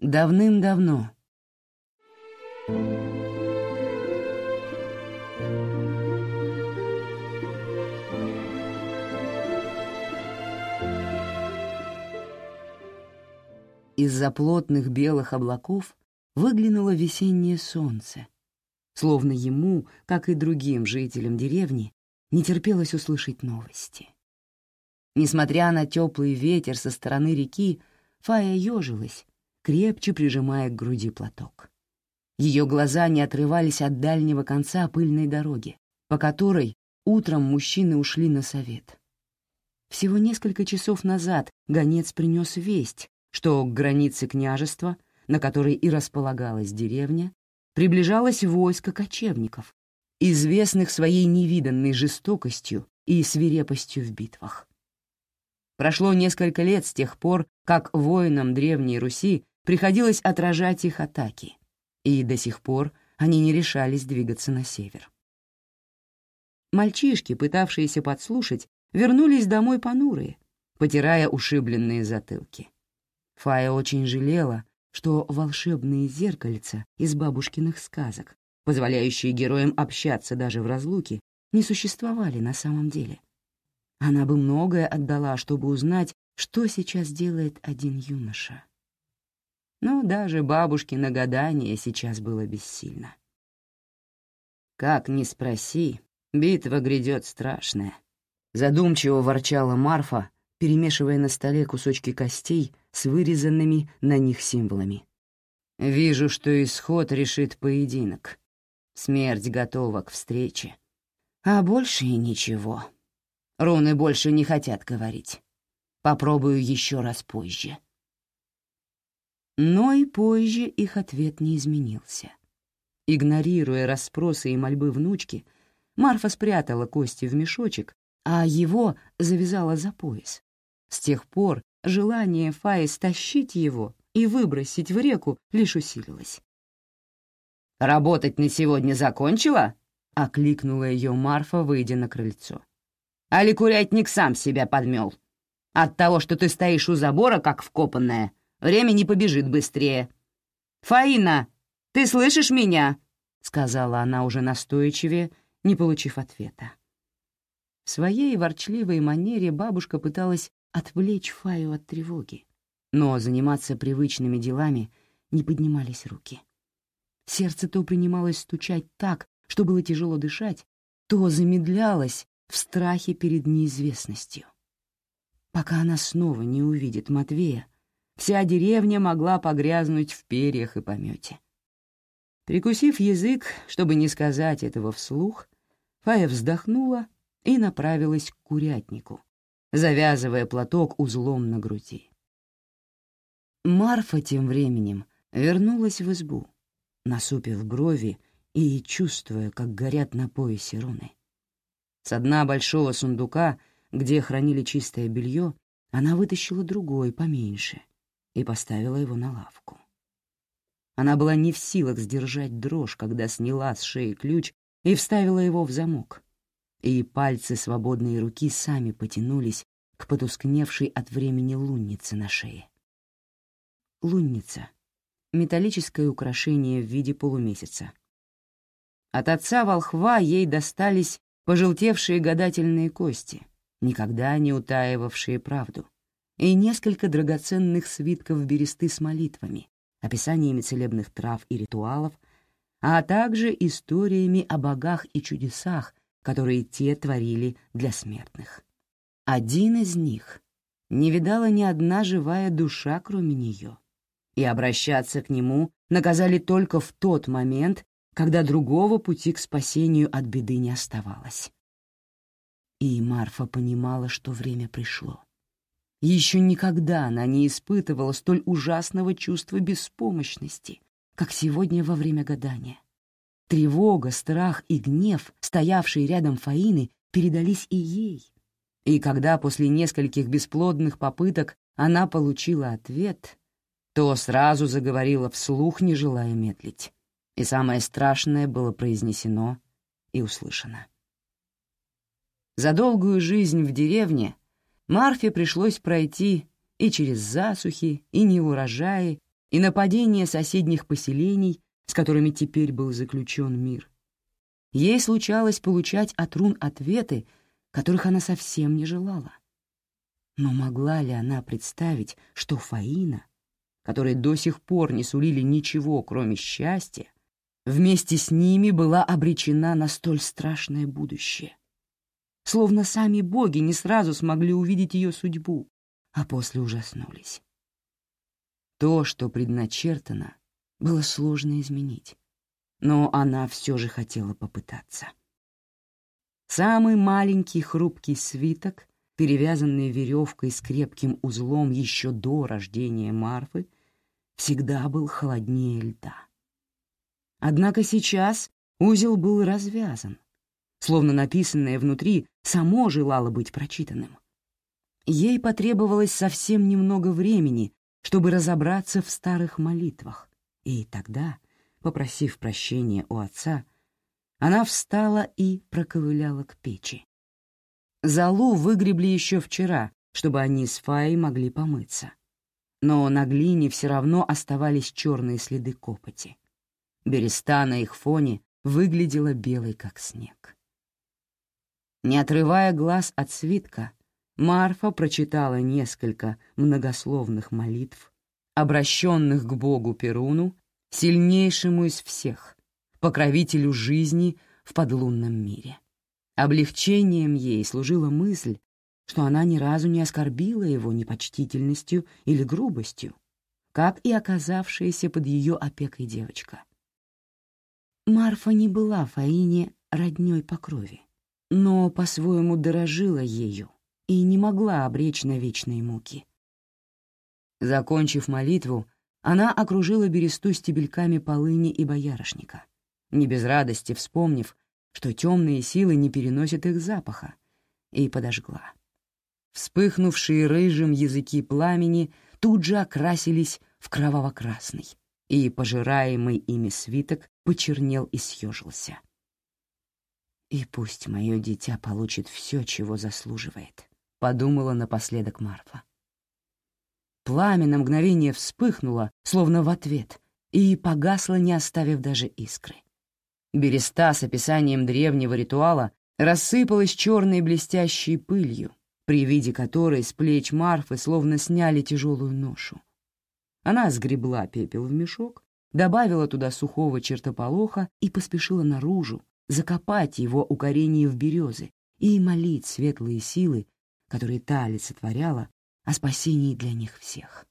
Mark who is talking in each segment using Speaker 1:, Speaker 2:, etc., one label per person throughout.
Speaker 1: Давным-давно. Из-за плотных белых облаков выглянуло весеннее солнце, словно ему, как и другим жителям деревни, не терпелось услышать новости. Несмотря на теплый ветер со стороны реки, Фая ежилась, крепче прижимая к груди платок. Ее глаза не отрывались от дальнего конца пыльной дороги, по которой утром мужчины ушли на совет. Всего несколько часов назад гонец принес весть, что к границе княжества, на которой и располагалась деревня, приближалось войско кочевников, известных своей невиданной жестокостью и свирепостью в битвах. Прошло несколько лет с тех пор, как воинам Древней Руси приходилось отражать их атаки, и до сих пор они не решались двигаться на север. Мальчишки, пытавшиеся подслушать, вернулись домой понурые, потирая ушибленные затылки. Фая очень жалела, что волшебные зеркальца из бабушкиных сказок, позволяющие героям общаться даже в разлуке, не существовали на самом деле. Она бы многое отдала, чтобы узнать, что сейчас делает один юноша. Но даже бабушкино гадание сейчас было бессильно. «Как ни спроси, битва грядет страшная», — задумчиво ворчала Марфа, перемешивая на столе кусочки костей с вырезанными на них символами. «Вижу, что исход решит поединок. Смерть готова к встрече. А больше и ничего. Руны больше не хотят говорить. Попробую еще раз позже». Но и позже их ответ не изменился. Игнорируя расспросы и мольбы внучки, Марфа спрятала кости в мешочек, а его завязала за пояс. С тех пор желание Фаи стащить его и выбросить в реку лишь усилилось. «Работать на сегодня закончила?» — окликнула ее Марфа, выйдя на крыльцо. «Али курятник сам себя подмел? От того, что ты стоишь у забора, как вкопанная, время не побежит быстрее. Фаина, ты слышишь меня?» — сказала она уже настойчивее, не получив ответа. В своей ворчливой манере бабушка пыталась отвлечь Фаю от тревоги, но заниматься привычными делами не поднимались руки. Сердце то принималось стучать так, что было тяжело дышать, то замедлялось в страхе перед неизвестностью. Пока она снова не увидит Матвея, вся деревня могла погрязнуть в перьях и помете. Прикусив язык, чтобы не сказать этого вслух, Фая вздохнула и направилась к курятнику, завязывая платок узлом на груди. Марфа тем временем вернулась в избу, насупив брови и чувствуя, как горят на поясе руны. С дна большого сундука, где хранили чистое белье, она вытащила другой, поменьше, и поставила его на лавку. Она была не в силах сдержать дрожь, когда сняла с шеи ключ и вставила его в замок и пальцы свободной руки сами потянулись к потускневшей от времени луннице на шее. Лунница — металлическое украшение в виде полумесяца. От отца волхва ей достались пожелтевшие гадательные кости, никогда не утаивавшие правду, и несколько драгоценных свитков бересты с молитвами, описаниями целебных трав и ритуалов, а также историями о богах и чудесах, которые те творили для смертных. Один из них не видала ни одна живая душа, кроме нее, и обращаться к нему наказали только в тот момент, когда другого пути к спасению от беды не оставалось. И Марфа понимала, что время пришло. Еще никогда она не испытывала столь ужасного чувства беспомощности, как сегодня во время гадания. Тревога, страх и гнев, стоявшие рядом Фаины, передались и ей. И когда после нескольких бесплодных попыток она получила ответ, то сразу заговорила вслух, не желая медлить. И самое страшное было произнесено и услышано. За долгую жизнь в деревне Марфе пришлось пройти и через засухи, и неурожаи, и нападения соседних поселений, с которыми теперь был заключен мир. Ей случалось получать от рун ответы, которых она совсем не желала. Но могла ли она представить, что Фаина, которой до сих пор не сулили ничего, кроме счастья, вместе с ними была обречена на столь страшное будущее? Словно сами боги не сразу смогли увидеть ее судьбу, а после ужаснулись. То, что предначертано, было сложно изменить, но она все же хотела попытаться. Самый маленький хрупкий свиток, перевязанный веревкой с крепким узлом еще до рождения Марфы, всегда был холоднее льда. Однако сейчас узел был развязан, словно написанное внутри само желало быть прочитанным. Ей потребовалось совсем немного времени, чтобы разобраться в старых молитвах, и тогда, попросив прощения у отца, она встала и проковыляла к печи. Залу выгребли еще вчера, чтобы они с Фаей могли помыться. Но на глине все равно оставались черные следы копоти. Береста на их фоне выглядела белой, как снег. Не отрывая глаз от свитка, Марфа прочитала несколько многословных молитв, обращенных к богу Перуну, сильнейшему из всех, покровителю жизни в подлунном мире. Облегчением ей служила мысль, что она ни разу не оскорбила его непочтительностью или грубостью, как и оказавшаяся под ее опекой девочка. Марфа не была Фаине роднёй по крови, но по-своему дорожила ею и не могла обречь на вечные муки. Закончив молитву, она окружила бересту стебельками полыни и боярышника, не без радости вспомнив, что темные силы не переносят их запаха, и подожгла. Вспыхнувшие рыжим языки пламени тут же окрасились в кроваво-красный, и пожираемый ими свиток почернел и съежился. «И пусть мое дитя получит все, чего заслуживает», — подумала напоследок Марфа. Пламя на мгновение вспыхнуло, словно в ответ, и погасло, не оставив даже искры. Береста с описанием древнего ритуала рассыпалась черной блестящей пылью, при виде которой с плеч Марфы словно сняли тяжелую ношу. Она сгребла пепел в мешок, добавила туда сухого чертополоха и поспешила наружу, закопать его у кореньев березы и молить светлые силы, которые та олицетворяла, о спасении для них всех.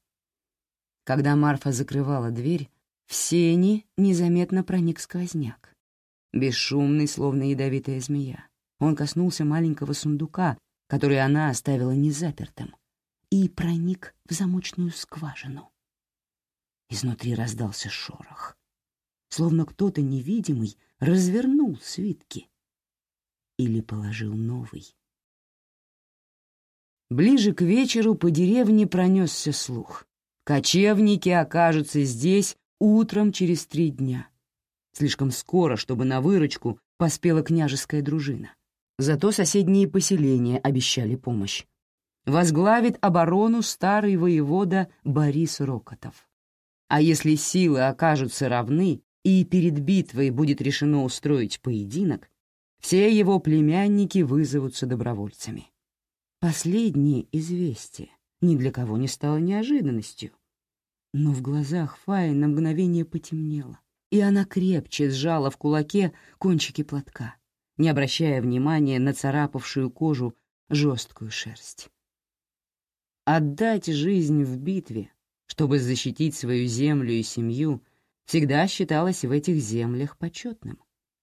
Speaker 1: Когда Марфа закрывала дверь, в сени незаметно проник сквозняк. Бесшумный, словно ядовитая змея. Он коснулся маленького сундука, который она оставила незапертым, и проник в замочную скважину. Изнутри раздался шорох. Словно кто-то невидимый развернул свитки. Или положил новый. Ближе к вечеру по деревне пронесся слух. Кочевники окажутся здесь утром через три дня. Слишком скоро, чтобы на выручку поспела княжеская дружина. Зато соседние поселения обещали помощь. Возглавит оборону старый воевода Борис Рокотов. А если силы окажутся равны и перед битвой будет решено устроить поединок, все его племянники вызовутся добровольцами. Последнее известие ни для кого не стало неожиданностью. Но в глазах Фаи на мгновение потемнело, и она крепче сжала в кулаке кончики платка, не обращая внимания на царапавшую кожу жесткую шерсть. Отдать жизнь в битве, чтобы защитить свою землю и семью, всегда считалось в этих землях почетным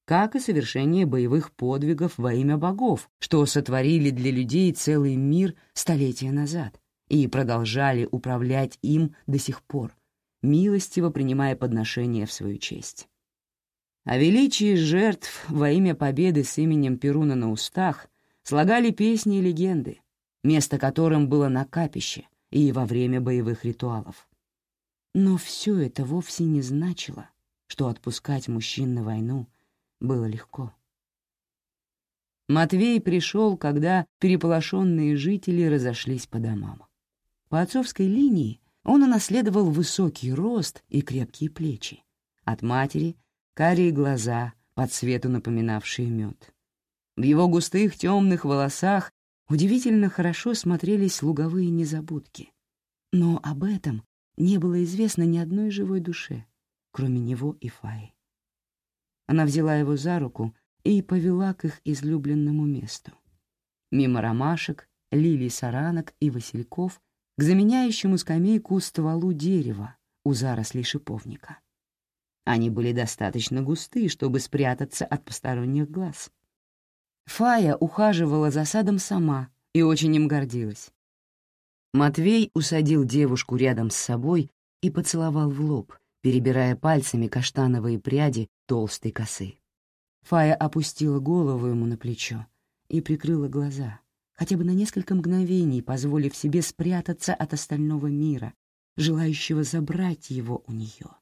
Speaker 1: как и совершение боевых подвигов во имя богов, что сотворили для людей целый мир столетия назад и продолжали управлять им до сих пор, милостиво принимая подношения в свою честь. О величии жертв во имя победы с именем Перуна на устах слагали песни и легенды, место которым было на капище и во время боевых ритуалов. Но все это вовсе не значило, что отпускать мужчин на войну — было легко. Матвей пришел, когда переполошенные жители разошлись по домам. По отцовской линии он унаследовал высокий рост и крепкие плечи. От матери — карие глаза, по цвету напоминавшие мед. В его густых темных волосах удивительно хорошо смотрелись луговые незабудки. Но об этом не было известно ни одной живой душе, кроме него и Фаи. Она взяла его за руку и повела к их излюбленному месту. Мимо ромашек, лилий саранок и васильков к заменяющему скамейку стволу дерева у зарослей шиповника. Они были достаточно густы, чтобы спрятаться от посторонних глаз. Фая ухаживала за садом сама и очень им гордилась. Матвей усадил девушку рядом с собой и поцеловал в лоб, перебирая пальцами каштановые пряди толстой косы. Фая опустила голову ему на плечо и прикрыла глаза, хотя бы на несколько мгновений позволив себе спрятаться от остального мира, желающего забрать его у нее.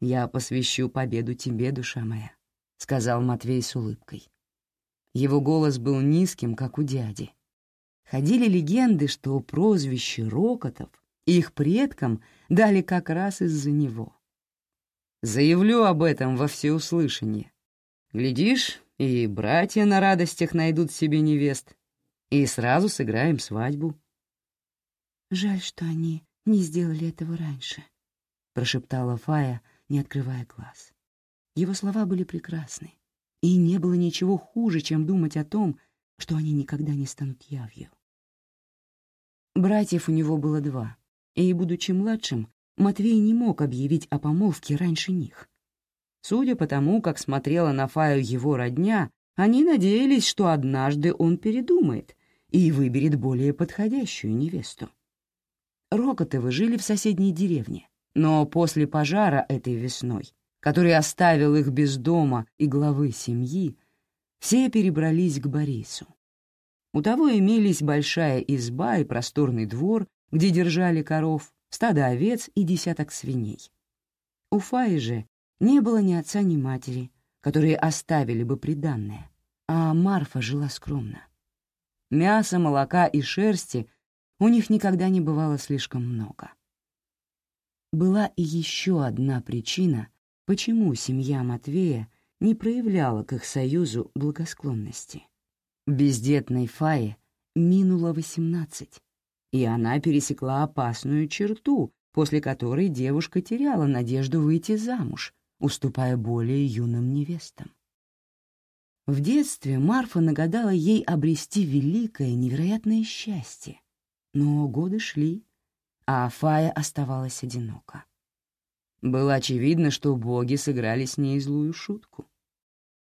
Speaker 1: «Я посвящу победу тебе, душа моя», — сказал Матвей с улыбкой. Его голос был низким, как у дяди. Ходили легенды, что прозвище Рокотов их предкам дали как раз из-за него. Заявлю об этом во всеуслышание. Глядишь, и братья на радостях найдут себе невест, и сразу сыграем свадьбу.
Speaker 2: «Жаль, что они не сделали этого раньше», — прошептала Фая, не открывая глаз. Его слова были прекрасны, и не было ничего хуже, чем думать о том, что они никогда не станут явью.
Speaker 1: Братьев у него было два, и, будучи младшим, Матвей не мог объявить о помолвке раньше них. Судя по тому, как смотрела на Фаю его родня, они надеялись, что однажды он передумает и выберет более подходящую невесту. Рокотовы жили в соседней деревне, но после пожара этой весной, который оставил их без дома и главы семьи, все перебрались к Борису. У того имелись большая изба и просторный двор, где держали коров, стадо овец и десяток свиней. У Фаи же не было ни отца, ни матери, которые оставили бы приданное, а Марфа жила скромно. Мяса, молока и шерсти у них никогда не бывало слишком много. Была и еще одна причина, почему семья Матвея не проявляла к их союзу благосклонности. Бездетной Фае минуло восемнадцать, и она пересекла опасную черту, после которой девушка теряла надежду выйти замуж, уступая более юным невестам. В детстве Марфа нагадала ей обрести великое, невероятное счастье. Но годы шли, а Фая оставалась одинока. Было очевидно, что боги сыграли с ней злую шутку.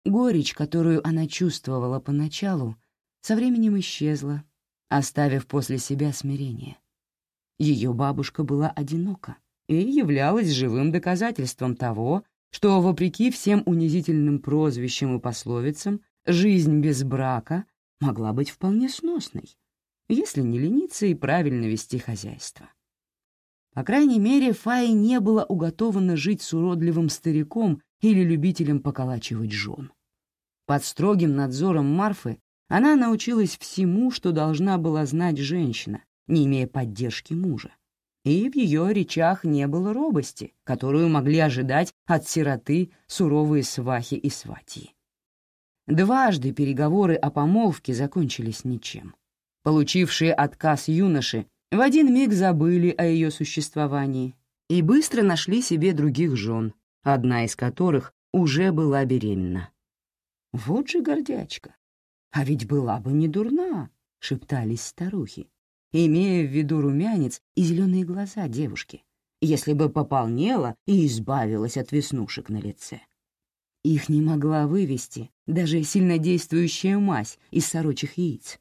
Speaker 1: Горечь, которую она чувствовала поначалу, со временем исчезла, оставив после себя смирение. Ее бабушка была одинока и являлась живым доказательством того, что, вопреки всем унизительным прозвищам и пословицам, жизнь без брака могла быть вполне сносной, если не лениться и правильно вести хозяйство. По крайней мере, Фае не было уготовано жить с уродливым стариком или любителем поколачивать жен. Под строгим надзором Марфы она научилась всему, что должна была знать женщина, не имея поддержки мужа и в ее речах не было робости, которую могли ожидать от сироты суровые свахи и сватьи. Дважды переговоры о помолвке закончились ничем. Получившие отказ юноши в один миг забыли о ее существовании и быстро нашли себе других жен, одна из которых уже была беременна. «Вот же гордячка! А ведь была бы не дурна!» — шептались старухи имея в виду румянец и зеленые глаза девушки, если бы пополнела и избавилась от веснушек на лице. Их не могла вывести даже сильнодействующая мазь из сорочих яиц.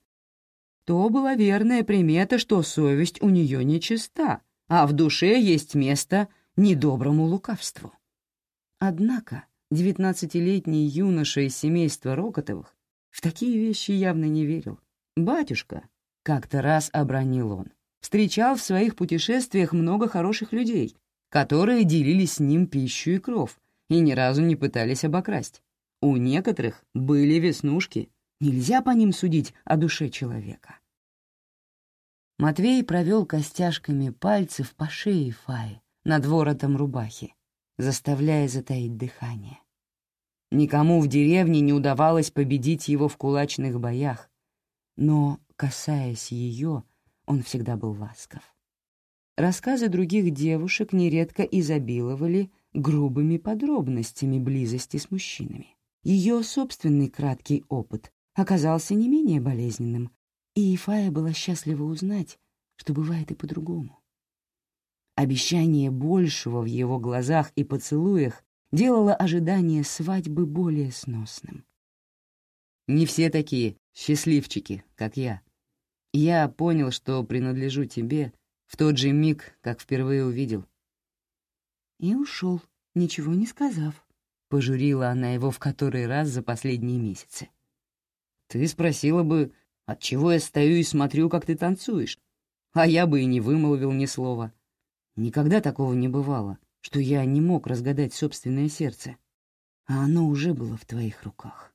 Speaker 1: То была верная примета, что совесть у нее нечиста, а в душе есть место недоброму лукавству. Однако девятнадцатилетний юноша из семейства Рокотовых в такие вещи явно не верил. Батюшка, как-то раз обронил он. Встречал в своих путешествиях много хороших людей, которые делили с ним пищу и кров и ни разу не пытались обокрасть. У некоторых были веснушки, нельзя по ним судить о душе человека. Матвей провел костяшками пальцев по шее Фаи над воротом рубахи, заставляя затаить дыхание. Никому в деревне не удавалось победить его в кулачных боях, но, касаясь ее, он всегда был ласков. Рассказы других девушек нередко изобиловали грубыми подробностями близости с мужчинами. Ее собственный краткий опыт оказался не менее болезненным, и Ифая была счастлива узнать, что бывает и по-другому. Обещание большего в его глазах и поцелуях делало ожидание свадьбы более сносным. «Не все такие счастливчики, как я. Я понял, что принадлежу тебе в тот же миг, как впервые увидел».
Speaker 2: И ушел, ничего не сказав. Пожурила она его в который раз за последние месяцы.
Speaker 1: «Ты спросила бы, отчего я стою и смотрю, как ты танцуешь, а я бы и не вымолвил ни слова. Никогда такого не бывало, что я не мог разгадать собственное сердце, а оно уже было в твоих руках».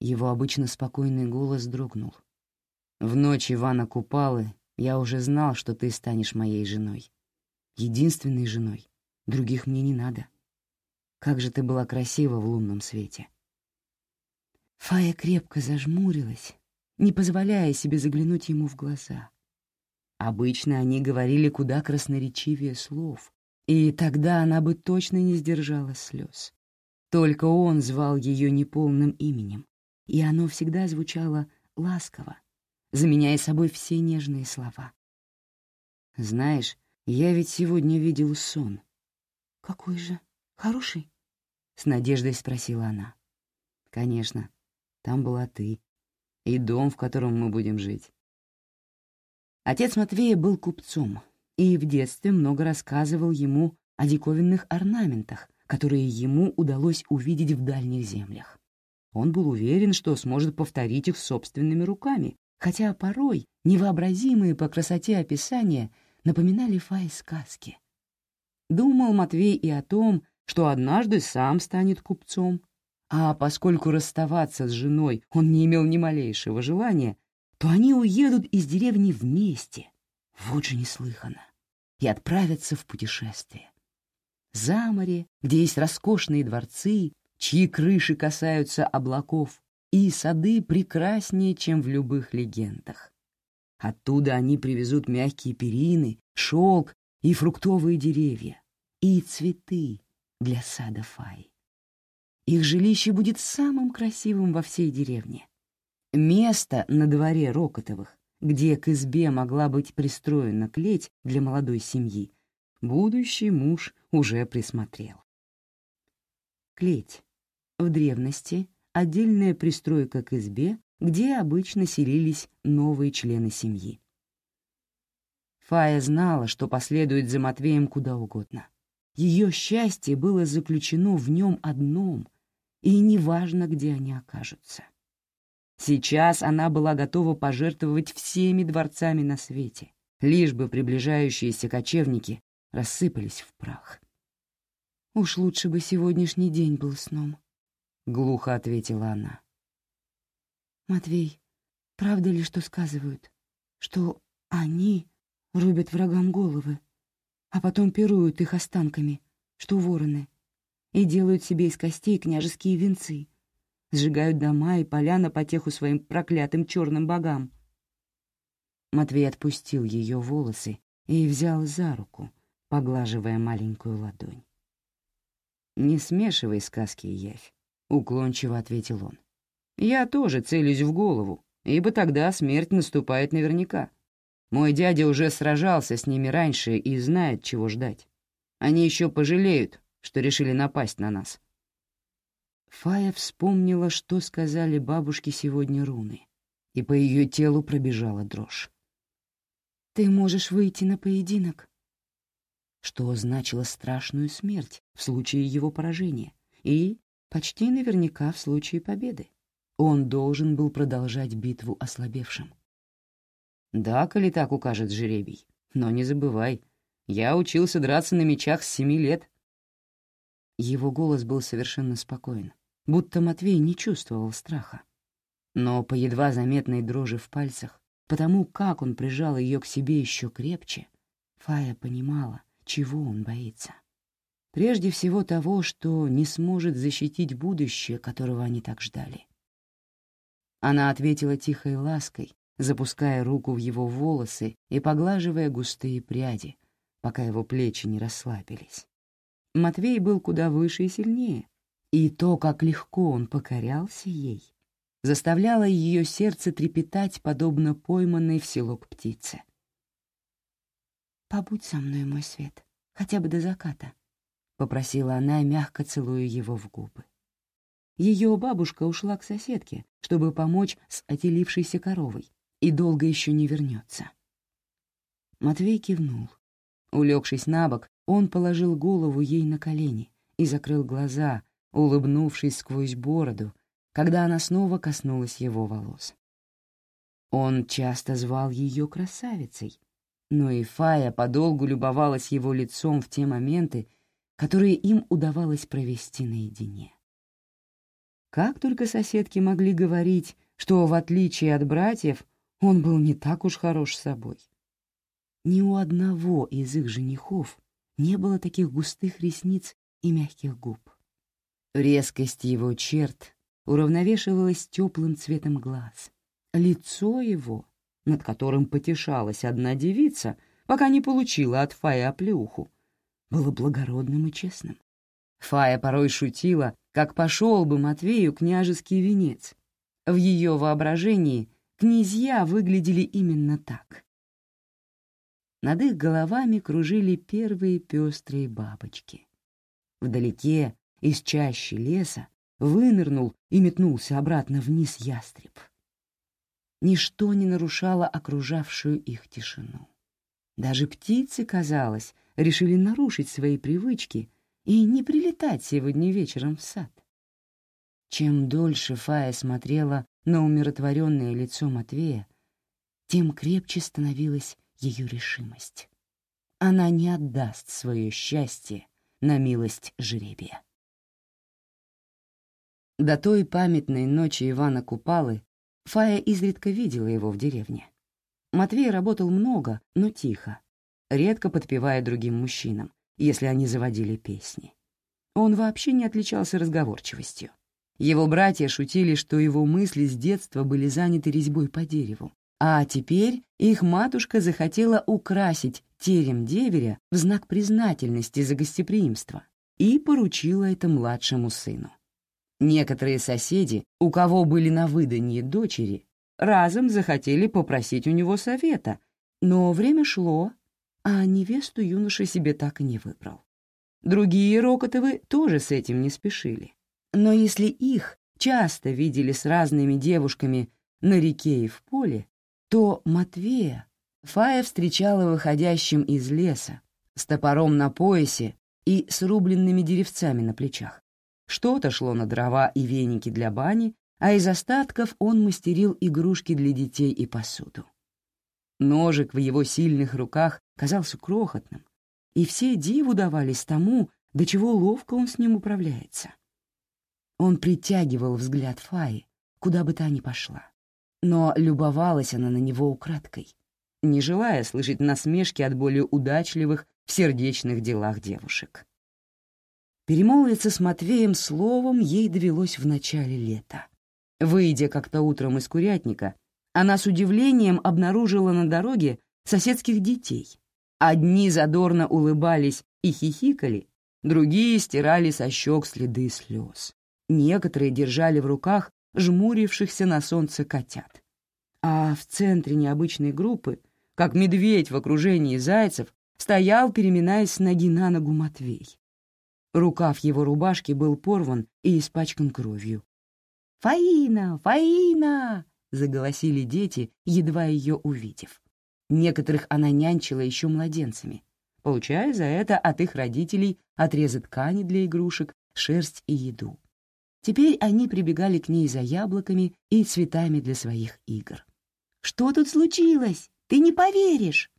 Speaker 1: Его обычно спокойный голос дрогнул. «В ночь Ивана Купалы я уже знал, что ты станешь моей женой. Единственной женой. Других мне не надо. Как же ты была красива в лунном свете».
Speaker 2: Фая крепко зажмурилась, не позволяя себе заглянуть ему в глаза.
Speaker 1: Обычно они говорили куда красноречивее слов, и тогда она бы точно не сдержала слез. Только он звал ее неполным именем, и оно всегда звучало ласково, заменяя собой все нежные слова. «Знаешь, я ведь сегодня видел сон».
Speaker 2: «Какой же? Хороший?»
Speaker 1: — с надеждой спросила она. «Конечно, там была ты и дом, в котором мы будем жить». Отец Матвея был купцом, и в детстве много рассказывал ему о диковинных орнаментах, которые ему удалось увидеть в дальних землях. Он был уверен, что сможет повторить их собственными руками, хотя порой невообразимые по красоте описания напоминали Фае сказки. Думал Матвей и о том, что однажды сам станет купцом, а поскольку расставаться с женой он не имел ни малейшего желания, то они уедут из деревни вместе. Вот же неслыханно и отправятся в путешествие. За море, где есть роскошные дворцы, чьи крыши касаются облаков, и сады прекраснее, чем в любых легендах. Оттуда они привезут мягкие перины, шелк и фруктовые деревья, и цветы для сада Фай. Их жилище будет самым красивым во всей деревне. Место на дворе Рокотовых где к избе могла быть пристроена клеть для молодой семьи, будущий муж уже присмотрел. Клеть. В древности отдельная пристройка к избе, где обычно селились новые члены семьи. Фая знала, что последует за Матвеем куда угодно. Ее счастье было заключено в нем одном, и неважно, где они окажутся. Сейчас она была готова пожертвовать всеми дворцами на свете, лишь бы приближающиеся кочевники рассыпались в прах.
Speaker 2: «Уж лучше бы сегодняшний день был сном», —
Speaker 1: глухо ответила она.
Speaker 2: «Матвей, правда ли, что сказывают, что они рубят врагам головы, а потом пируют их останками, что вороны, и делают себе из костей княжеские венцы?» Сжигают дома и поля на потеху своим проклятым черным богам. Матвей отпустил ее волосы и взял за руку, поглаживая маленькую ладонь. «Не смешивай сказки и явь», — уклончиво ответил он. «Я тоже целюсь в голову, ибо тогда смерть наступает наверняка. Мой дядя уже сражался с ними раньше и знает, чего ждать. Они еще пожалеют, что решили напасть на нас». Фая вспомнила, что сказали бабушке сегодня руны, и по ее телу пробежала дрожь. «Ты можешь выйти на поединок»,
Speaker 1: что значило страшную смерть в случае его поражения и почти наверняка в случае победы. Он должен был продолжать битву ослабевшим. Да, коли так укажет жеребий, но не забывай, я учился драться на мечах с семи лет. Его голос был совершенно спокоен будто Матвей не чувствовал страха. Но по едва заметной дрожи в пальцах потому как он прижал ее к себе еще крепче, Фая понимала, чего он боится. Прежде всего того, что не сможет защитить будущее, которого они так ждали. Она ответила тихой лаской, запуская руку в его волосы и поглаживая густые пряди, пока его плечи не расслабились. Матвей был куда выше и сильнее, и то, как легко он покорялся ей, заставляло ее сердце трепетать, подобно пойманной в селок птице.
Speaker 2: «Побудь со мной, мой свет, хотя бы до заката», — попросила она, мягко целуя его в губы. Ее бабушка ушла к соседке, чтобы помочь с отелившейся коровой, и долго еще не вернется. Матвей кивнул. Улегшись на бок, он положил голову ей на колени и закрыл глаза, улыбнувшись сквозь бороду, когда она снова коснулась его волос. Он часто звал ее красавицей, но и Фая подолгу любовалась его лицом в те моменты, которые им удавалось провести наедине. Как только соседки могли говорить, что, в отличие от братьев, он был не так уж хорош собой. Ни у одного из их женихов не было таких густых ресниц и мягких губ. Резкость его черт уравновешивалась теплым цветом глаз. Лицо его, над которым потешалась одна девица, пока не получила от Фая оплеуху, было благородным и честным. Фая порой шутила, как пошел бы Матвею княжеский венец. В ее воображении князья выглядели именно так. Над их головами кружили первые пестрые бабочки. Вдалеке, из чащи леса, вынырнул и метнулся обратно вниз ястреб. Ничто не нарушало окружавшую их тишину. Даже птицы, казалось, решили нарушить свои привычки и не прилетать сегодня вечером в сад. Чем дольше Фая смотрела на умиротворенное лицо Матвея, тем крепче становилась ее решимость. Она не отдаст свое счастье на милость жребия. До той памятной ночи Ивана Купалы Фая изредка видела его в деревне. Матвей работал много, но тихо, редко подпевая другим мужчинам, если они заводили песни. Он вообще не отличался разговорчивостью. Его братья шутили, что его мысли с детства были заняты резьбой по дереву, а теперь их матушка захотела украсить терем деверя в знак признательности за гостеприимство и поручила это младшему сыну. Некоторые соседи, у кого были на выданье дочери, разом захотели попросить у него совета, но время шло, а невесту юноша себе так и не выбрал. Другие Рокотовы тоже с этим не спешили. Но если их часто видели с разными девушками на реке и в поле, то Матвея Фая встречала выходящим из леса с топором на поясе и с рубленными деревцами на плечах. Что-то шло на дрова и веники для бани, а из остатков он мастерил игрушки для детей и посуду. Ножик в его сильных руках казался крохотным, и все диву давались тому, до чего ловко он с ним управляется. Он притягивал взгляд Фаи, куда бы та ни пошла. Но любовалась она на него украдкой, не желая слышать насмешки от более удачливых в сердечных делах девушек. Перемолвиться с Матвеем словом ей довелось в начале лета. Выйдя как-то утром из курятника, она с удивлением обнаружила на дороге соседских детей. Одни задорно улыбались и хихикали, другие стирали со щек следы слез. Некоторые держали в руках жмурившихся на солнце котят. А в центре необычной группы, как медведь в окружении зайцев, стоял, переминаясь с ноги на ногу Матвей. Рукав его рубашки был порван и испачкан кровью. «Фаина! Фаина!» — заголосили дети, едва ее увидев. Некоторых она нянчила еще младенцами, получая за это от их родителей отрезы ткани для игрушек, шерсть и еду. Теперь они прибегали к ней за яблоками и цветами для своих игр. «Что тут случилось? Ты не поверишь!»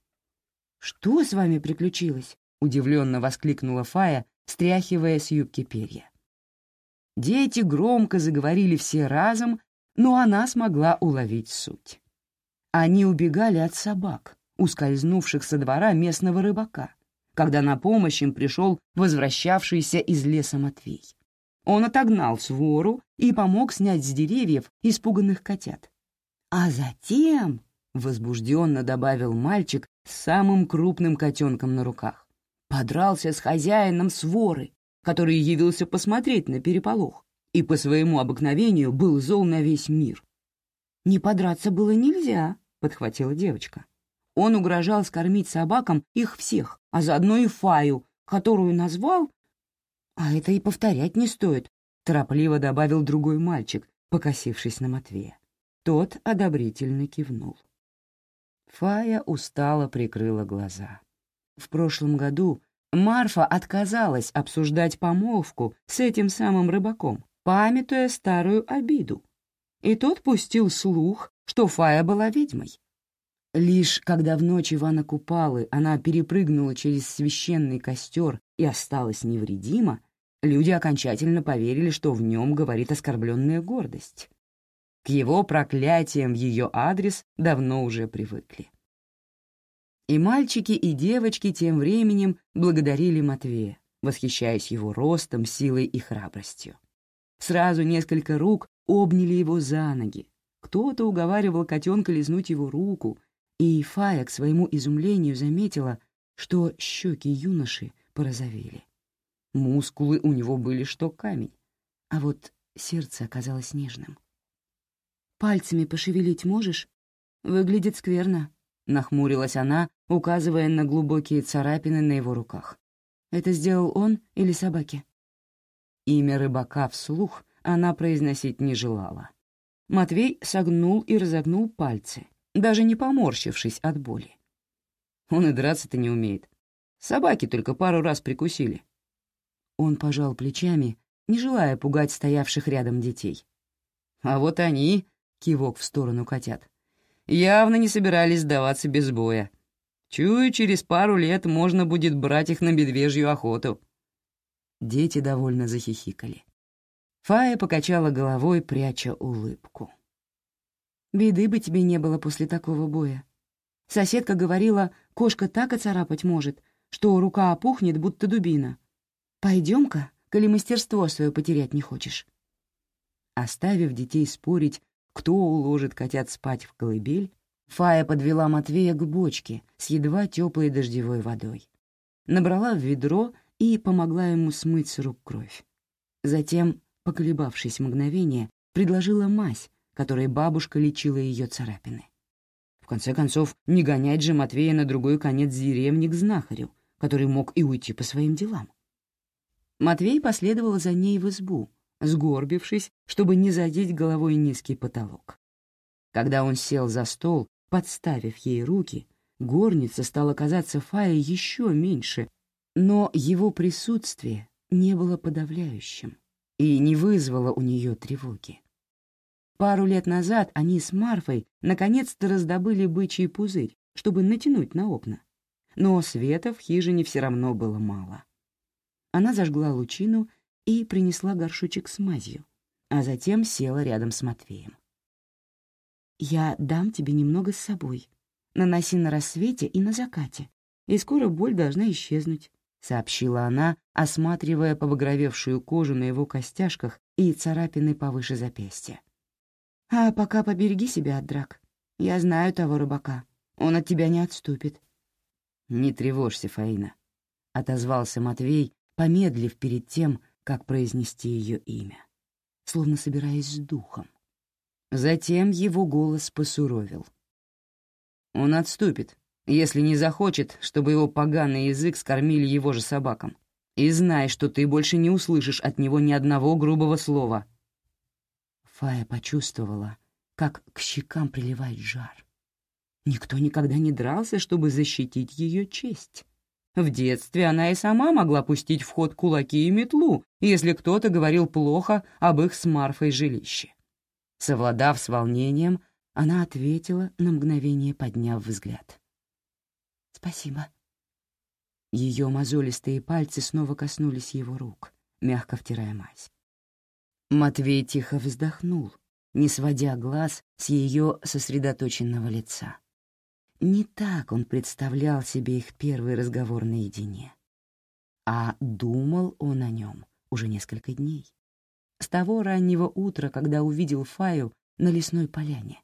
Speaker 2: «Что с вами приключилось?» — удивленно воскликнула Фая, стряхивая с юбки перья. Дети громко заговорили все разом, но она смогла уловить суть.
Speaker 1: Они убегали от собак, ускользнувших со двора местного рыбака, когда на помощь им пришел возвращавшийся из леса Матвей. Он отогнал свору и помог снять с деревьев испуганных котят. А затем, — возбужденно добавил мальчик с самым крупным котенком на руках, подрался с хозяином своры, который явился посмотреть на переполох и по своему обыкновению был зол на весь мир. «Не подраться было нельзя», — подхватила девочка. Он угрожал скормить собакам их всех, а заодно и Фаю, которую назвал... А это и повторять не стоит, торопливо добавил другой мальчик, покосившись на Матвея. Тот одобрительно кивнул. Фая устало прикрыла глаза. В прошлом году Марфа отказалась обсуждать помолвку с этим самым рыбаком, памятуя старую обиду. И тот пустил слух, что Фая была ведьмой. Лишь когда в ночь Ивана Купалы она перепрыгнула через священный костер и осталась невредима, люди окончательно поверили, что в нем говорит оскорбленная гордость. К его проклятиям в ее адрес давно уже привыкли. И мальчики, и девочки тем временем благодарили Матвея, восхищаясь его ростом, силой и храбростью. Сразу несколько рук обняли его за ноги. Кто-то уговаривал котенка лизнуть его руку — и Фая к своему изумлению заметила, что щеки юноши порозовели. Мускулы у него были что камень, а вот сердце оказалось нежным. «Пальцами пошевелить можешь? Выглядит скверно», — нахмурилась она, указывая на глубокие царапины на его руках. «Это сделал он или собаки?» Имя рыбака вслух она произносить не желала. Матвей согнул и разогнул пальцы, даже не поморщившись от боли. Он и драться-то не умеет. Собаки только пару раз прикусили. Он пожал плечами, не желая пугать стоявших рядом детей. А вот они, кивок в сторону котят, явно не собирались сдаваться без боя. Чую, через пару лет можно будет брать их на медвежью охоту. Дети довольно захихикали. Фая покачала головой, пряча улыбку. Беды бы тебе не было после такого боя. Соседка говорила, кошка так оцарапать может, что рука опухнет, будто дубина. Пойдем-ка, коли мастерство свое потерять не хочешь. Оставив детей спорить, кто уложит котят спать в колыбель, Фая подвела Матвея к бочке с едва теплой дождевой водой. Набрала в ведро и помогла ему смыть с рук кровь. Затем, поколебавшись мгновение, предложила мазь, которой бабушка лечила ее царапины. В конце концов, не гонять же Матвея на другой конец деревни к знахарю, который мог и уйти по своим делам. Матвей последовал за ней в избу, сгорбившись, чтобы не задеть головой низкий потолок. Когда он сел за стол, подставив ей руки, горница стала казаться Фае еще меньше, но его присутствие не было подавляющим и не вызвало у нее тревоги. Пару лет назад они с Марфой наконец-то раздобыли бычий пузырь, чтобы натянуть на окна. Но света в хижине все равно было мало. Она зажгла лучину и принесла горшочек с мазью, а затем села рядом с Матвеем. «Я дам тебе немного с собой. Наноси на рассвете и на закате, и скоро боль должна исчезнуть», — сообщила она, осматривая побагровевшую кожу на его костяшках и царапины повыше запястья. А пока побереги себя от драк. Я знаю того рыбака. Он от тебя не отступит». «Не тревожься, Фаина», — отозвался Матвей, помедлив перед тем, как произнести ее имя, словно собираясь с духом. Затем его голос посуровил. «Он отступит, если не захочет, чтобы его поганый язык скормили его же собакам. И знай, что ты больше не услышишь от него ни одного грубого слова». Фая почувствовала, как к щекам приливает жар. Никто никогда не дрался, чтобы защитить ее честь. В детстве она и сама могла пустить в ход кулаки и метлу, если кто-то говорил плохо об их с Марфой жилище. Совладав с волнением, она ответила, на мгновение подняв взгляд. «Спасибо». Ее мозолистые пальцы снова коснулись его рук, мягко втирая мазь. Матвей тихо вздохнул, не сводя глаз с ее сосредоточенного лица. Не так он представлял себе их первый разговор наедине. А думал он о нем уже несколько дней. С того раннего утра, когда увидел Фаю на лесной поляне.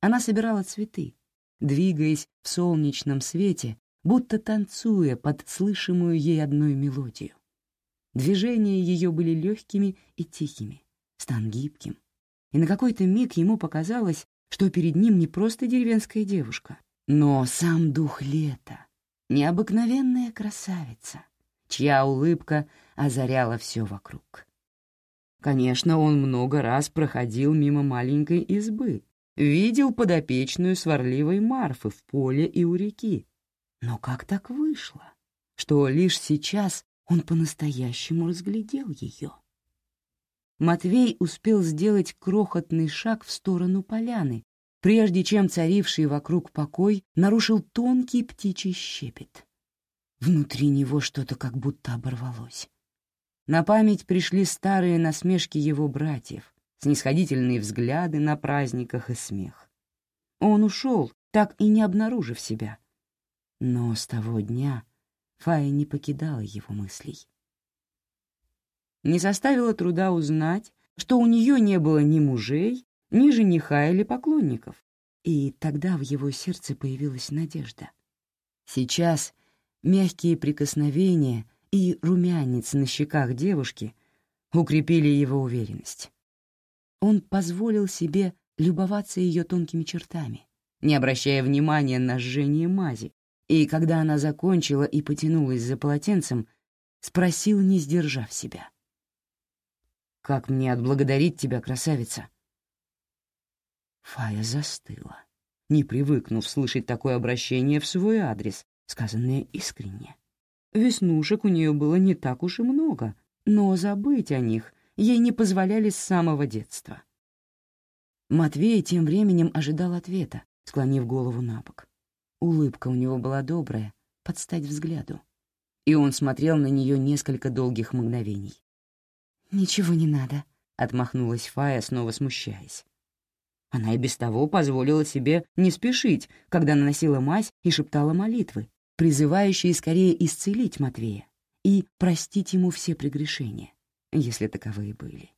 Speaker 1: Она собирала цветы, двигаясь в солнечном свете, будто танцуя под слышимую ей одной мелодию. Движения ее были легкими и тихими, стан гибким. И на какой-то миг ему показалось, что перед ним не просто деревенская девушка, но сам дух лета, необыкновенная красавица, чья улыбка озаряла все вокруг. Конечно, он много раз проходил мимо маленькой избы, видел подопечную сварливой Марфы в поле и у реки. Но как так вышло, что лишь сейчас он по-настоящему разглядел ее? Матвей успел сделать крохотный шаг в сторону поляны, прежде чем царивший вокруг покой нарушил тонкий птичий щепет. Внутри него что-то как будто оборвалось. На память пришли старые насмешки его братьев, снисходительные взгляды на праздниках и смех. Он ушел, так и не обнаружив себя. Но с того дня Фая не покидала его мыслей. Не составило труда узнать, что у нее не было ни мужей, ни жениха или поклонников. И тогда в его сердце появилась надежда. Сейчас мягкие прикосновения и румянец на щеках девушки укрепили его уверенность. Он позволил себе любоваться ее тонкими чертами, не обращая внимания на жжение мази, и когда она закончила и потянулась за полотенцем, спросил, не сдержав себя. Как мне отблагодарить тебя, красавица?» Фая застыла, не привыкнув слышать такое обращение в свой адрес, сказанное искренне. Веснушек у нее было не так уж и много, но забыть о них ей не позволяли с самого детства. Матвей тем временем ожидал ответа, склонив голову на бок. Улыбка у него была добрая, под стать взгляду. И он смотрел на нее несколько долгих мгновений. «Ничего не надо», — отмахнулась Фая, снова смущаясь. Она и без того позволила себе не спешить, когда наносила мазь и шептала молитвы, призывающие скорее исцелить Матвея и простить ему все прегрешения, если таковые были.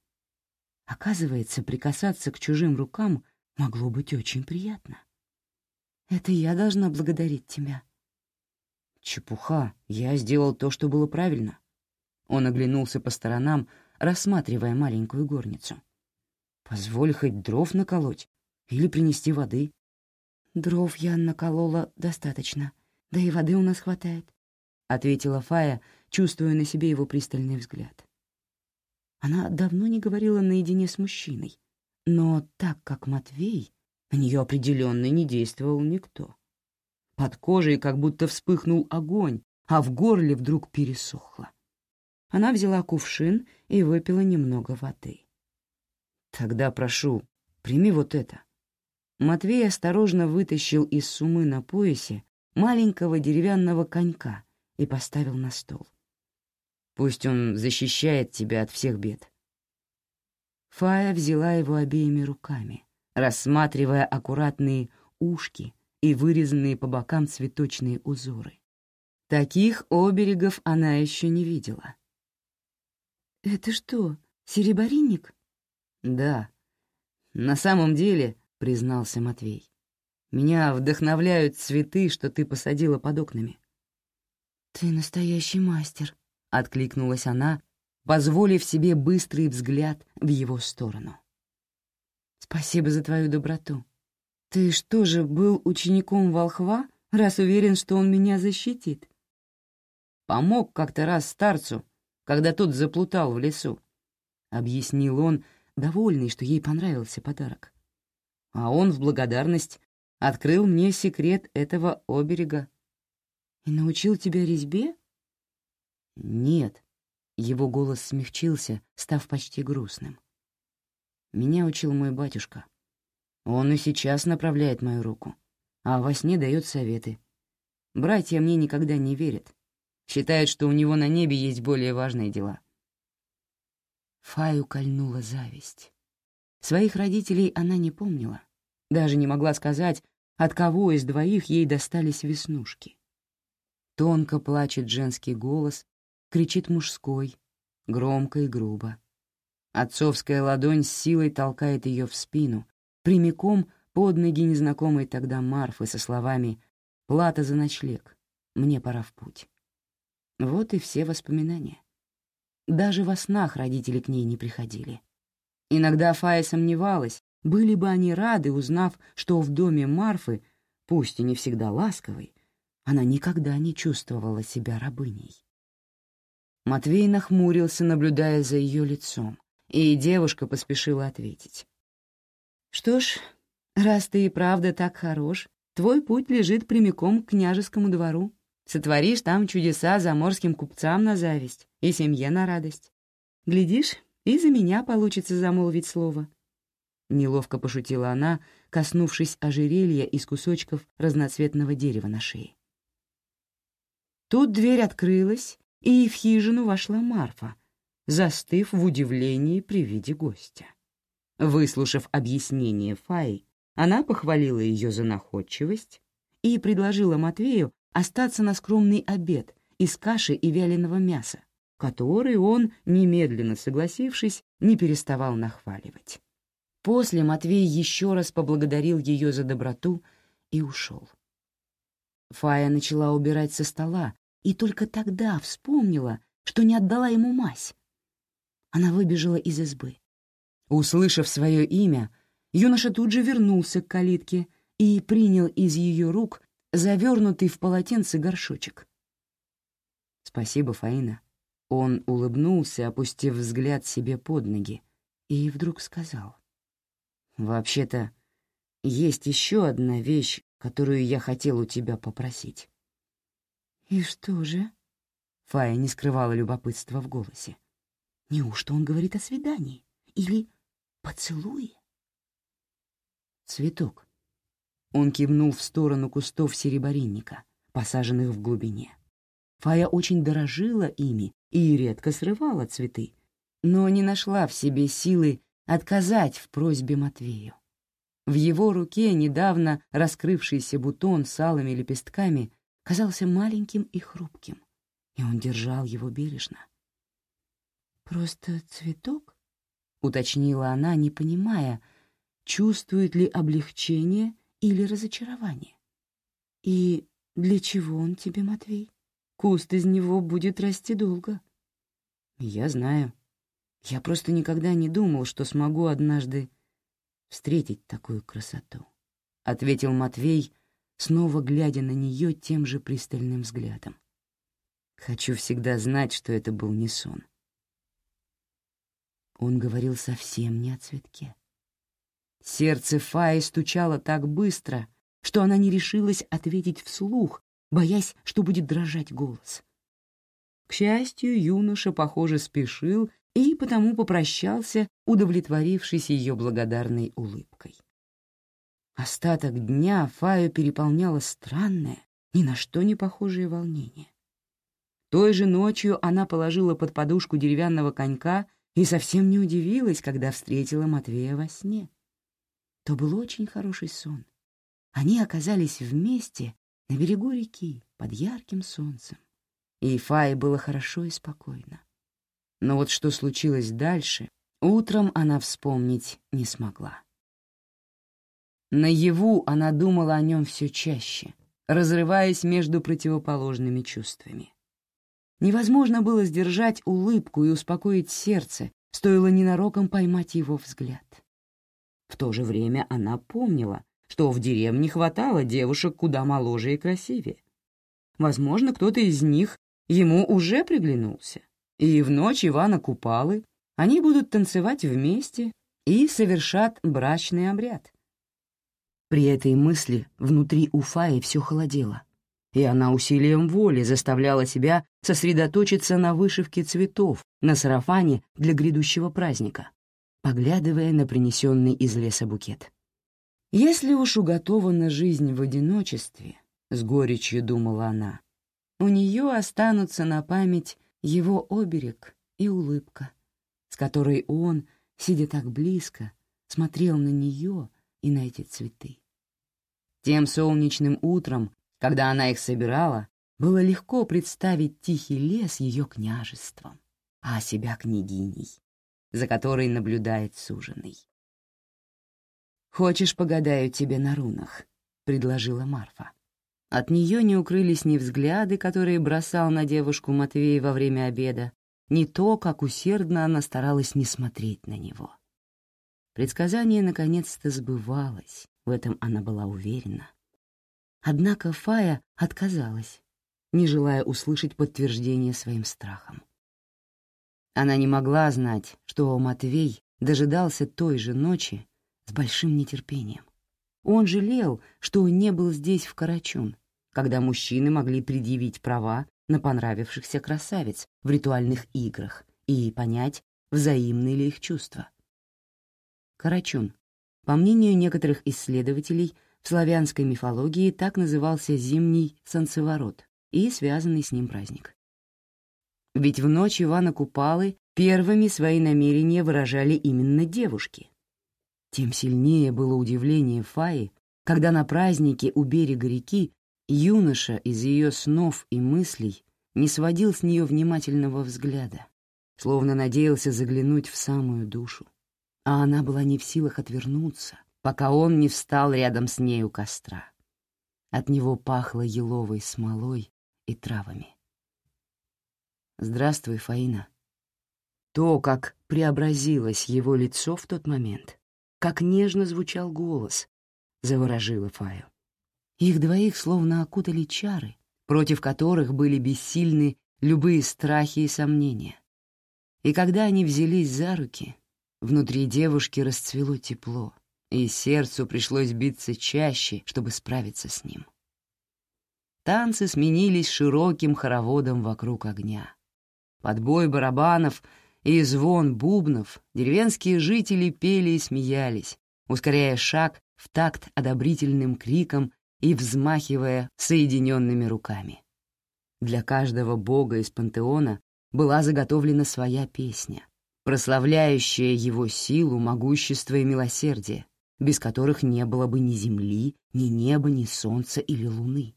Speaker 1: Оказывается, прикасаться к чужим рукам могло быть очень приятно. «Это я должна благодарить тебя». «Чепуха, я сделал то, что было правильно». Он оглянулся по сторонам, рассматривая маленькую горницу. «Позволь хоть дров наколоть или принести воды». «Дров я наколола достаточно, да и воды у нас хватает», — ответила Фая, чувствуя на себе его пристальный взгляд. Она давно не говорила наедине с мужчиной, но так как Матвей, на нее определенно не действовал никто. Под кожей как будто вспыхнул огонь, а в горле вдруг пересохло. Она взяла кувшин и выпила немного воды. «Тогда прошу, прими вот это». Матвей осторожно вытащил из сумы на поясе маленького деревянного конька и поставил на стол. «Пусть он защищает тебя от всех бед». Фая взяла его обеими руками, рассматривая аккуратные ушки и вырезанные по бокам цветочные узоры. Таких оберегов она еще не видела. «Это что, серебряник?» «Да. На самом деле, — признался Матвей, — меня вдохновляют цветы, что ты посадила под окнами».
Speaker 2: «Ты настоящий мастер», — откликнулась она,
Speaker 1: позволив себе быстрый взгляд в его сторону.
Speaker 2: «Спасибо за твою доброту. Ты что же, был учеником волхва, раз уверен, что он меня защитит?»
Speaker 1: Помог как-то раз старцу, когда тот заплутал в лесу», — объяснил он, довольный, что ей понравился подарок. А он в благодарность открыл мне секрет этого оберега.
Speaker 2: «И научил тебя резьбе?»
Speaker 1: «Нет», — его голос смягчился, став почти грустным. «Меня учил мой батюшка. Он и сейчас направляет мою руку, а во сне дает советы. Братья мне никогда не верят, Считает, что у него на небе есть более важные дела. Фаю кольнула зависть. Своих родителей она не помнила, даже не могла сказать, от кого из двоих ей достались веснушки. Тонко плачет женский голос, кричит мужской, громко и грубо. Отцовская ладонь с силой толкает ее в спину, прямиком под ноги незнакомой тогда Марфы со словами «Плата за ночлег, мне пора в путь». Вот и все воспоминания. Даже во снах родители к ней не приходили. Иногда Фая сомневалась, были бы они рады, узнав, что в доме Марфы, пусть и не всегда ласковой, она никогда не чувствовала себя рабыней. Матвей нахмурился, наблюдая за ее лицом, и девушка поспешила ответить. «Что ж, раз ты и правда так хорош, твой путь лежит прямиком к княжескому двору. Сотворишь там чудеса заморским купцам на зависть и семье на радость. Глядишь, и за меня получится замолвить слово». Неловко пошутила она, коснувшись ожерелья из кусочков разноцветного дерева на шее. Тут дверь открылась, и в хижину вошла Марфа, застыв в удивлении при виде гостя. Выслушав объяснение Фаи, она похвалила ее за находчивость и предложила Матвею остаться на скромный обед из каши и вяленого мяса, который он, немедленно согласившись, не переставал нахваливать. После Матвей еще раз поблагодарил ее за доброту и ушел. Фая начала убирать со стола и только тогда вспомнила, что не отдала ему мазь. Она выбежала из избы. Услышав свое имя, юноша тут же вернулся к калитке и принял из ее рук завернутый в полотенце горшочек. «Спасибо, Фаина». Он улыбнулся, опустив взгляд себе под ноги, и вдруг сказал. «Вообще-то, есть еще одна вещь, которую я хотел у тебя попросить».
Speaker 2: «И что же?»
Speaker 1: Фая не скрывала любопытства в голосе.
Speaker 2: «Неужто он говорит о свидании? Или поцелуе?»
Speaker 1: «Цветок», он кивнул в сторону кустов серебряника, посаженных в глубине. Фая очень дорожила ими и редко срывала цветы, но не нашла в себе силы отказать в просьбе Матвею. В его руке недавно раскрывшийся бутон с алыми лепестками казался маленьким и хрупким, и он держал его бережно.
Speaker 2: «Просто цветок?»
Speaker 1: — уточнила она, не понимая, чувствует ли облегчение или разочарование. И для чего он тебе, Матвей? Куст из него будет расти долго. Я знаю. Я просто никогда не думал, что смогу однажды встретить такую красоту, — ответил Матвей, снова глядя на нее тем же пристальным взглядом. Хочу всегда знать, что это был не сон. Он говорил совсем не о цветке. Сердце Фаи стучало так быстро, что она не решилась ответить вслух, боясь, что будет дрожать голос. К счастью, юноша, похоже, спешил и потому попрощался, удовлетворившись ее благодарной улыбкой. Остаток дня Фаю переполняло странное, ни на что не похожее волнение. Той же ночью она положила под подушку деревянного конька и совсем не удивилась, когда встретила Матвея во сне то был очень хороший сон. Они оказались вместе на берегу реки под ярким солнцем. И Фае было хорошо и спокойно. Но вот что случилось дальше, утром она вспомнить не смогла. Наяву она думала о нем все чаще, разрываясь между противоположными чувствами. Невозможно было сдержать улыбку и успокоить сердце, стоило ненароком поймать его взгляд. В то же время она помнила, что в деревне хватало девушек куда моложе и красивее. Возможно, кто-то из них ему уже приглянулся. И в ночь Ивана Купалы они будут танцевать вместе и совершат брачный обряд. При этой мысли внутри у Фаи все холодело, и она усилием воли заставляла себя сосредоточиться на вышивке цветов на сарафане для грядущего праздника поглядывая на принесенный из леса букет. «Если уж уготована жизнь в одиночестве», — с горечью думала она, «у нее останутся на память его оберег и улыбка, с которой он, сидя так близко, смотрел на нее и на эти цветы. Тем солнечным утром, когда она их собирала, было легко представить тихий лес ее княжеством, а себя княгиней, за которой наблюдает суженый. «Хочешь, погадаю тебе на рунах?» — предложила Марфа. От нее не укрылись ни взгляды, которые бросал на девушку Матвей во время обеда, ни то, как усердно она старалась не смотреть на него. Предсказание наконец-то сбывалось, в этом она была уверена. Однако Фая отказалась, не желая услышать подтверждение своим страхам. Она не могла знать, что Матвей дожидался той же ночи с большим нетерпением. Он жалел, что не был здесь в Карачун, когда мужчины могли предъявить права на понравившихся красавиц в ритуальных играх и понять, взаимны ли их чувства. Карачун. По мнению некоторых исследователей, в славянской мифологии так назывался зимний солнцеворот и связанный с ним праздник. Ведь в ночь Ивана Купалы первыми свои намерения выражали именно девушки. Тем сильнее было удивление Фаи, когда на празднике у берега реки юноша из ее снов и мыслей не сводил с нее внимательного взгляда, словно надеялся заглянуть в самую душу а она была не в силах отвернуться, пока он не встал рядом с ней у костра. От него пахло еловой смолой и травами. «Здравствуй, Фаина». То, как преобразилось его лицо в тот момент, как нежно звучал голос, заворожило Фаю. Их двоих словно окутали чары, против которых были бессильны любые страхи и сомнения. И когда они взялись за руки, Внутри девушки расцвело тепло, и сердцу пришлось биться чаще, чтобы справиться с ним. Танцы сменились широким хороводом вокруг огня. Под бой барабанов и звон бубнов деревенские жители пели и смеялись, ускоряя шаг в такт одобрительным криком и взмахивая соединенными руками. Для каждого бога из пантеона была заготовлена своя песня, прославляющая его силу, могущество и милосердие, без которых не было бы ни земли, ни неба, ни солнца или луны.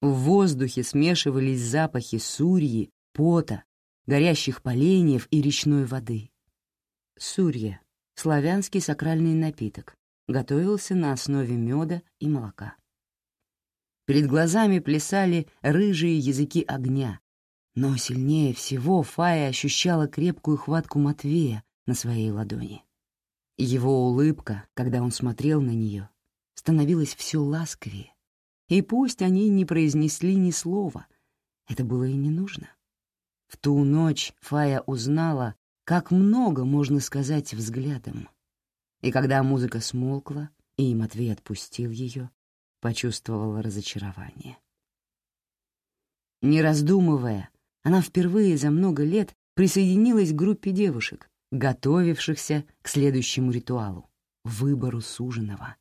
Speaker 1: В воздухе смешивались запахи сурьи, пота, горящих поленьев и речной воды. Сурья — славянский сакральный напиток, готовился на основе меда и молока. Перед глазами плясали рыжие языки огня, но сильнее всего Фая ощущала крепкую хватку Матвея на своей ладони. Его улыбка, когда он смотрел на нее, становилась все ласковее. И пусть они не произнесли ни слова, это было и не нужно. В ту ночь Фая узнала, как много можно сказать взглядом. И когда музыка смолкла, и Матвей отпустил ее, почувствовала разочарование. Не раздумывая, она впервые за много лет присоединилась к группе девушек, готовившихся к следующему ритуалу — выбору суженого.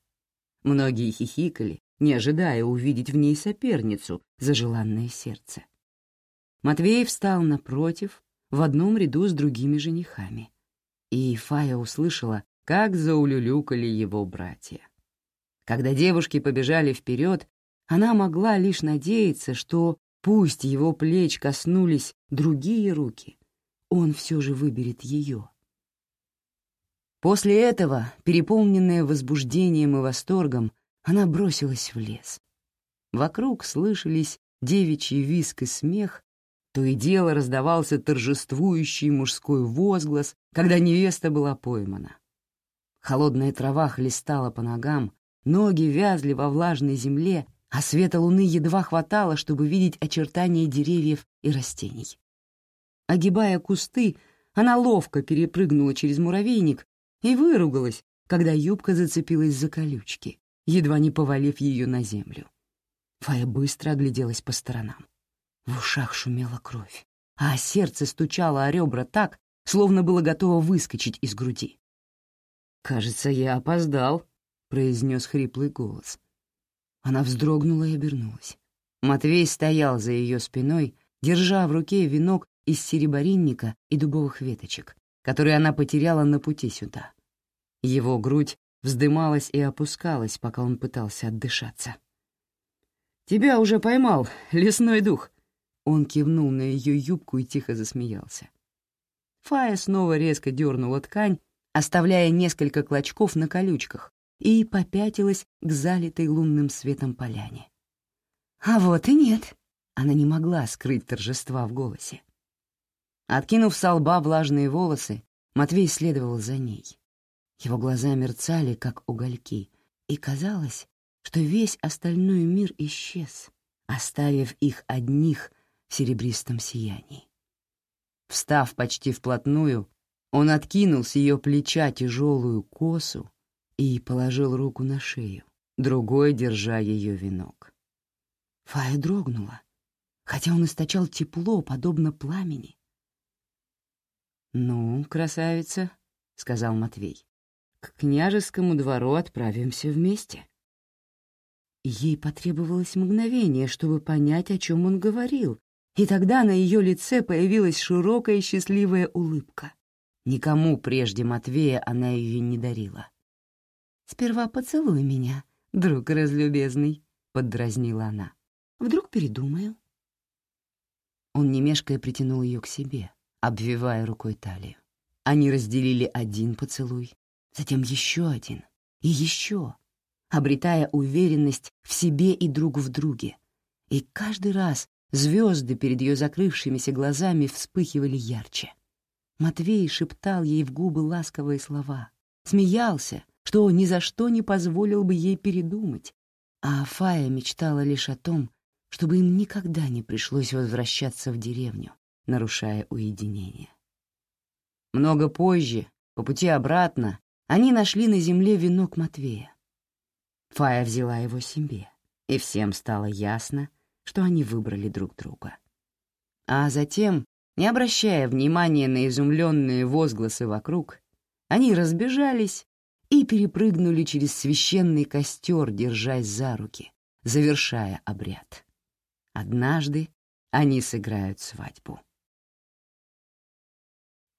Speaker 1: Многие хихикали, не ожидая увидеть в ней соперницу за желанное сердце. Матвей встал напротив, в одном ряду с другими женихами. И Фая услышала, как заулюлюкали его братья. Когда девушки побежали вперед, она могла лишь надеяться, что Пусть его плеч коснулись другие руки, он все же выберет ее. После этого, переполненная возбуждением и восторгом, она бросилась в лес. Вокруг слышались девичий виск и смех, то и дело раздавался торжествующий мужской возглас, когда невеста была поймана. Холодная трава хлестала по ногам, ноги вязли во влажной земле, а света луны едва хватало, чтобы видеть очертания деревьев и растений. Огибая кусты, она ловко перепрыгнула через муравейник и выругалась, когда юбка зацепилась за колючки, едва не повалив ее на землю. Фая быстро огляделась по сторонам. В ушах шумела кровь, а сердце стучало о ребра так, словно было готово выскочить из груди. «Кажется, я опоздал», — произнес хриплый голос. Она вздрогнула и обернулась. Матвей стоял за ее спиной, держа в руке венок из серебрянника и дубовых веточек, которые она потеряла на пути сюда. Его грудь вздымалась и опускалась, пока он пытался отдышаться. «Тебя уже поймал, лесной дух!» Он кивнул на ее юбку и тихо засмеялся. Фая снова резко дернула ткань, оставляя несколько клочков на колючках, и попятилась к залитой лунным светом поляне. «А вот и нет!» Она не могла скрыть торжества в голосе. Откинув с лба влажные волосы, Матвей следовал за ней. Его глаза мерцали, как угольки, и казалось, что весь остальной мир исчез, оставив их одних в серебристом сиянии. Встав почти вплотную, он откинул с ее плеча тяжелую косу и положил руку на шею, другой держа ее венок. Фая дрогнула, хотя он источал тепло, подобно пламени. «Ну, красавица», — сказал Матвей, — «к княжескому двору отправимся вместе». Ей потребовалось мгновение, чтобы понять, о чем он говорил, и тогда на ее лице появилась широкая счастливая улыбка. Никому прежде Матвея она ее не дарила. «Сперва поцелуй меня, друг разлюбезный», — поддразнила она. «Вдруг передумаю?» Он немешкая притянул ее к себе, обвивая рукой талию. Они разделили один поцелуй, затем еще один и еще, обретая уверенность в себе и друг в друге. И каждый раз звезды перед ее закрывшимися глазами вспыхивали ярче. Матвей шептал ей в губы ласковые слова, смеялся, что ни за что не позволил бы ей передумать, а Фая мечтала лишь о том, чтобы им никогда не пришлось возвращаться в деревню, нарушая уединение. Много позже, по пути обратно, они нашли на земле венок Матвея. Фая взяла его себе, и всем стало ясно, что они выбрали друг друга. А затем не обращая внимания на изумленные возгласы вокруг, они разбежались и перепрыгнули через священный костер, держась за руки, завершая обряд. Однажды они сыграют свадьбу.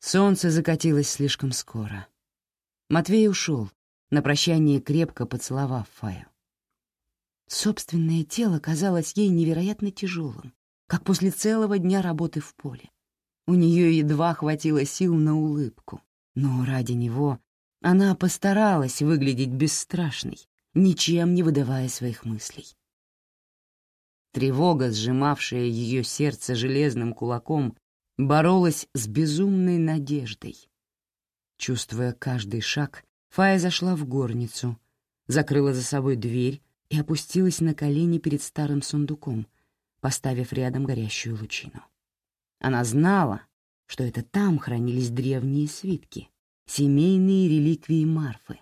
Speaker 1: Солнце закатилось слишком скоро. Матвей ушел, на прощание крепко поцеловав Фаю. Собственное тело казалось ей невероятно тяжелым, как после целого дня работы в поле. У нее едва хватило сил на улыбку, но ради него она постаралась выглядеть бесстрашной, ничем не выдавая своих мыслей. Тревога, сжимавшая ее сердце железным кулаком, боролась с безумной надеждой. Чувствуя каждый шаг, Фая зашла в горницу, закрыла за собой дверь и опустилась на колени перед старым сундуком, поставив рядом горящую лучину. Она знала, что это там хранились древние свитки, семейные реликвии Марфы,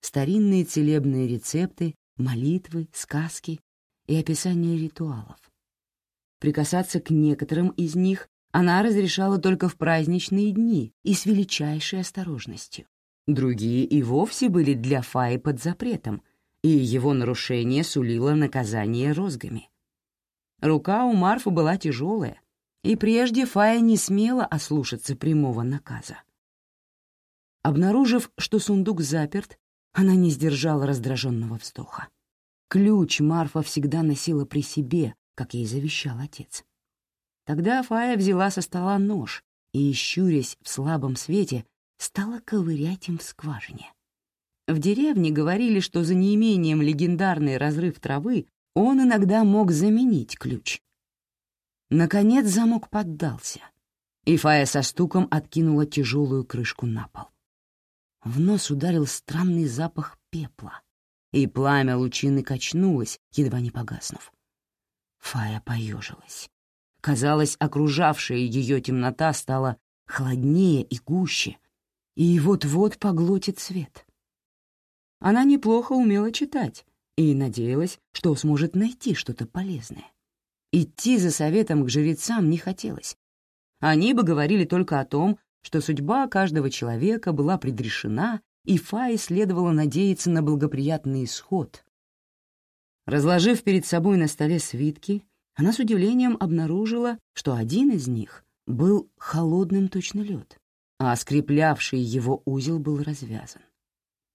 Speaker 1: старинные целебные рецепты, молитвы, сказки и описание ритуалов. Прикасаться к некоторым из них она разрешала только в праздничные дни и с величайшей осторожностью. Другие и вовсе были для Фаи под запретом, и его нарушение сулило наказание розгами. Рука у Марфы была тяжелая, и прежде Фая не смела ослушаться прямого наказа. Обнаружив, что сундук заперт, она не сдержала раздраженного вздоха. Ключ Марфа всегда носила при себе, как ей завещал отец. Тогда Фая взяла со стола нож и, щурясь в слабом свете, стала ковырять им в скважине. В деревне говорили, что за неимением легендарный разрыв травы он иногда мог заменить ключ. Наконец замок поддался, и Фая со стуком откинула тяжелую крышку на пол. В нос ударил странный запах пепла, и пламя лучины качнулось, едва не погаснув. Фая поежилась. Казалось, окружавшая ее темнота стала холоднее и гуще, и вот-вот поглотит свет. Она неплохо умела читать и надеялась, что сможет найти что-то полезное. Идти за советом к жрецам не хотелось. Они бы говорили только о том, что судьба каждого человека была предрешена, и Фае следовало надеяться на благоприятный исход. Разложив перед собой на столе свитки, она с удивлением обнаружила, что один из них был холодным точно лед, а скреплявший его узел был развязан.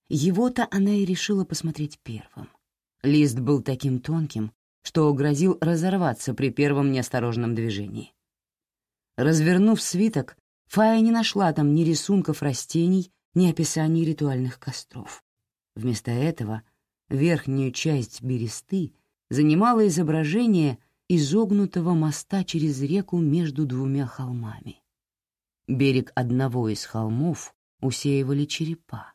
Speaker 1: Его-то она и решила посмотреть первым. Лист был таким тонким, что грозил разорваться при первом неосторожном движении. Развернув свиток, Фая не нашла там ни рисунков растений, ни описаний ритуальных костров. Вместо этого верхнюю часть бересты занимало изображение изогнутого моста через реку между двумя холмами. Берег одного из холмов усеивали черепа,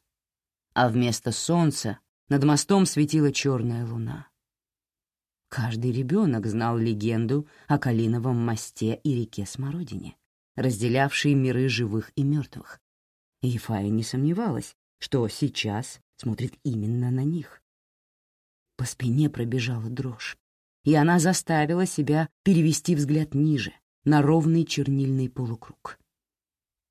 Speaker 1: а вместо солнца над мостом светила черная луна. Каждый ребенок знал легенду о Калиновом мосте и реке Смородине, разделявшей миры живых и мертвых. И Фая не сомневалась, что сейчас смотрит именно на них. По спине пробежала дрожь, и она заставила себя перевести взгляд ниже, на ровный чернильный полукруг.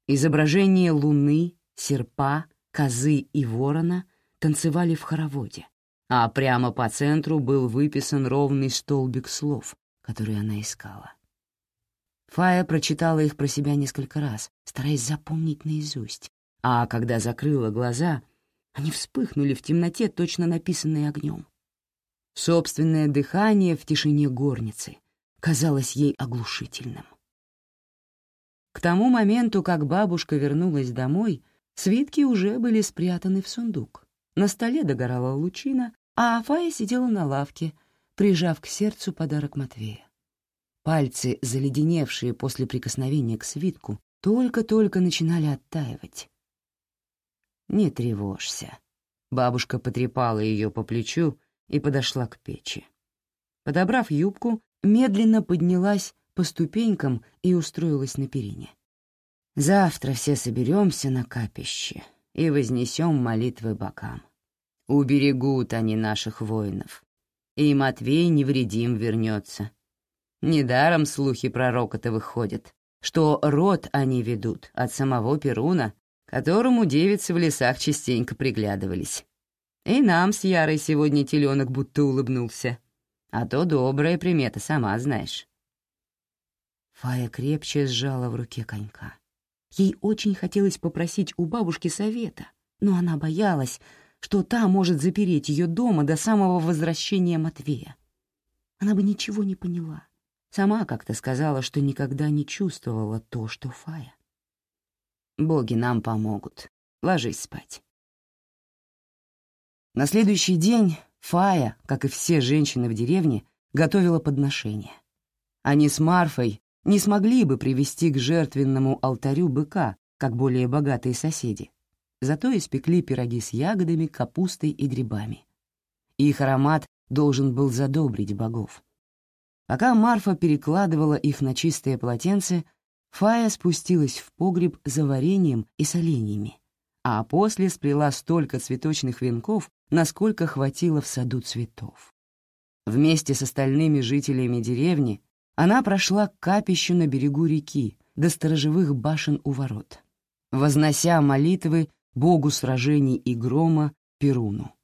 Speaker 1: Изображение луны, серпа, козы и ворона танцевали в хороводе, а прямо по центру был выписан ровный столбик слов, которые она искала. Фая прочитала их про себя несколько раз, стараясь запомнить наизусть, а когда закрыла глаза, они вспыхнули в темноте, точно написанные огнем. Собственное дыхание в тишине горницы казалось ей оглушительным. К тому моменту, как бабушка вернулась домой, свитки уже были спрятаны в сундук. На столе догорала лучина, а Афая сидела на лавке, прижав к сердцу подарок Матвея. Пальцы, заледеневшие после прикосновения к свитку, только-только начинали оттаивать. «Не тревожься». Бабушка потрепала ее по плечу и подошла к печи. Подобрав юбку, медленно поднялась по ступенькам и устроилась на перине. «Завтра все соберемся на капище и вознесем молитвы богам. Уберегут они наших воинов, и Матвей невредим вернется. Недаром слухи пророка-то выходят, что род они ведут от самого Перуна, которому девицы в лесах частенько приглядывались. И нам с Ярой сегодня теленок будто улыбнулся. А то добрая примета, сама знаешь. Фая крепче сжала в руке конька. Ей очень хотелось попросить у бабушки совета, но она боялась, что та может запереть ее дома до самого возвращения Матвея. Она бы ничего не поняла. Сама как-то сказала, что никогда не чувствовала то, что Фая. «Боги нам помогут. Ложись спать». На следующий день Фая, как и все женщины в деревне, готовила подношения. Они с Марфой не смогли бы привести к жертвенному алтарю быка, как более богатые соседи, зато испекли пироги с ягодами, капустой и грибами. Их аромат должен был задобрить богов. Пока Марфа перекладывала их на чистое полотенце, Фая спустилась в погреб за вареньем и соленьями, а после сплела столько цветочных венков, насколько хватило в саду цветов. Вместе с остальными жителями деревни она прошла к капищу на берегу реки до сторожевых башен у ворот, вознося молитвы богу сражений и грома Перуну.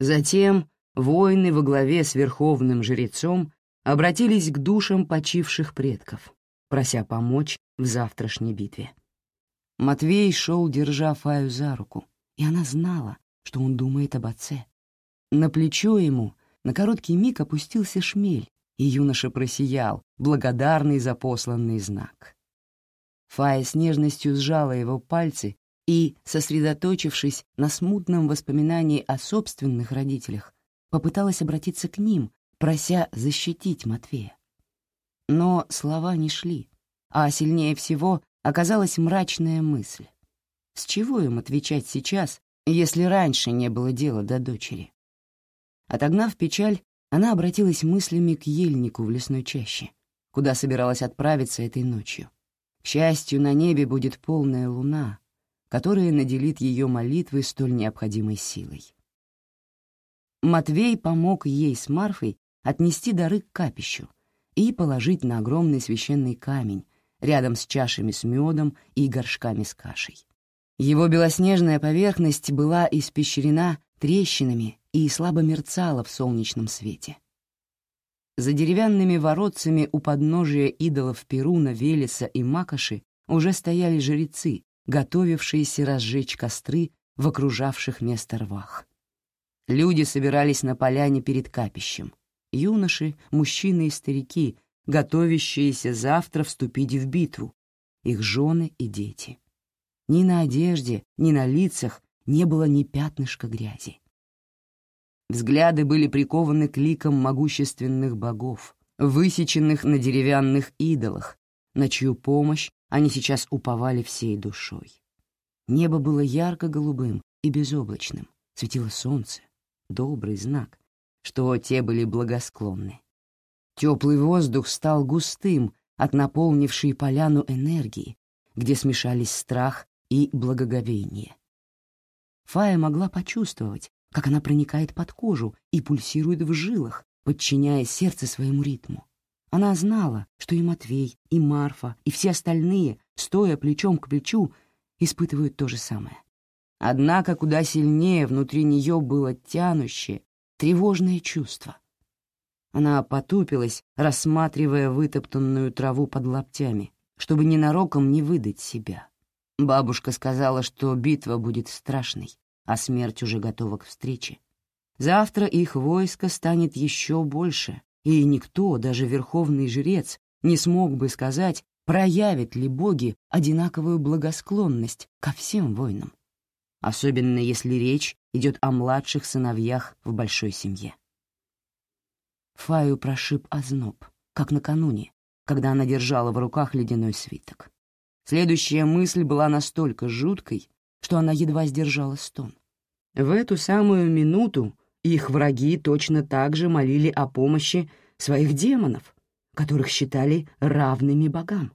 Speaker 1: Затем воины во главе с верховным жрецом обратились к душам почивших предков, прося помочь в завтрашней битве. Матвей шел, держа Фаю за руку, и она знала, что он думает об отце. На плечо ему на короткий миг опустился шмель, и юноша просиял, благодарный за посланный знак. Фая с нежностью сжала его пальцы и, сосредоточившись на смутном воспоминании о собственных родителях, попыталась обратиться к ним, прося защитить Матвея. Но слова не шли, а сильнее всего оказалась мрачная мысль. С чего им отвечать сейчас, если раньше не было дела до дочери? Отогнав печаль, она обратилась мыслями к ельнику в лесной чаще, куда собиралась отправиться этой ночью. К счастью, на небе будет полная луна, которая наделит ее молитвы столь необходимой силой. Матвей помог ей с Марфой отнести дары к капищу и положить на огромный священный камень рядом с чашами с медом и горшками с кашей. Его белоснежная поверхность была испещрена трещинами и слабо мерцала в солнечном свете. За деревянными воротцами у подножия идолов Перуна, Велеса и Макоши уже стояли жрецы, готовившиеся разжечь костры в окружавших место рвах. Люди собирались на поляне перед капищем. Юноши, мужчины и старики, готовящиеся завтра вступить в битву, их жены и дети. Ни на одежде, ни на лицах не было ни пятнышка грязи. Взгляды были прикованы к ликам могущественных богов, высеченных на деревянных идолах, на чью помощь они сейчас уповали всей душой. Небо было ярко-голубым и безоблачным, светило солнце, добрый знак, что те были благосклонны. Теплый воздух стал густым от наполнившей поляну энергии, где смешались страх и благоговение. Фая могла почувствовать, как она проникает под кожу и пульсирует в жилах, подчиняя сердце своему ритму. Она знала, что и Матвей, и Марфа, и все остальные, стоя плечом к плечу, испытывают то же самое. Однако куда сильнее внутри нее было тянущее, тревожное чувство. Она потупилась, рассматривая вытоптанную траву под лаптями, чтобы ненароком не выдать себя. Бабушка сказала, что битва будет страшной, а смерть уже готова к встрече. Завтра их войско станет еще больше, и никто, даже верховный жрец, не смог бы сказать, проявят ли боги одинаковую благосклонность ко всем воинам, особенно если речь идет о младших сыновьях в большой семье. Фаю прошиб озноб, как накануне, когда она держала в руках ледяной свиток. Следующая мысль была настолько жуткой, что она едва сдержала стон. В эту самую минуту их враги точно так же молили о помощи своих демонов, которых считали равными богам.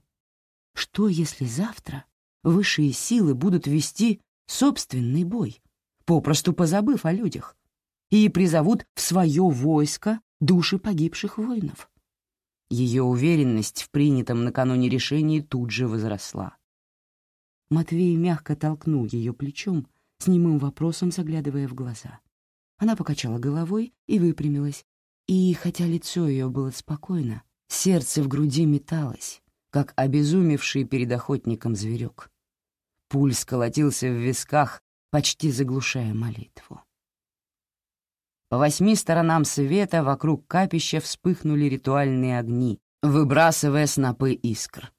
Speaker 1: Что, если завтра высшие силы будут вести собственный бой, попросту позабыв о людях, и призовут в свое войско души погибших воинов? Ее уверенность в принятом накануне решении тут же возросла. Матвей мягко толкнул ее плечом, с немым вопросом заглядывая в глаза. Она покачала головой и выпрямилась, и, хотя лицо ее было спокойно, сердце в груди металось, как обезумевший перед охотником зверек. Пульс колотился в висках, почти заглушая молитву. По восьми сторонам света вокруг капища вспыхнули ритуальные огни, выбрасывая снопы искр.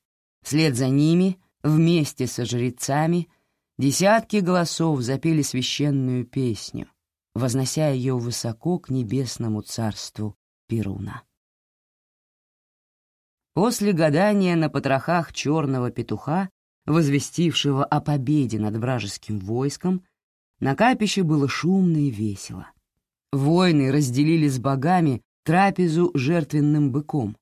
Speaker 1: Вслед за ними, вместе со жрецами, десятки голосов запели священную песню, вознося ее высоко к небесному царству Перуна. После гадания на потрохах черного петуха, возвестившего о победе над вражеским войском, на капище было шумно и весело — Воины разделили с богами трапезу жертвенным быком,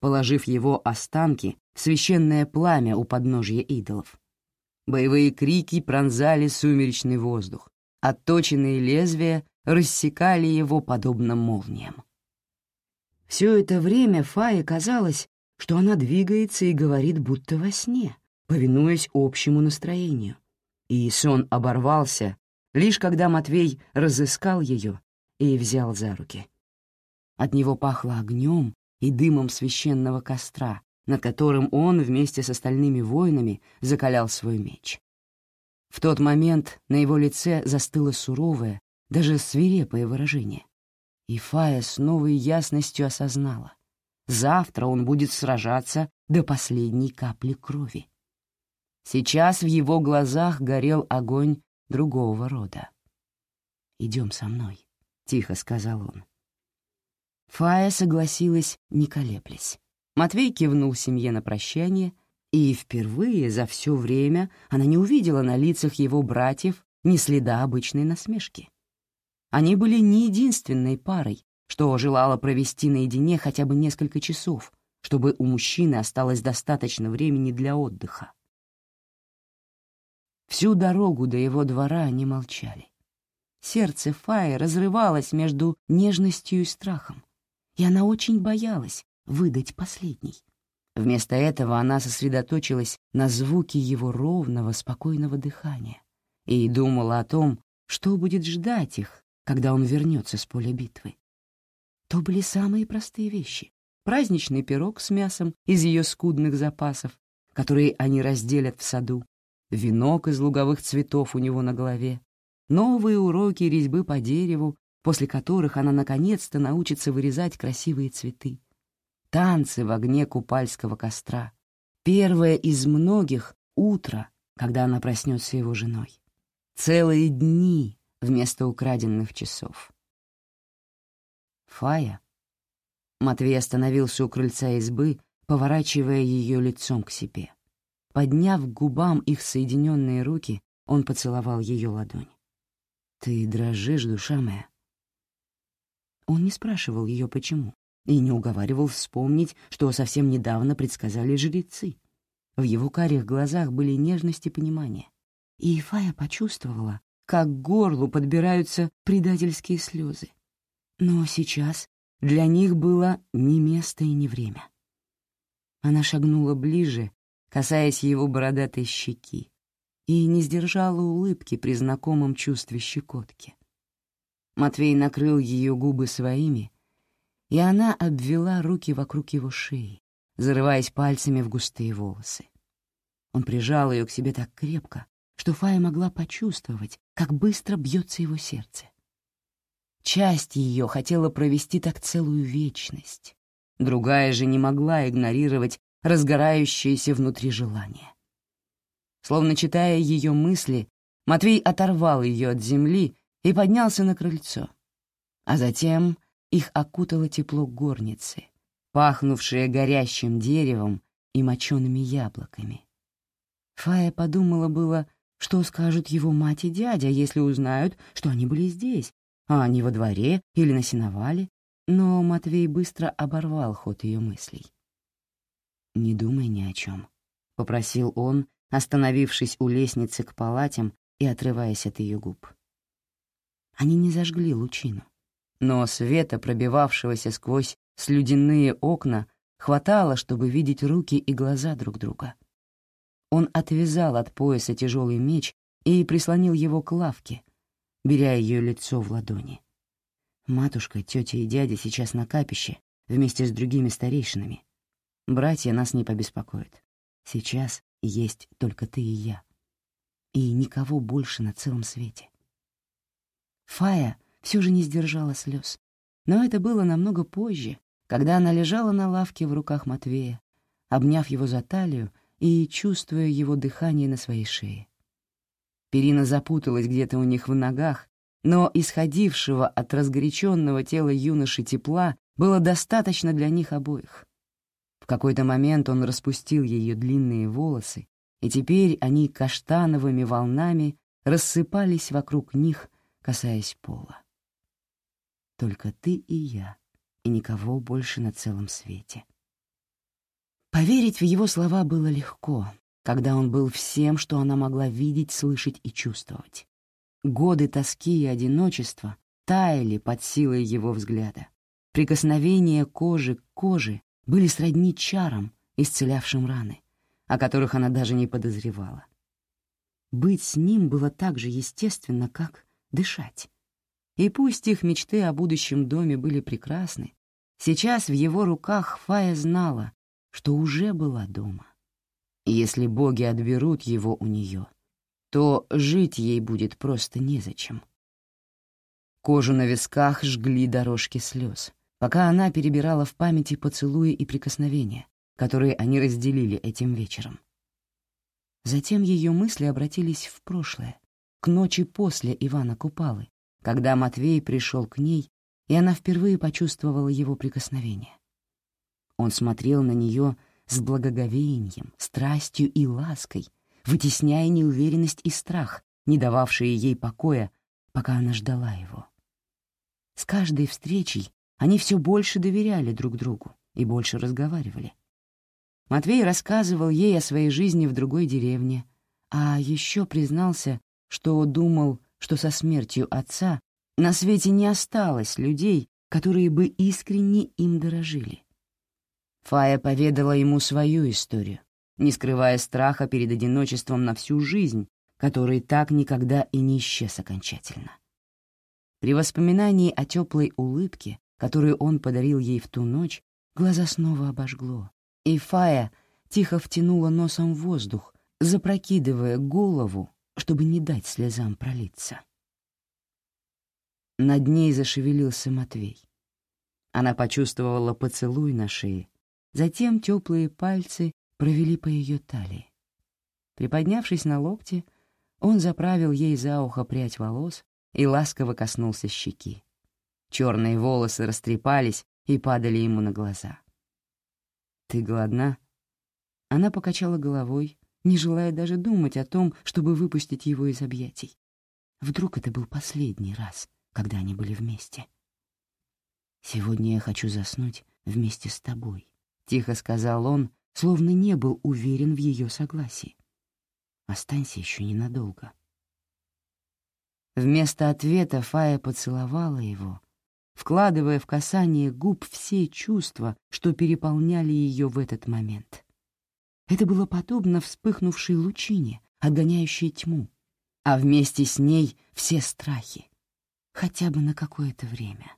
Speaker 1: положив его останки в священное пламя у подножья идолов. Боевые крики пронзали сумеречный воздух, отточенные лезвия рассекали его подобно молниям. Все это время Фае казалось, что она двигается и говорит будто во сне, повинуясь общему настроению. И сон оборвался, лишь когда Матвей разыскал ее и взял за руки. От него пахло огнем и дымом священного костра, над которым он вместе с остальными воинами закалял свой меч. В тот момент на его лице застыло суровое, даже свирепое выражение. И Фая с новой ясностью осознала. Завтра он будет сражаться до последней капли крови. Сейчас в его глазах горел огонь другого рода. «Идем со мной», — тихо сказал он. Фая согласилась, не колеблясь. Матвей кивнул семье на прощание, и впервые за все время она не увидела на лицах его братьев ни следа обычной насмешки. Они были не единственной парой, что желала провести наедине хотя бы несколько часов, чтобы у мужчины осталось достаточно времени для отдыха. Всю дорогу до его двора они молчали. Сердце Фаи разрывалось между нежностью и страхом, и она очень боялась выдать последний. Вместо этого она сосредоточилась на звуке его ровного, спокойного дыхания и думала о том, что будет ждать их, когда он вернется с поля битвы. То были самые простые вещи. Праздничный пирог с мясом из ее скудных запасов, которые они разделят в саду, венок из луговых цветов у него на голове, новые уроки резьбы по дереву, после которых она наконец-то научится вырезать красивые цветы, танцы в огне купальского костра, первое из многих — утро, когда она проснется его женой, целые дни вместо украденных часов. Фая. Матвей остановился у крыльца избы, поворачивая ее лицом к себе. Подняв к губам их соединенные руки, он поцеловал ее ладонь. «Ты дрожишь, душа моя?» Он не спрашивал ее, почему, и не уговаривал вспомнить, что совсем недавно предсказали жрецы. В его карих глазах были нежность и понимание. И Фая почувствовала, как к горлу подбираются предательские слезы. Но сейчас для них было не место и не время. Она шагнула ближе, касаясь его бородатой щеки, и не сдержала улыбки при знакомом чувстве щекотки. Матвей накрыл ее губы своими, и она обвела руки вокруг его шеи, зарываясь пальцами в густые волосы. Он прижал ее к себе так крепко, что Фая могла почувствовать, как быстро бьется его сердце. Часть ее хотела провести так целую вечность, другая же не могла игнорировать разгорающееся внутри желание. Словно читая ее мысли, Матвей оторвал ее от земли и поднялся на крыльцо. А затем их окутало тепло горницы, пахнувшее горящим деревом и мочеными яблоками. Фая подумала было, что скажут его мать и дядя, если узнают, что они были здесь, а не во дворе или на сеновале, но Матвей быстро оборвал ход ее мыслей. «Не думай ни о чем», — попросил он, остановившись у лестницы к палатям и отрываясь от ее губ. Они не зажгли лучину, но света, пробивавшегося сквозь слюдяные окна, хватало, чтобы видеть руки и глаза друг друга. Он отвязал от пояса тяжелый меч и прислонил его к лавке, беря ее лицо в ладони. Матушка, тетя и дядя сейчас на капище вместе с другими старейшинами. Братья нас не побеспокоят. Сейчас есть только ты и я. И никого больше на целом свете. Фая все же не сдержала слез. Но это было намного позже, когда она лежала на лавке в руках Матвея, обняв его за талию и чувствуя его дыхание на своей шее. Перина запуталась где-то у них в ногах, но исходившего от разгоряченного тела юноши тепла было достаточно для них обоих. В какой-то момент он распустил ее длинные волосы, и теперь они каштановыми волнами рассыпались вокруг них, касаясь пола. Только ты и я, и никого больше на целом свете. Поверить в его слова было легко, когда он был всем, что она могла видеть, слышать и чувствовать. Годы тоски и одиночества таяли под силой его взгляда. Прикосновения кожи к коже были сродни чарам, исцелявшим раны, о которых она даже не подозревала. Быть с ним было так же естественно, как дышать. И пусть их мечты о будущем доме были прекрасны, сейчас в его руках Фая знала, что уже была дома. Если боги отберут его у нее, то жить ей будет просто незачем. Кожу на висках жгли дорожки слез, пока она перебирала в памяти поцелуи и прикосновения, которые они разделили этим вечером. Затем ее мысли обратились в прошлое, к ночи после Ивана Купалы, когда Матвей пришел к ней, и она впервые почувствовала его прикосновение. Он смотрел на нее с благоговением, страстью и лаской, вытесняя неуверенность и страх, не дававшие ей покоя, пока она ждала его. С каждой встречей они все больше доверяли друг другу и больше разговаривали. Матвей рассказывал ей о своей жизни в другой деревне, а еще признался, что думал, что со смертью отца на свете не осталось людей, которые бы искренне им дорожили. Фая поведала ему свою историю, не скрывая страха перед одиночеством на всю жизнь, который так никогда и не исчез окончательно. При воспоминании о теплой улыбке, которую он подарил ей в ту ночь, глаза снова обожгло, и Фая тихо втянула носом воздух, запрокидывая голову, чтобы не дать слезам пролиться. Над ней зашевелился Матвей. Она почувствовала поцелуй на шее, затем теплые пальцы провели по ее талии. Приподнявшись на локте, он заправил ей за ухо прядь волос и ласково коснулся щеки. Черные волосы растрепались и падали ему на глаза. «Ты голодна?» Она покачала головой, не желая даже думать о том, чтобы выпустить его из объятий. Вдруг это был последний раз, когда они были вместе. «Сегодня я хочу заснуть вместе с тобой», — тихо сказал он, словно не был уверен в ее согласии. «Останься еще ненадолго». Вместо ответа Фая поцеловала его, вкладывая в касание губ все чувства, что переполняли ее в этот момент. Это было подобно вспыхнувшей лучине, отгоняющей тьму, а вместе с ней все страхи, хотя бы на какое-то время.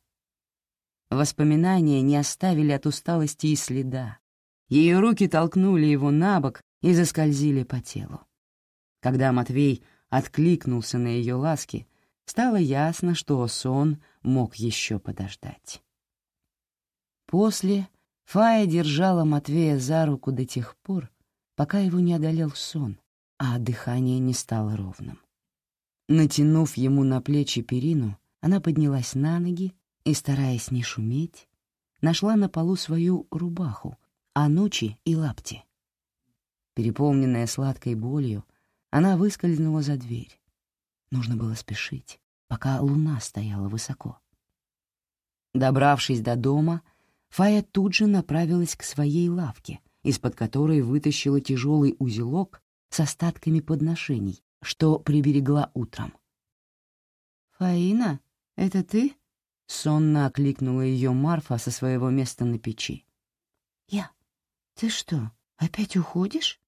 Speaker 1: Воспоминания не оставили от усталости и следа. Ее руки толкнули его на бок и заскользили по телу. Когда Матвей откликнулся на ее ласки, стало ясно, что сон мог еще подождать. После Фая держала Матвея за руку до тех пор, пока его не одолел сон, а дыхание не стало ровным. Натянув ему на плечи перину, она поднялась на ноги и, стараясь не шуметь, нашла на полу свою рубаху, анучи и лапти. Переполненная сладкой болью, она выскользнула за дверь. Нужно было спешить, пока луна стояла высоко. Добравшись до дома, Фая тут же направилась к своей лавке, из-под которой вытащила тяжелый узелок с остатками подношений, что приберегла утром. «Фаина, это ты?» — сонно окликнула ее Марфа со своего места на печи. «Я. Ты что, опять уходишь?»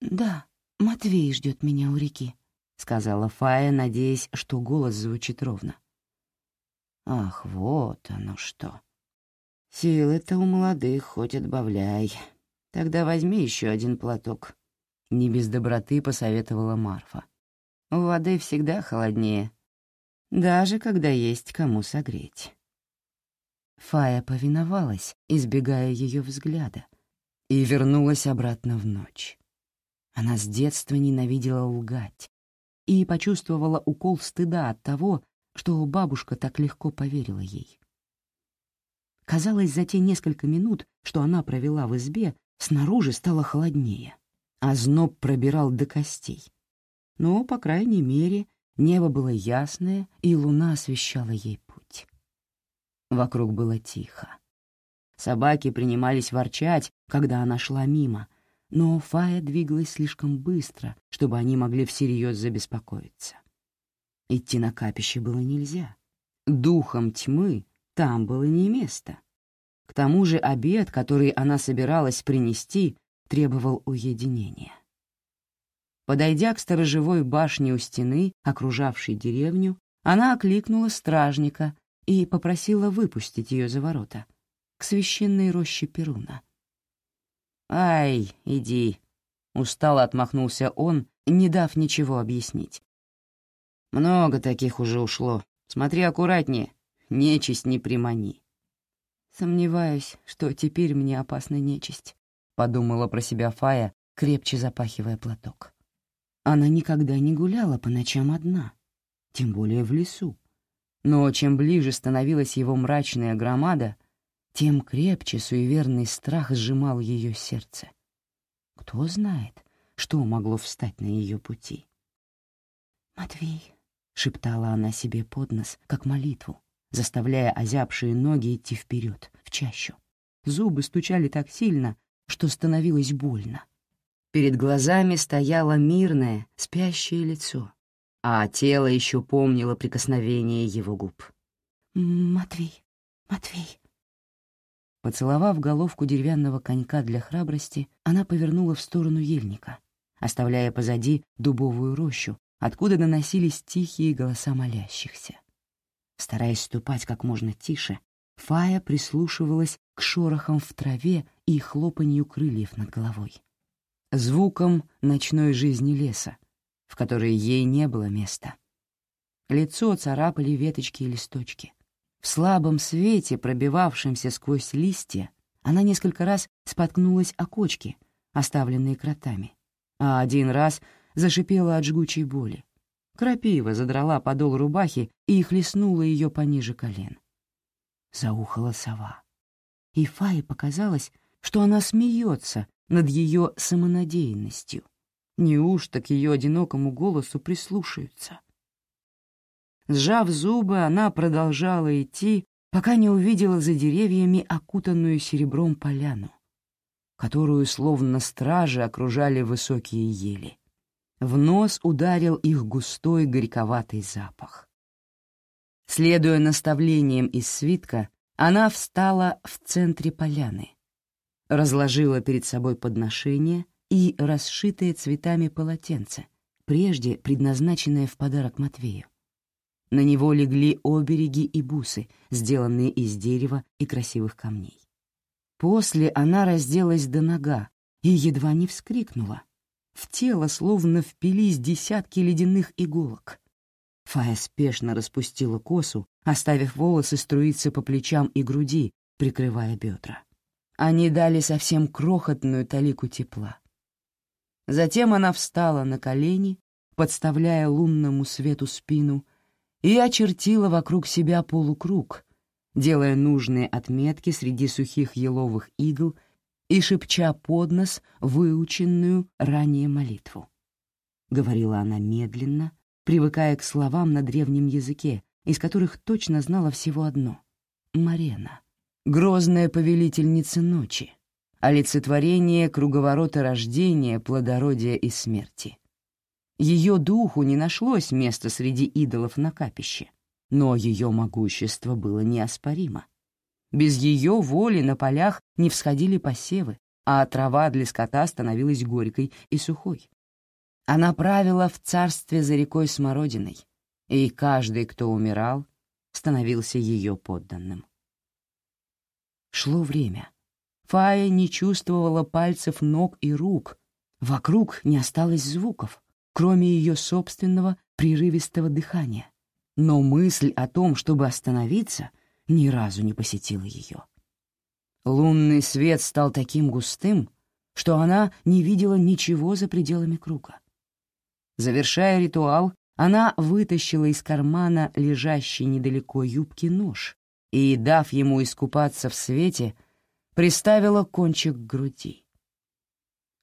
Speaker 1: «Да, Матвей ждет меня у реки», — сказала Фая, надеясь, что голос звучит ровно. «Ах, вот оно что. Силы-то у молодых хоть отбавляй», Тогда возьми еще один платок. Не без доброты посоветовала Марфа. У воды всегда холоднее, даже когда есть кому согреть. Фая повиновалась, избегая ее взгляда, и вернулась обратно в ночь. Она с детства ненавидела лгать и почувствовала укол стыда от того, что бабушка так легко поверила ей. Казалось, за те несколько минут, что она провела в избе, Снаружи стало холоднее, а зноб пробирал до костей. Но, по крайней мере, небо было ясное, и луна освещала ей путь. Вокруг было тихо. Собаки принимались ворчать, когда она шла мимо, но Фая двигалась слишком быстро, чтобы они могли всерьез забеспокоиться. Идти на капище было нельзя. Духом тьмы там было не место. К тому же обед, который она собиралась принести, требовал уединения. Подойдя к сторожевой башне у стены, окружавшей деревню, она окликнула стражника и попросила выпустить ее за ворота, к священной роще Перуна. «Ай, иди!» — устало отмахнулся он, не дав ничего объяснить. «Много таких уже ушло. Смотри аккуратнее, нечисть не примани». Сомневаюсь, что теперь мне опасна нечисть, — подумала про себя Фая, крепче запахивая платок. Она никогда не гуляла по ночам одна, тем более в лесу. Но чем ближе становилась его мрачная громада, тем крепче суеверный страх сжимал ее сердце. Кто знает, что могло встать на ее пути. «Матвей», — шептала она себе под нос, как молитву, заставляя озябшие ноги идти вперед, в чащу. Зубы стучали так сильно, что становилось больно. Перед глазами стояло мирное, спящее лицо, а тело еще помнило прикосновение его губ. «Матвей, Матвей!» Поцеловав головку деревянного конька для храбрости, она повернула в сторону ельника, оставляя позади дубовую рощу, откуда доносились тихие голоса молящихся. Стараясь ступать как можно тише, Фая прислушивалась к шорохам в траве и хлопанью крыльев над головой. Звуком ночной жизни леса, в которой ей не было места. лицо царапали веточки и листочки. В слабом свете, пробивавшемся сквозь листья, она несколько раз споткнулась о кочки, оставленные кротами, а один раз зашипела от жгучей боли. Крапива задрала подол рубахи и хлестнула ее пониже колен. Заухала сова. И Фае показалось, что она смеется над ее самонадеянностью. Неужто к ее одинокому голосу прислушаются? Сжав зубы, она продолжала идти, пока не увидела за деревьями окутанную серебром поляну, которую словно стражи окружали высокие ели. В нос ударил их густой горьковатый запах. Следуя наставлениям из свитка, она встала в центре поляны, разложила перед собой подношение и расшитое цветами полотенце, прежде предназначенное в подарок Матвею. На него легли обереги и бусы, сделанные из дерева и красивых камней. После она разделась до нога и едва не вскрикнула. В тело словно впились десятки ледяных иголок. Фая спешно распустила косу, оставив волосы струиться по плечам и груди, прикрывая бедра. Они дали совсем крохотную талику тепла. Затем она встала на колени, подставляя лунному свету спину, и очертила вокруг себя полукруг, делая нужные отметки среди сухих еловых игл и шепча под нос выученную ранее молитву. Говорила она медленно, привыкая к словам на древнем языке, из которых точно знала всего одно — Марена, грозная повелительница ночи, олицетворение круговорота рождения, плодородия и смерти. Ее духу не нашлось места среди идолов на капище, но ее могущество было неоспоримо. Без ее воли на полях не всходили посевы, а трава для скота становилась горькой и сухой. Она правила в царстве за рекой Смородиной, и каждый, кто умирал, становился ее подданным. Шло время. Фая не чувствовала пальцев ног и рук. Вокруг не осталось звуков, кроме ее собственного прерывистого дыхания. Но мысль о том, чтобы остановиться, ни разу не посетила ее. Лунный свет стал таким густым, что она не видела ничего за пределами круга. Завершая ритуал, она вытащила из кармана лежащей недалеко юбки нож и, дав ему искупаться в свете, приставила кончик к груди.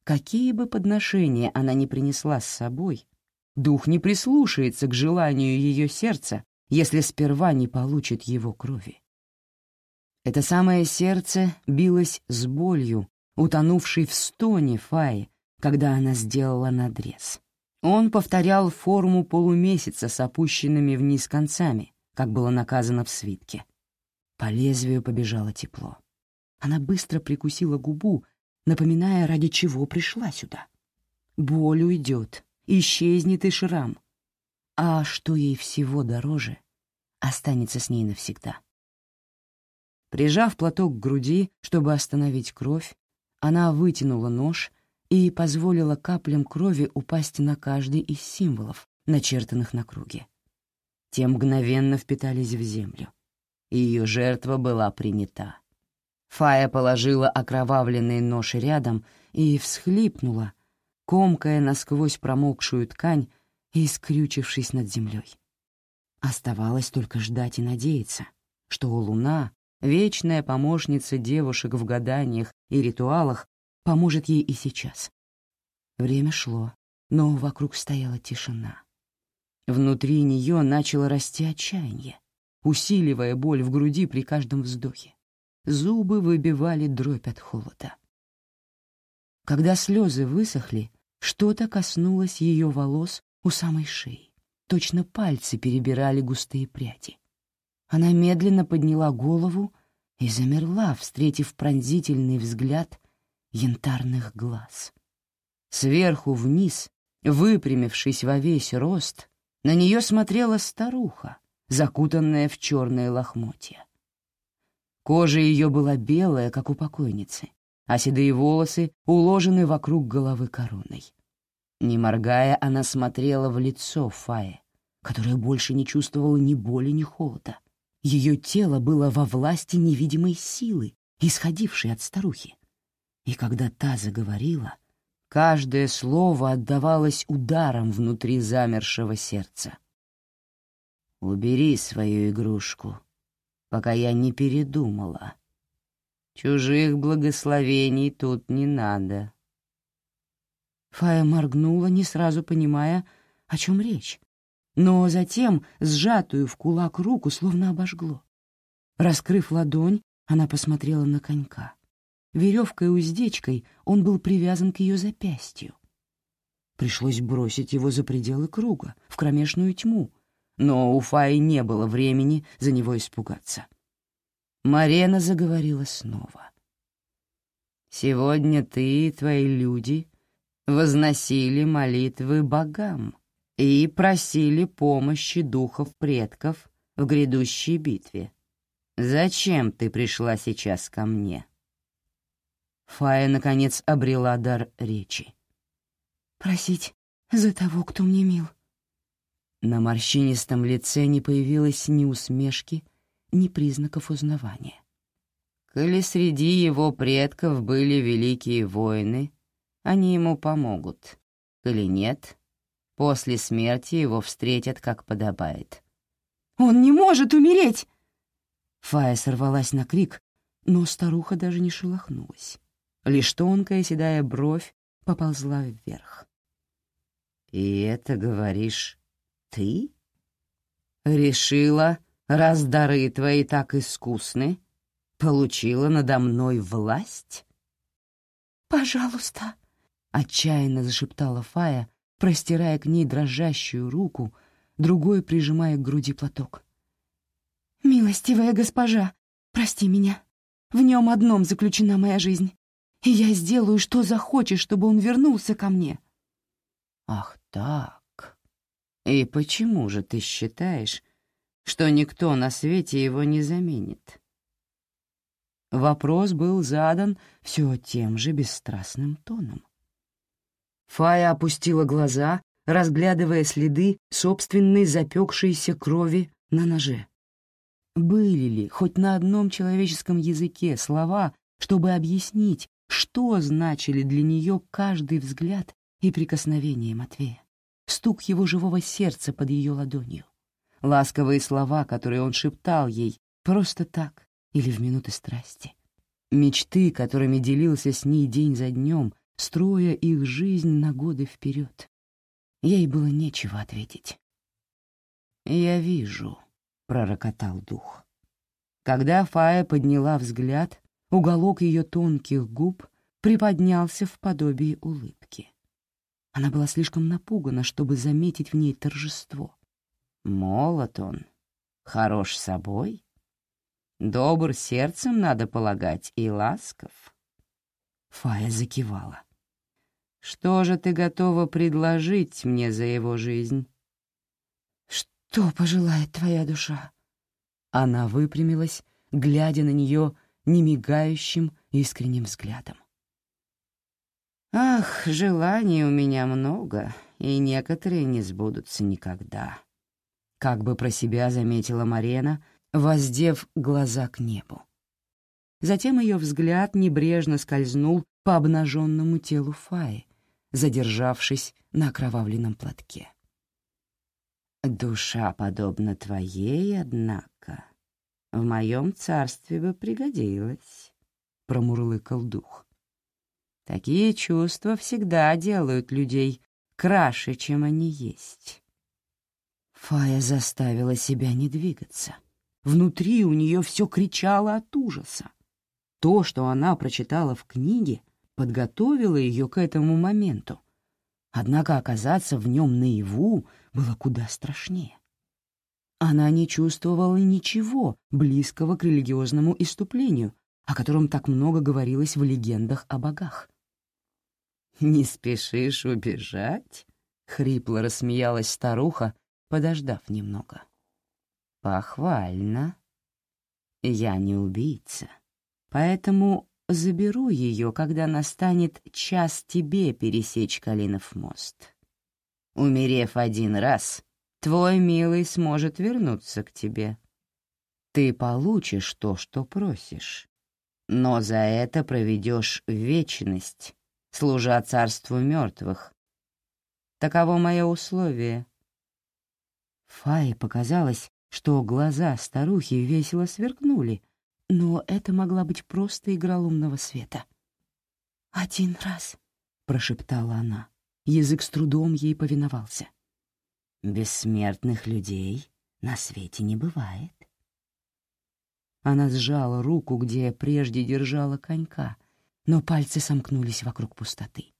Speaker 1: Какие бы подношения она ни принесла с собой, дух не прислушается к желанию ее сердца, если сперва не получит его крови. Это самое сердце билось с болью, утонувшей в стоне Фаи, когда она сделала надрез. Он повторял форму полумесяца с опущенными вниз концами, как было наказано в свитке. По лезвию побежало тепло. Она быстро прикусила губу, напоминая, ради чего пришла сюда. Боль уйдет, исчезнет и шрам. А что ей всего дороже, останется с ней навсегда. Прижав платок к груди, чтобы остановить кровь, она вытянула нож и позволила каплям крови упасть на каждый из символов, начертанных на круге. Те мгновенно впитались в землю, и ее жертва была принята. Фая положила окровавленный нож рядом и всхлипнула, комкая насквозь промокшую ткань и скрючившись над землей. Оставалось только ждать и надеяться, что луна, вечная помощница девушек в гаданиях и ритуалах, поможет ей и сейчас. Время шло, но вокруг стояла тишина. Внутри нее начало расти отчаяние, усиливая боль в груди при каждом вздохе. Зубы выбивали дробь от холода. Когда слезы высохли, что-то коснулось ее волос у самой шеи. Точно пальцы перебирали густые пряди. Она медленно подняла голову и замерла, встретив пронзительный взгляд янтарных глаз. Сверху вниз, выпрямившись во весь рост, на нее смотрела старуха, закутанная в черные лохмотья. Кожа ее была белая, как у покойницы, а седые волосы уложены вокруг головы короной. Не моргая, она смотрела в лицо Фае, которая больше не чувствовала ни боли, ни холода. Ее тело было во власти невидимой силы, исходившей от старухи. И когда та заговорила, каждое слово отдавалось ударом внутри замершего сердца. «Убери свою игрушку, пока я не передумала. Чужих благословений тут не надо».
Speaker 2: Фая моргнула, не сразу понимая, о чем речь, но затем сжатую в кулак руку словно обожгло. Раскрыв ладонь, она посмотрела на конька. Веревкой-уздечкой он был привязан к ее запястью. Пришлось бросить его за пределы круга, в кромешную тьму, но у Фаи не было времени за него испугаться. Марена заговорила снова.
Speaker 1: «Сегодня ты и твои люди возносили молитвы богам и просили помощи духов предков в грядущей битве. Зачем ты пришла сейчас ко мне?»
Speaker 2: Фая, наконец, обрела дар речи. «Просить за того, кто мне мил». На морщинистом лице не появилось ни усмешки, ни признаков узнавания.
Speaker 1: «Коли среди его предков были великие воины, они ему помогут. Коли нет, после смерти его встретят, как подобает».
Speaker 2: «Он не может умереть!» Фая сорвалась на крик, но старуха даже не шелохнулась. Лишь тонкая седая бровь поползла вверх.
Speaker 1: «И это, говоришь, ты? Решила, раз дары твои так искусны, получила надо мной власть?»
Speaker 2: «Пожалуйста», —
Speaker 1: отчаянно зашептала Фая, простирая к ней дрожащую руку, другой прижимая к груди платок.
Speaker 2: «Милостивая госпожа, прости меня. В нем одном заключена моя жизнь и я сделаю, что захочешь, чтобы он вернулся ко мне».
Speaker 1: «Ах так? И почему же ты считаешь, что никто на свете его не заменит?» Вопрос был задан все тем же бесстрастным тоном. Фая опустила глаза, разглядывая следы собственной запекшейся крови на ноже. Были ли хоть на одном человеческом языке слова, чтобы объяснить, что значили для нее каждый взгляд и прикосновение Матвея, стук его живого сердца под ее ладонью, ласковые слова, которые он шептал ей просто так или в минуты страсти, мечты, которыми делился с ней день за днем, строя их жизнь на годы вперед. Ей было нечего ответить. «Я вижу», — пророкотал дух. Когда Фая подняла взгляд, Уголок ее тонких губ приподнялся в подобии улыбки. Она была слишком напугана, чтобы заметить в ней торжество. Молод он, хорош собой, добр сердцем, надо полагать, и ласков. Фая закивала. «Что же ты готова предложить мне за его жизнь?»
Speaker 2: «Что пожелает твоя душа?»
Speaker 1: Она выпрямилась, глядя на нее немигающим искренним взглядом. «Ах, желаний у меня много, и некоторые не сбудутся никогда», — как бы про себя заметила Марена, воздев глаза к небу. Затем ее взгляд небрежно скользнул по обнаженному телу Фаи, задержавшись на окровавленном платке. «Душа подобна твоей, однако, в моем царстве бы пригодилось», — промурлыкал дух. «Такие чувства всегда делают людей краше, чем они есть». Фая заставила себя не двигаться. Внутри у нее все кричало от ужаса. То, что она прочитала в книге, подготовило ее к этому моменту. Однако оказаться в нем наяву было куда страшнее. Она не чувствовала ничего близкого к религиозному иступлению, о котором так много говорилось в легендах о богах. «Не спешишь убежать?» — хрипло рассмеялась старуха, подождав немного. «Похвально. Я не убийца, поэтому заберу ее, когда настанет час тебе пересечь Калинов мост. Умерев один раз — твой милый сможет вернуться к тебе. Ты получишь то, что просишь, но за это проведешь вечность, служа царству мертвых. Таково мое условие.
Speaker 2: Фае показалось, что глаза старухи весело сверкнули, но это могла быть просто игра лунного света. «Один раз», — прошептала она. Язык с трудом ей повиновался.
Speaker 1: «Бессмертных людей на свете не бывает».
Speaker 2: Она сжала руку, где прежде держала конька, но пальцы сомкнулись вокруг пустоты.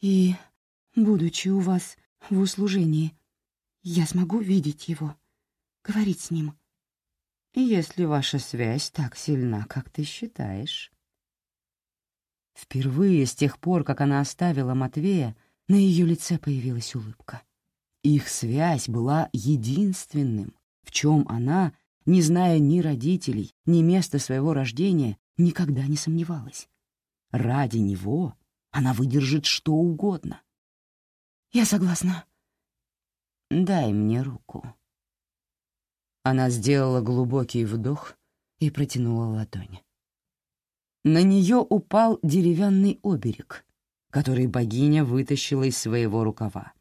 Speaker 2: «И, будучи у вас в услужении, я смогу видеть его, говорить с ним?»
Speaker 1: «Если ваша связь так сильна, как ты считаешь».
Speaker 2: Впервые с тех пор, как она оставила Матвея, на ее лице появилась улыбка. Их связь была единственным, в чем она, не зная ни родителей, ни места своего рождения, никогда не сомневалась. Ради него она выдержит что угодно. «Я согласна».
Speaker 1: «Дай мне руку». Она сделала глубокий вдох и протянула ладонь. На нее упал деревянный оберег, который богиня вытащила из своего рукава.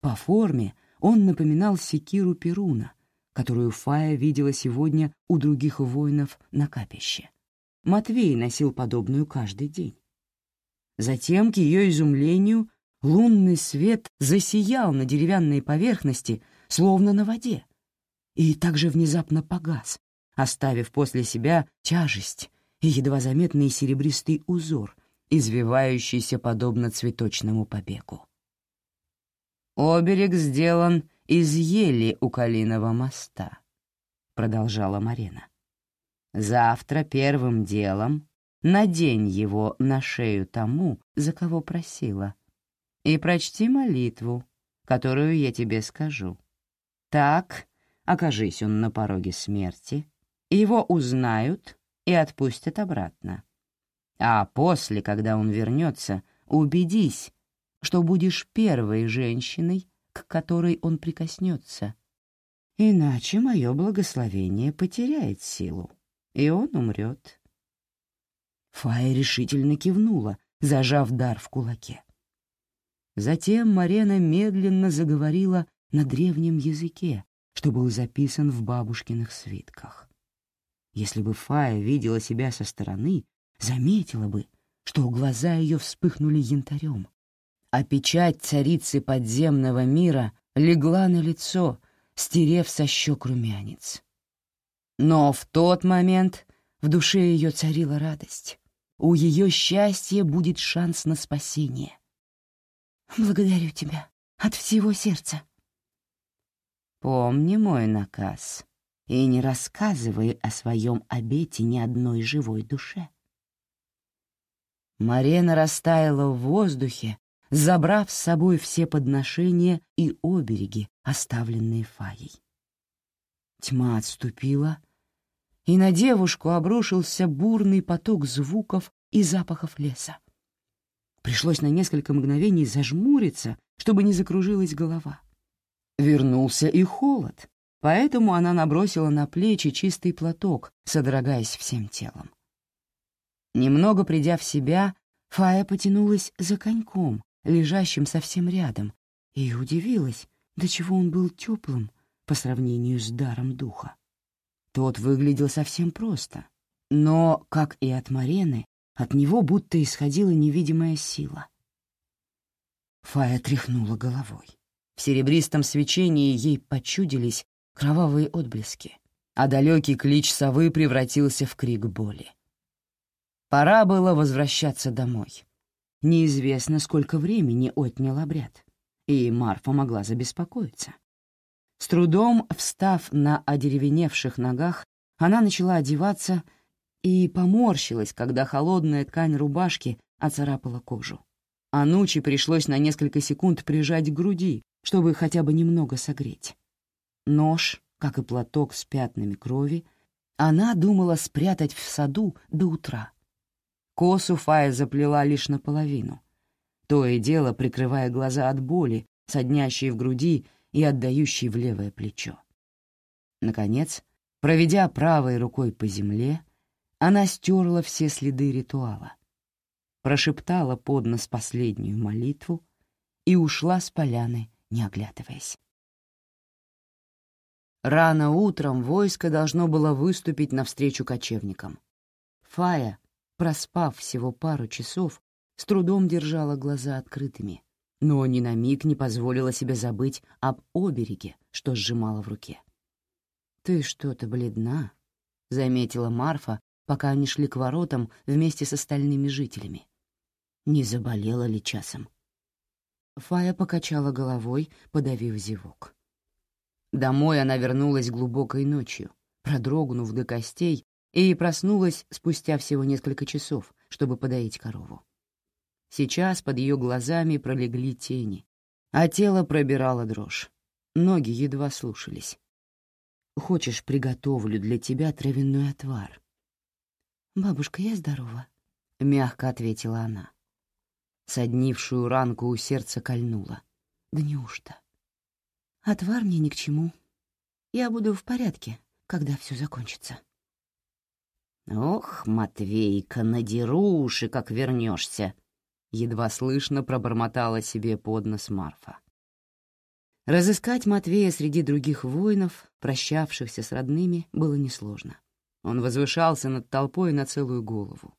Speaker 1: По форме он напоминал секиру Перуна, которую Фая видела сегодня у других воинов на капище. Матвей носил подобную каждый день. Затем, к ее изумлению, лунный свет засиял на деревянной поверхности, словно на воде, и также внезапно погас, оставив после себя тяжесть и едва заметный серебристый узор, извивающийся подобно цветочному побегу. «Оберег сделан из ели у Калиного моста», — продолжала Марина. «Завтра первым делом надень его на шею тому, за кого просила, и прочти молитву, которую я тебе скажу. Так, окажись он на пороге смерти, его узнают и отпустят обратно. А после, когда он вернется, убедись, что будешь первой женщиной, к которой он прикоснется. Иначе мое благословение потеряет силу, и он умрет. Фая решительно кивнула, зажав дар в кулаке. Затем Марена медленно заговорила на древнем языке, что был записан в бабушкиных свитках. Если бы Фая видела себя со стороны, заметила бы, что глаза ее вспыхнули янтарем, а печать царицы подземного мира легла на лицо, стерев со щек румянец. Но в тот момент в душе ее царила радость. У ее счастья будет шанс на спасение. «Благодарю тебя от всего сердца», Помни мой наказ и не рассказывай о своем обете ни одной живой душе. Марена растаяла в воздухе, забрав с собой все подношения и обереги, оставленные Фаей. Тьма отступила, и на девушку обрушился бурный поток звуков и запахов леса. Пришлось на несколько мгновений зажмуриться, чтобы не закружилась голова. Вернулся и холод, поэтому она набросила на плечи чистый платок, содрогаясь всем телом. Немного придя в себя, Фая потянулась за коньком, лежащим совсем рядом, и удивилась, до чего он был теплым по сравнению с даром духа. Тот выглядел совсем просто, но, как и от Марены, от него будто исходила невидимая сила. Фая тряхнула головой. В серебристом свечении ей почудились кровавые отблески, а далекий клич совы превратился в крик боли. Пора было возвращаться домой. Неизвестно, сколько времени отнял обряд, и Марфа могла забеспокоиться. С трудом встав на одеревеневших ногах, она начала одеваться и поморщилась, когда холодная ткань рубашки оцарапала кожу. Анучи пришлось на несколько секунд прижать к груди, чтобы хотя бы немного согреть. Нож, как и платок с пятнами крови, она думала спрятать в саду до утра. Косу Фая заплела лишь наполовину, то и дело прикрывая глаза от боли, соднящей в груди и отдающий в левое плечо. Наконец, проведя правой рукой по земле, она стерла все следы ритуала, прошептала под нос последнюю молитву и ушла с поляны, не оглядываясь. Рано утром войско должно было выступить навстречу кочевникам. Фая, проспав всего пару часов, с трудом держала глаза открытыми, но ни на миг не позволила себе забыть об обереге, что сжимала в руке. «Ты что-то бледна», — заметила Марфа, пока они шли к воротам вместе с остальными жителями. «Не заболела ли часом?» Фая покачала головой, подавив зевок. Домой она вернулась глубокой ночью, продрогнув до костей, и проснулась спустя всего несколько часов, чтобы подоить корову. Сейчас под ее глазами пролегли тени, а тело пробирало дрожь. Ноги едва слушались. «Хочешь, приготовлю для тебя травяной отвар?»
Speaker 2: «Бабушка, я здорова», —
Speaker 1: мягко ответила она. Соднившую ранку у сердца кольнула.
Speaker 2: «Да неужто?» Отвар мне ни к чему. Я буду в порядке, когда все закончится.
Speaker 1: «Ох, Матвейка, надеру как вернешься!» Едва слышно пробормотала себе под нос Марфа. Разыскать Матвея среди других воинов, прощавшихся с родными, было несложно. Он возвышался над толпой на целую голову.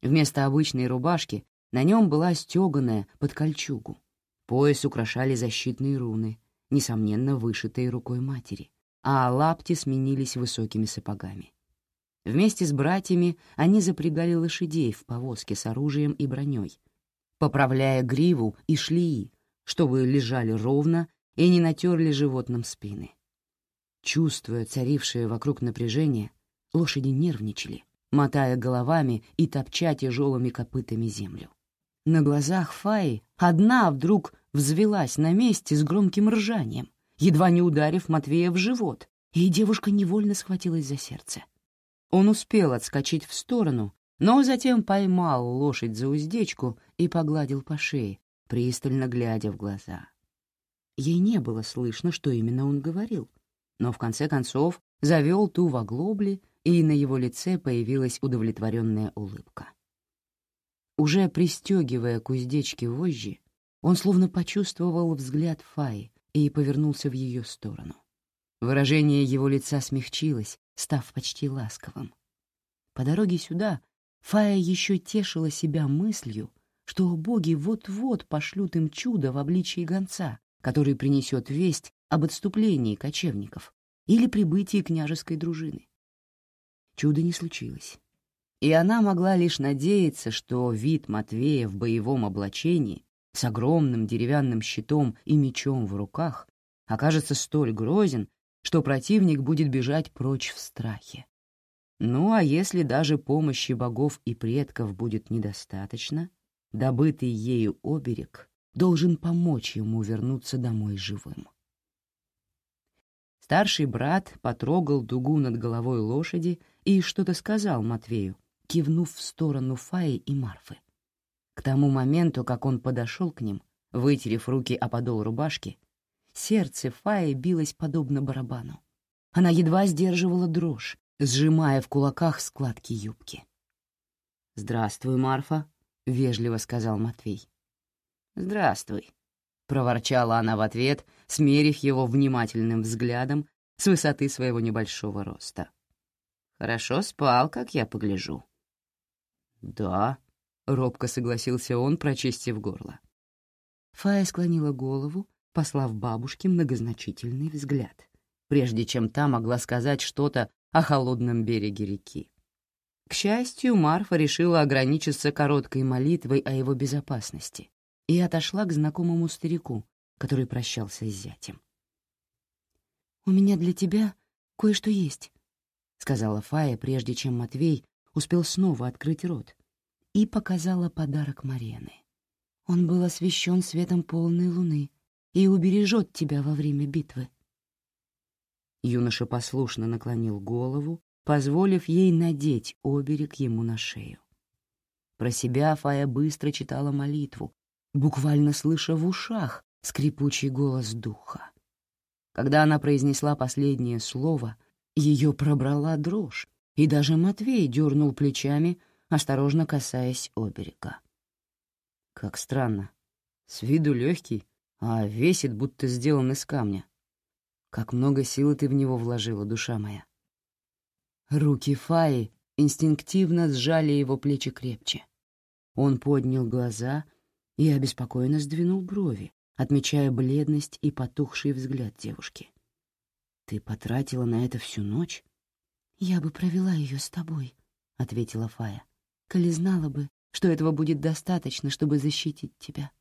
Speaker 1: Вместо обычной рубашки на нем была стеганая под кольчугу. Пояс украшали защитные руны, несомненно, вышитой рукой матери, а лапти сменились высокими сапогами. Вместе с братьями они запрягали лошадей в повозке с оружием и броней, поправляя гриву и шлии, чтобы лежали ровно и не натерли животным спины. Чувствуя царившее вокруг напряжение, лошади нервничали, мотая головами и топча тяжелыми копытами землю. На глазах Фаи одна вдруг взвелась на месте с громким ржанием, едва не ударив Матвея в живот, и девушка невольно схватилась за сердце. Он успел отскочить в сторону, но затем поймал лошадь за уздечку и погладил по шее, пристально глядя в глаза. Ей не было слышно, что именно он говорил, но в конце концов завел ту в оглобли, и на его лице появилась удовлетворенная улыбка. Уже пристегивая к уздечке вожжи, он словно почувствовал взгляд Фаи и повернулся в ее сторону. Выражение его лица смягчилось, став почти ласковым. По дороге сюда Фая еще тешила себя мыслью, что боги вот-вот пошлют им чудо в обличии гонца, который принесет весть об отступлении кочевников или прибытии княжеской дружины. Чудо не случилось, и она могла лишь надеяться, что вид Матвея в боевом облачении с огромным деревянным щитом и мечом в руках окажется столь грозен, что противник будет бежать прочь в страхе. Ну а если даже помощи богов и предков будет недостаточно, добытый ею оберег должен помочь ему вернуться домой живым. Старший брат потрогал дугу над головой лошади и что-то сказал Матвею, кивнув в сторону Фаи и Марфы. К тому моменту, как он подошел к ним, вытерев руки о подол рубашки, сердце Фаи билось подобно барабану. Она едва сдерживала дрожь, сжимая в кулаках складки юбки. «Здравствуй, Марфа», — вежливо сказал Матвей. «Здравствуй», — проворчала она в ответ, смерив его внимательным взглядом с высоты своего небольшого роста. «Хорошо спал, как я погляжу». «Да», — робко согласился он, прочистив горло. Фая склонила голову, послав бабушке многозначительный взгляд, прежде чем та могла сказать что-то о холодном береге реки. К счастью, Марфа решила ограничиться короткой молитвой о его безопасности и отошла к знакомому старику, который прощался с зятем.
Speaker 2: «У меня для тебя кое-что есть», — сказала Фая, прежде чем Матвей успел снова открыть рот, и показала подарок Марены. Он был освещен светом полной луны и убережет тебя во время битвы.
Speaker 1: Юноша послушно наклонил голову, позволив ей надеть оберег ему на шею. Про себя Фая быстро читала молитву, буквально слыша в ушах скрипучий голос духа. Когда она произнесла последнее слово, ее пробрала дрожь, и даже Матвей дернул плечами, осторожно касаясь оберега. Как странно. С виду легкий, а весит, будто сделан из камня. Как много силы ты в него вложила, душа моя. Руки Фаи инстинктивно сжали его плечи крепче. Он поднял глаза и обеспокоенно сдвинул брови, отмечая бледность и потухший взгляд девушки. «Ты потратила на это всю ночь?»
Speaker 2: «Я бы провела ее с тобой», — ответила Фая, «коли знала бы, что этого будет достаточно, чтобы защитить тебя».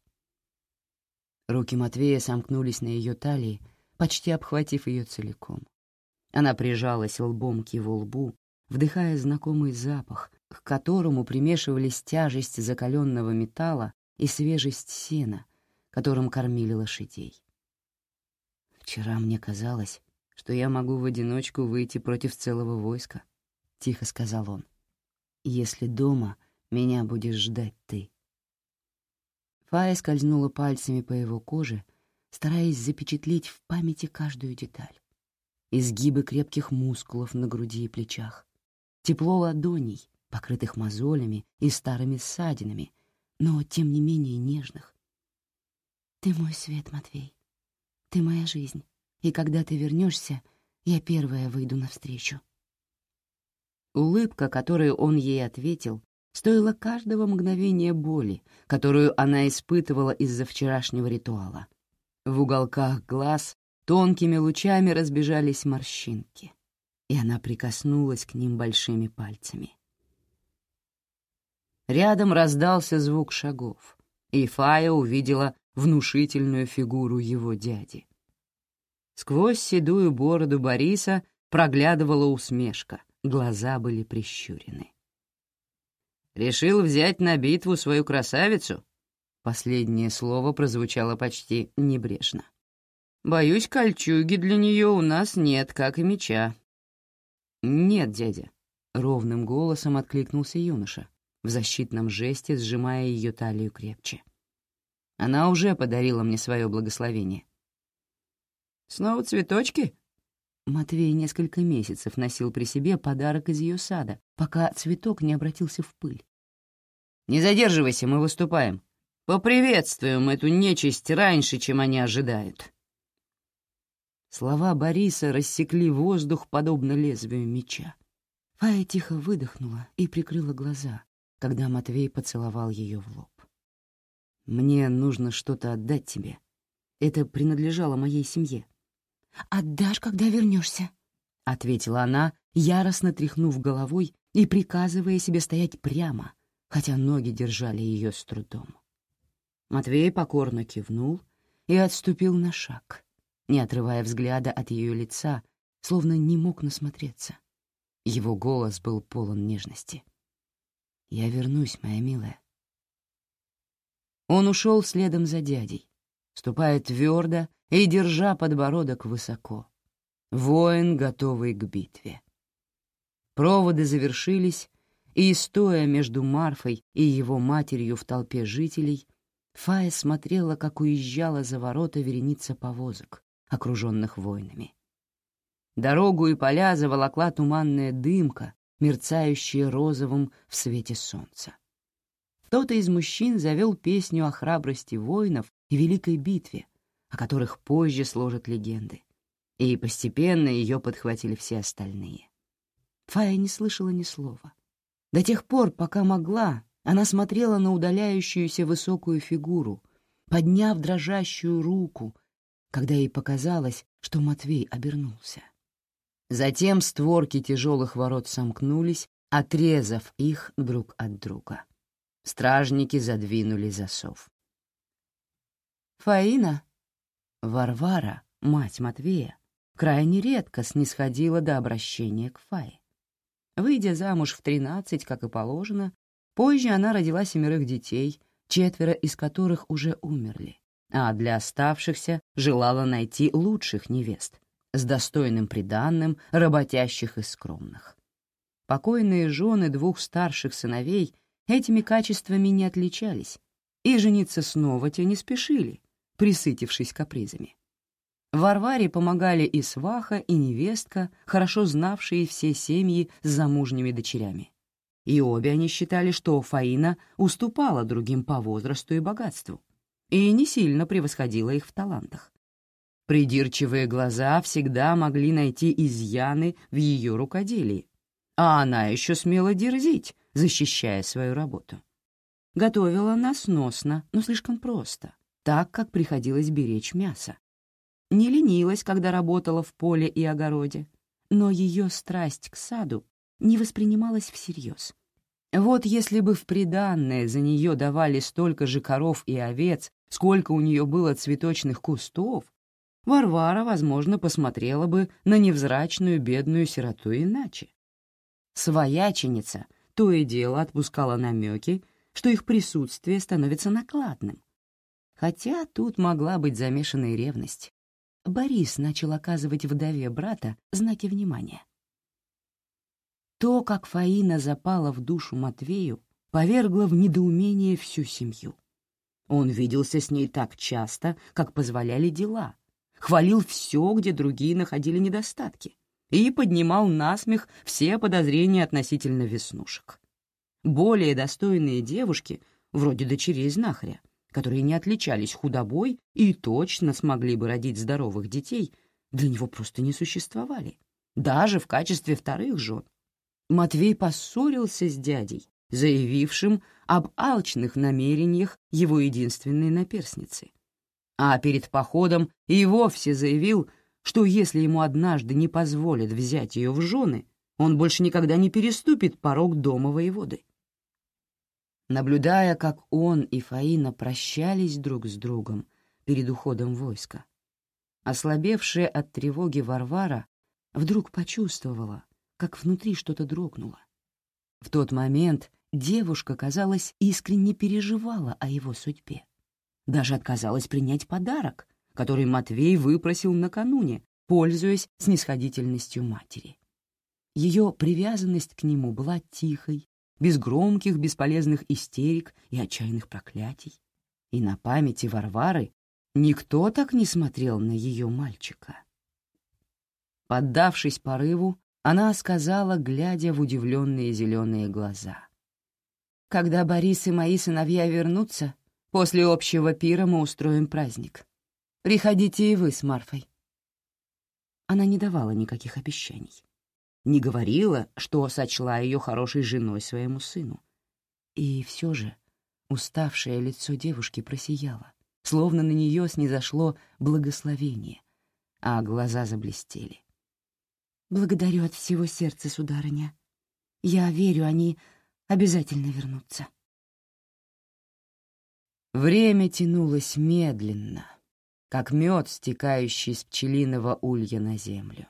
Speaker 1: Руки Матвея сомкнулись на ее талии, почти обхватив ее целиком. Она прижалась лбом к его лбу, вдыхая знакомый запах, к которому примешивались тяжесть закаленного металла и свежесть сена, которым кормили лошадей. «Вчера мне казалось, что я могу в одиночку выйти против целого войска», — тихо сказал он. «Если дома меня будешь ждать ты». Фая скользнула пальцами по его коже, стараясь запечатлеть в памяти каждую деталь. Изгибы крепких мускулов на груди и плечах, тепло ладоней, покрытых мозолями и старыми ссадинами, но, тем не менее, нежных.
Speaker 2: «Ты мой свет, Матвей. Ты моя жизнь, и когда ты вернешься, я первая выйду навстречу».
Speaker 1: Улыбка, которую он ей ответил, стоила каждого мгновения боли, которую она испытывала из-за вчерашнего ритуала. В уголках глаз тонкими лучами разбежались морщинки, и она прикоснулась к ним большими пальцами. Рядом раздался звук шагов, и Фая увидела внушительную фигуру его дяди. Сквозь седую бороду Бориса проглядывала усмешка, глаза были прищурены. Решил взять на битву свою красавицу?» Последнее слово прозвучало почти небрежно. «Боюсь, кольчуги для нее у нас нет, как и меча». «Нет, дядя», — ровным голосом откликнулся юноша, в защитном жесте сжимая ее талию крепче. «Она уже подарила мне свое благословение». «Снова цветочки?» Матвей несколько месяцев носил при себе подарок из ее сада, пока цветок не обратился в пыль. «Не задерживайся, мы выступаем. Поприветствуем эту нечисть раньше, чем они ожидают». Слова Бориса рассекли воздух, подобно лезвию меча. Фая тихо выдохнула и прикрыла глаза, когда Матвей поцеловал ее в лоб. «Мне нужно что-то отдать тебе. Это принадлежало моей семье.
Speaker 2: «Отдашь, когда вернешься», — ответила она, яростно тряхнув головой и приказывая себе стоять прямо, хотя ноги держали ее с трудом. Матвей покорно кивнул и отступил на шаг, не отрывая взгляда от ее лица, словно не мог насмотреться. Его голос был полон нежности. «Я вернусь, моя милая». Он ушел следом за дядей, ступая твердо и держа подбородок высоко. Воин, готовый к битве. Проводы завершились, и, стоя между Марфой и его матерью в толпе жителей, Фая смотрела, как уезжала за ворота вереница повозок, окруженных воинами. Дорогу и поля заволокла туманная дымка, мерцающая розовым в свете солнца. Кто-то из мужчин завел песню о храбрости воинов и великой битве, о которых позже сложат легенды. И постепенно ее подхватили все остальные. Фая не слышала ни слова. До тех пор, пока могла, она смотрела на удаляющуюся высокую фигуру, подняв дрожащую руку, когда ей показалось, что Матвей обернулся. Затем створки тяжелых ворот сомкнулись, отрезав их друг от друга. Стражники задвинули засов. «Фаина?» Варвара, мать Матвея, крайне редко снисходила до обращения к Фае. Выйдя замуж в тринадцать, как и положено, позже она родила семерых детей, четверо из которых уже умерли, а для оставшихся желала найти лучших невест, с достойным приданным, работящих и скромных. Покойные жены двух старших сыновей этими качествами не отличались, и жениться снова те не спешили, присытившись капризами.
Speaker 1: Варваре помогали и сваха, и невестка, хорошо знавшие все семьи с замужними дочерями. И обе они считали, что Фаина уступала другим по возрасту и богатству, и не сильно превосходила их в талантах. Придирчивые глаза всегда могли найти изъяны в ее рукоделии, а она еще смела дерзить, защищая свою работу. Готовила она сносно, но слишком просто, так, как приходилось беречь мясо. Не ленилась, когда работала в поле и огороде, но ее страсть к саду не воспринималась всерьез. Вот если бы в приданное за нее давали столько же коров и овец, сколько у нее было цветочных кустов, Варвара, возможно, посмотрела бы на невзрачную бедную сироту иначе. Свояченица то и дело отпускала намеки, что их присутствие становится накладным. Хотя тут могла быть замешана и ревность. Борис начал оказывать вдове брата знаки внимания. То, как Фаина запала в душу Матвею, повергло в недоумение всю семью. Он виделся с ней так часто, как позволяли дела, хвалил все, где другие находили недостатки, и поднимал насмех все подозрения относительно веснушек. Более достойные девушки, вроде дочерей знахаря, которые не отличались худобой и точно смогли бы родить здоровых детей, для него просто не существовали, даже в качестве вторых жен. Матвей поссорился с дядей, заявившим об алчных намерениях его единственной наперсницы. А перед походом и вовсе заявил, что если ему однажды не позволят взять ее в жены, он больше никогда не переступит порог дома воеводы. Наблюдая, как он и Фаина прощались друг с другом перед уходом войска, ослабевшая от тревоги Варвара вдруг почувствовала, как внутри что-то дрогнуло. В тот момент девушка, казалось, искренне переживала о его судьбе. Даже отказалась принять подарок, который Матвей выпросил накануне, пользуясь снисходительностью матери. Ее привязанность к нему была тихой, без громких бесполезных истерик и отчаянных проклятий. И на памяти Варвары никто так не смотрел на ее мальчика. Поддавшись порыву, она сказала, глядя в удивленные зеленые глаза. «Когда Борис и мои сыновья вернутся, после общего пира мы устроим праздник. Приходите и вы с Марфой». Она не давала никаких обещаний не говорила, что сочла ее хорошей женой своему сыну. И все же уставшее лицо девушки просияло, словно на нее снизошло благословение, а глаза заблестели. «Благодарю от всего сердца, сударыня. Я верю, они обязательно вернутся». Время тянулось медленно, как мед, стекающий с пчелиного улья на землю.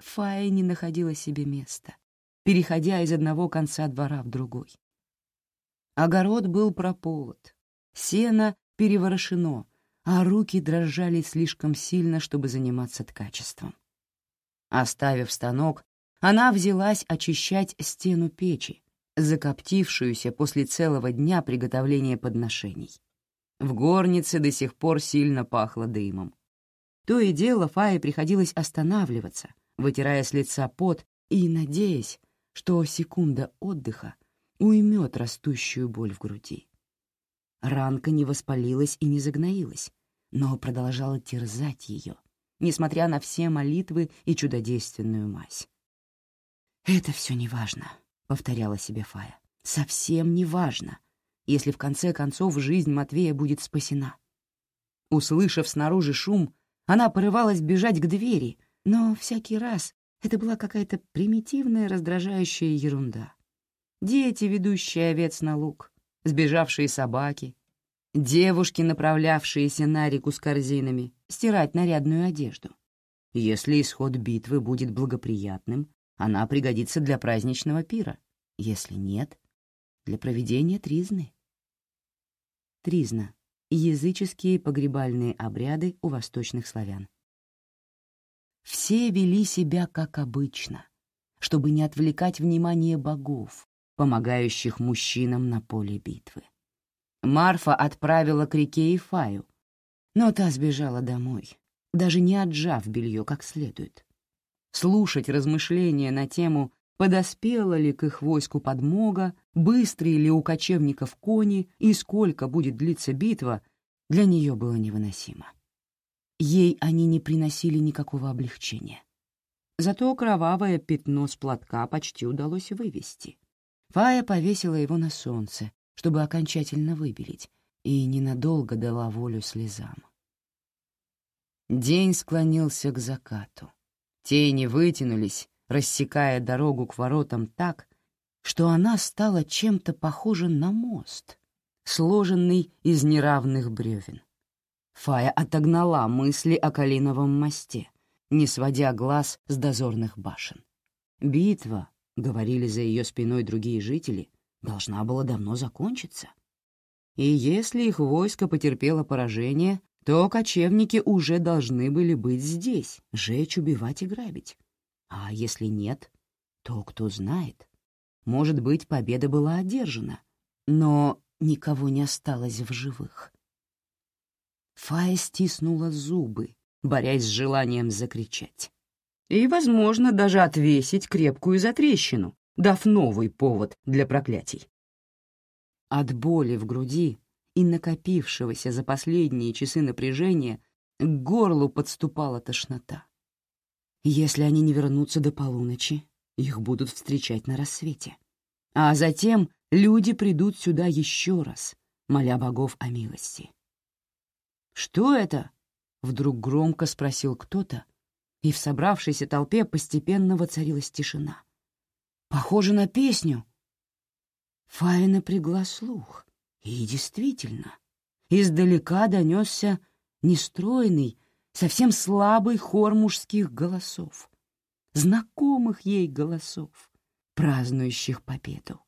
Speaker 1: Фая не находила себе места, переходя из одного конца двора в другой. Огород был прополот, сено переворошено, а руки дрожали слишком сильно, чтобы заниматься ткачеством. Оставив станок, она взялась очищать стену печи, закоптившуюся после целого дня приготовления подношений. В горнице до сих пор сильно пахло дымом. То и дело Фае приходилось останавливаться, вытирая с лица пот и надеясь, что секунда отдыха уймет растущую боль в груди. Ранка не воспалилась и не загноилась, но продолжала терзать ее, несмотря на все молитвы и чудодейственную мазь. «Это все неважно», — повторяла себе Фая. «Совсем неважно, если в конце концов жизнь Матвея будет спасена». Услышав снаружи шум, она порывалась бежать к двери, но всякий раз это была какая-то примитивная раздражающая ерунда. Дети, ведущие овец на луг, сбежавшие собаки, девушки, направлявшиеся на реку с корзинами, стирать нарядную одежду. Если исход битвы будет благоприятным, она пригодится для праздничного пира. Если нет, для проведения тризны. Тризна — языческие погребальные обряды у восточных славян. Все вели себя как обычно, чтобы не отвлекать внимание богов, помогающих мужчинам на поле битвы. Марфа отправила к реке Ифаю, но та сбежала домой, даже не отжав белье как следует. Слушать размышления на тему, подоспела ли к их войску подмога, быстрые ли у кочевников кони и сколько будет длиться битва, для нее было невыносимо. Ей они не приносили никакого облегчения. Зато кровавое пятно с платка почти удалось вывести. Фая повесила его на солнце, чтобы окончательно выбелить, и ненадолго дала волю слезам. День склонился к закату. Тени вытянулись, рассекая дорогу к воротам так, что она стала чем-то похожа на мост, сложенный из неравных бревен. Фая отогнала мысли о Калиновом мосте, не сводя глаз с дозорных башен. Битва, — говорили за ее спиной другие жители, — должна была давно закончиться. И если их войско потерпело поражение, то кочевники уже должны были быть здесь, жечь, убивать и грабить. А если нет, то кто знает. Может быть, победа была одержана, но никого не осталось в живых. Фая стиснула зубы, борясь с желанием закричать и, возможно, даже отвесить крепкую затрещину, дав новый повод для проклятий. От боли в груди и накопившегося за последние часы напряжения к горлу подступала тошнота. Если они не вернутся до полуночи, их будут встречать на рассвете. А затем люди придут сюда еще раз, моля богов о милости. «Что это?» — вдруг громко спросил кто-то, и в собравшейся толпе постепенно воцарилась тишина. «Похоже на песню». Фая напрягла слух, и действительно, издалека донесся нестройный, совсем слабый хор мужских голосов, знакомых ей голосов, празднующих победу.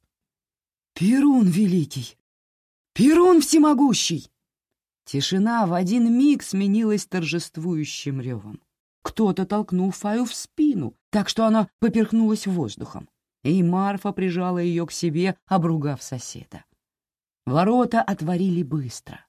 Speaker 1: «Перун великий! Перун всемогущий!» Тишина в один миг сменилась торжествующим ревом. Кто-то толкнул Фаю в спину, так что она поперхнулась воздухом, и Марфа прижала ее к себе, обругав соседа. Ворота отворили быстро.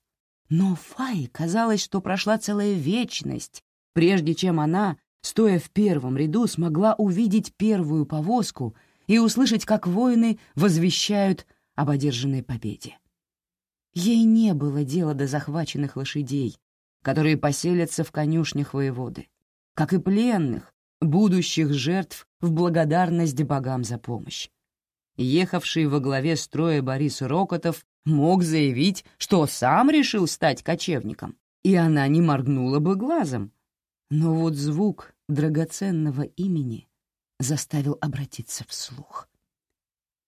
Speaker 1: Но Фае казалось, что прошла целая вечность, прежде чем она, стоя в первом ряду, смогла увидеть первую повозку и услышать, как воины возвещают об одержанной победе. Ей не было дела до захваченных лошадей, которые поселятся в конюшнях воеводы как и пленных, будущих жертв в благодарность богам за помощь. Ехавший во главе строя Борис Рокотов мог заявить, что сам решил стать кочевником, и она не моргнула бы глазом. Но вот звук драгоценного имени заставил обратиться вслух.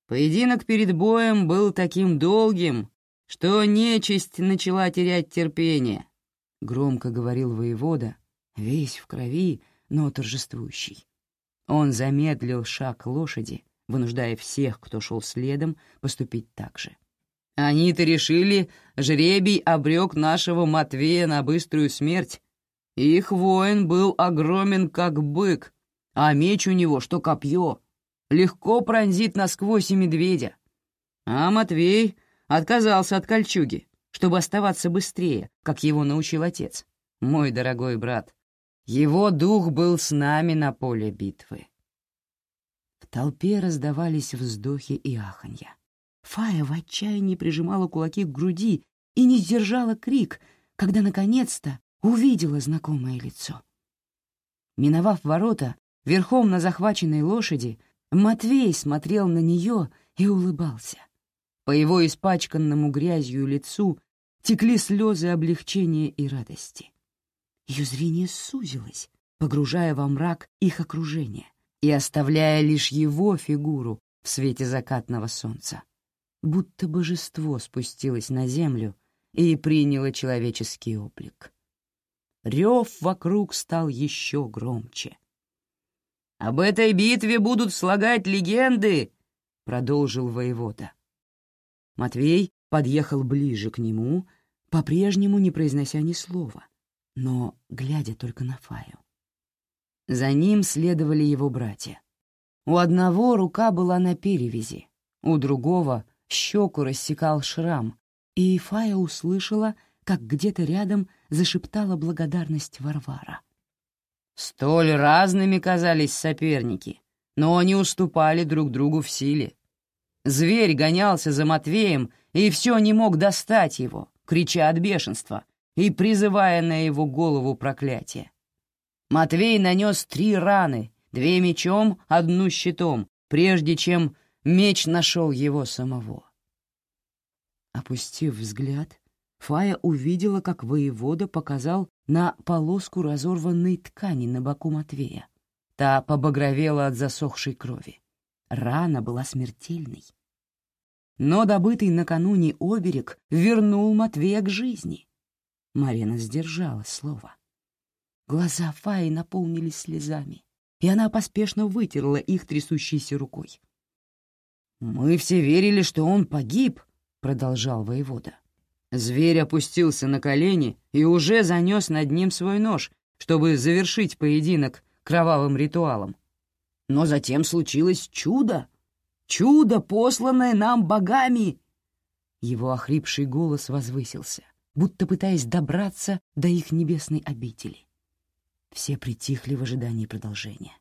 Speaker 1: Поединок перед боем был таким долгим, что нечисть начала терять терпение, — громко говорил воевода, весь в крови, но торжествующий. Он замедлил шаг лошади, вынуждая всех, кто шел следом, поступить так же. Они-то решили, жребий обрек нашего Матвея на быструю смерть. Их воин был огромен, как бык, а меч у него, что копье, легко пронзит насквозь и медведя. А Матвей отказался от кольчуги, чтобы оставаться быстрее, как его научил отец. Мой дорогой брат, его дух был с нами на поле битвы. В толпе раздавались вздохи и аханья. Фая в отчаянии прижимала кулаки к груди и не сдержала крик, когда наконец-то увидела знакомое лицо. Миновав ворота, верхом на захваченной лошади, Матвей смотрел на нее и улыбался. По его испачканному грязью лицу текли слезы облегчения и радости. Ее зрение сузилось, погружая во мрак их окружение и оставляя лишь его фигуру в свете закатного солнца. Будто божество спустилось на землю и приняло человеческий облик. Рев вокруг стал еще громче. «Об этой битве будут слагать легенды!» — продолжил воевода. Матвей подъехал ближе к нему, по-прежнему не произнося ни слова — но глядя только на Фаю. За ним следовали его братья. У одного рука была на перевязи, у другого щеку рассекал шрам, и Фая услышала,
Speaker 2: как где-то рядом зашептала благодарность Варвара.
Speaker 1: Столь разными казались соперники, но они уступали друг другу в силе. Зверь гонялся за Матвеем и все не мог достать его, крича от бешенства и призывая на его голову проклятие. Матвей нанес три раны, две мечом, одну щитом, прежде чем меч нашел его самого.
Speaker 2: Опустив взгляд, Фая увидела, как воевода показал на полоску разорванной ткани на боку Матвея. Та побагровела от засохшей крови. Рана была смертельной. Но добытый накануне оберег вернул Матвея к жизни. Марина сдержала слово. Глаза Фаи наполнились слезами, и она поспешно вытерла их трясущейся рукой.
Speaker 1: «Мы все верили, что он погиб», — продолжал воевода. Зверь опустился на колени и уже занес над ним свой нож, чтобы завершить поединок кровавым ритуалом. Но затем случилось чудо. Чудо, посланное нам богами.
Speaker 2: Его охрипший голос возвысился, будто пытаясь добраться до их небесной обители. Все притихли в ожидании продолжения.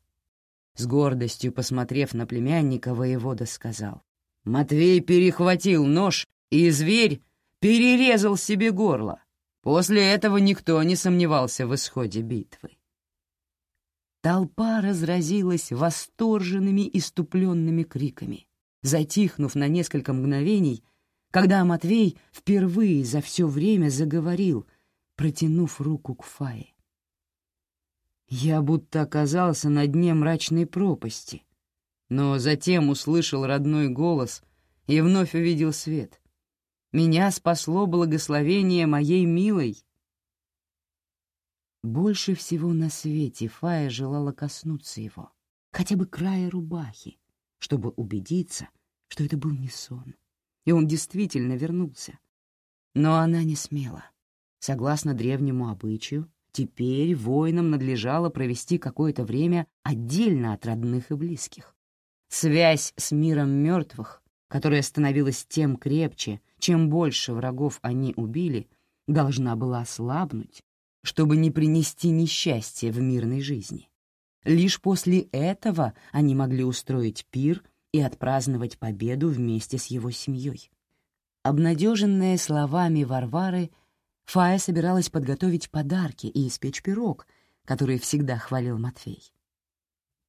Speaker 2: С гордостью посмотрев на племянника, воевода сказал.
Speaker 1: Матвей перехватил нож, и зверь перерезал себе горло. После этого никто не сомневался в исходе битвы.
Speaker 2: Толпа разразилась восторженными иступленными криками, затихнув на несколько мгновений, когда Матвей впервые за все время заговорил, протянув руку к Фае.
Speaker 1: Я будто оказался на дне мрачной пропасти, но затем услышал родной голос и вновь увидел свет — меня спасло благословение моей милой.
Speaker 2: Больше всего на свете Фая желала коснуться его, хотя бы края рубахи, чтобы убедиться, что это был не сон, и он действительно вернулся. Но она не смела. Согласно древнему обычаю, теперь воинам надлежало провести какое-то время отдельно от родных и близких. Связь с миром мертвых, которая становилась тем крепче, чем больше врагов они убили, должна была ослабнуть, чтобы не принести несчастья в мирной жизни. Лишь после этого они могли устроить пир и отпраздновать победу вместе с его семьей. Обнадеженная словами Варвары, Фая собиралась подготовить подарки и испечь пирог, который всегда хвалил Матвей.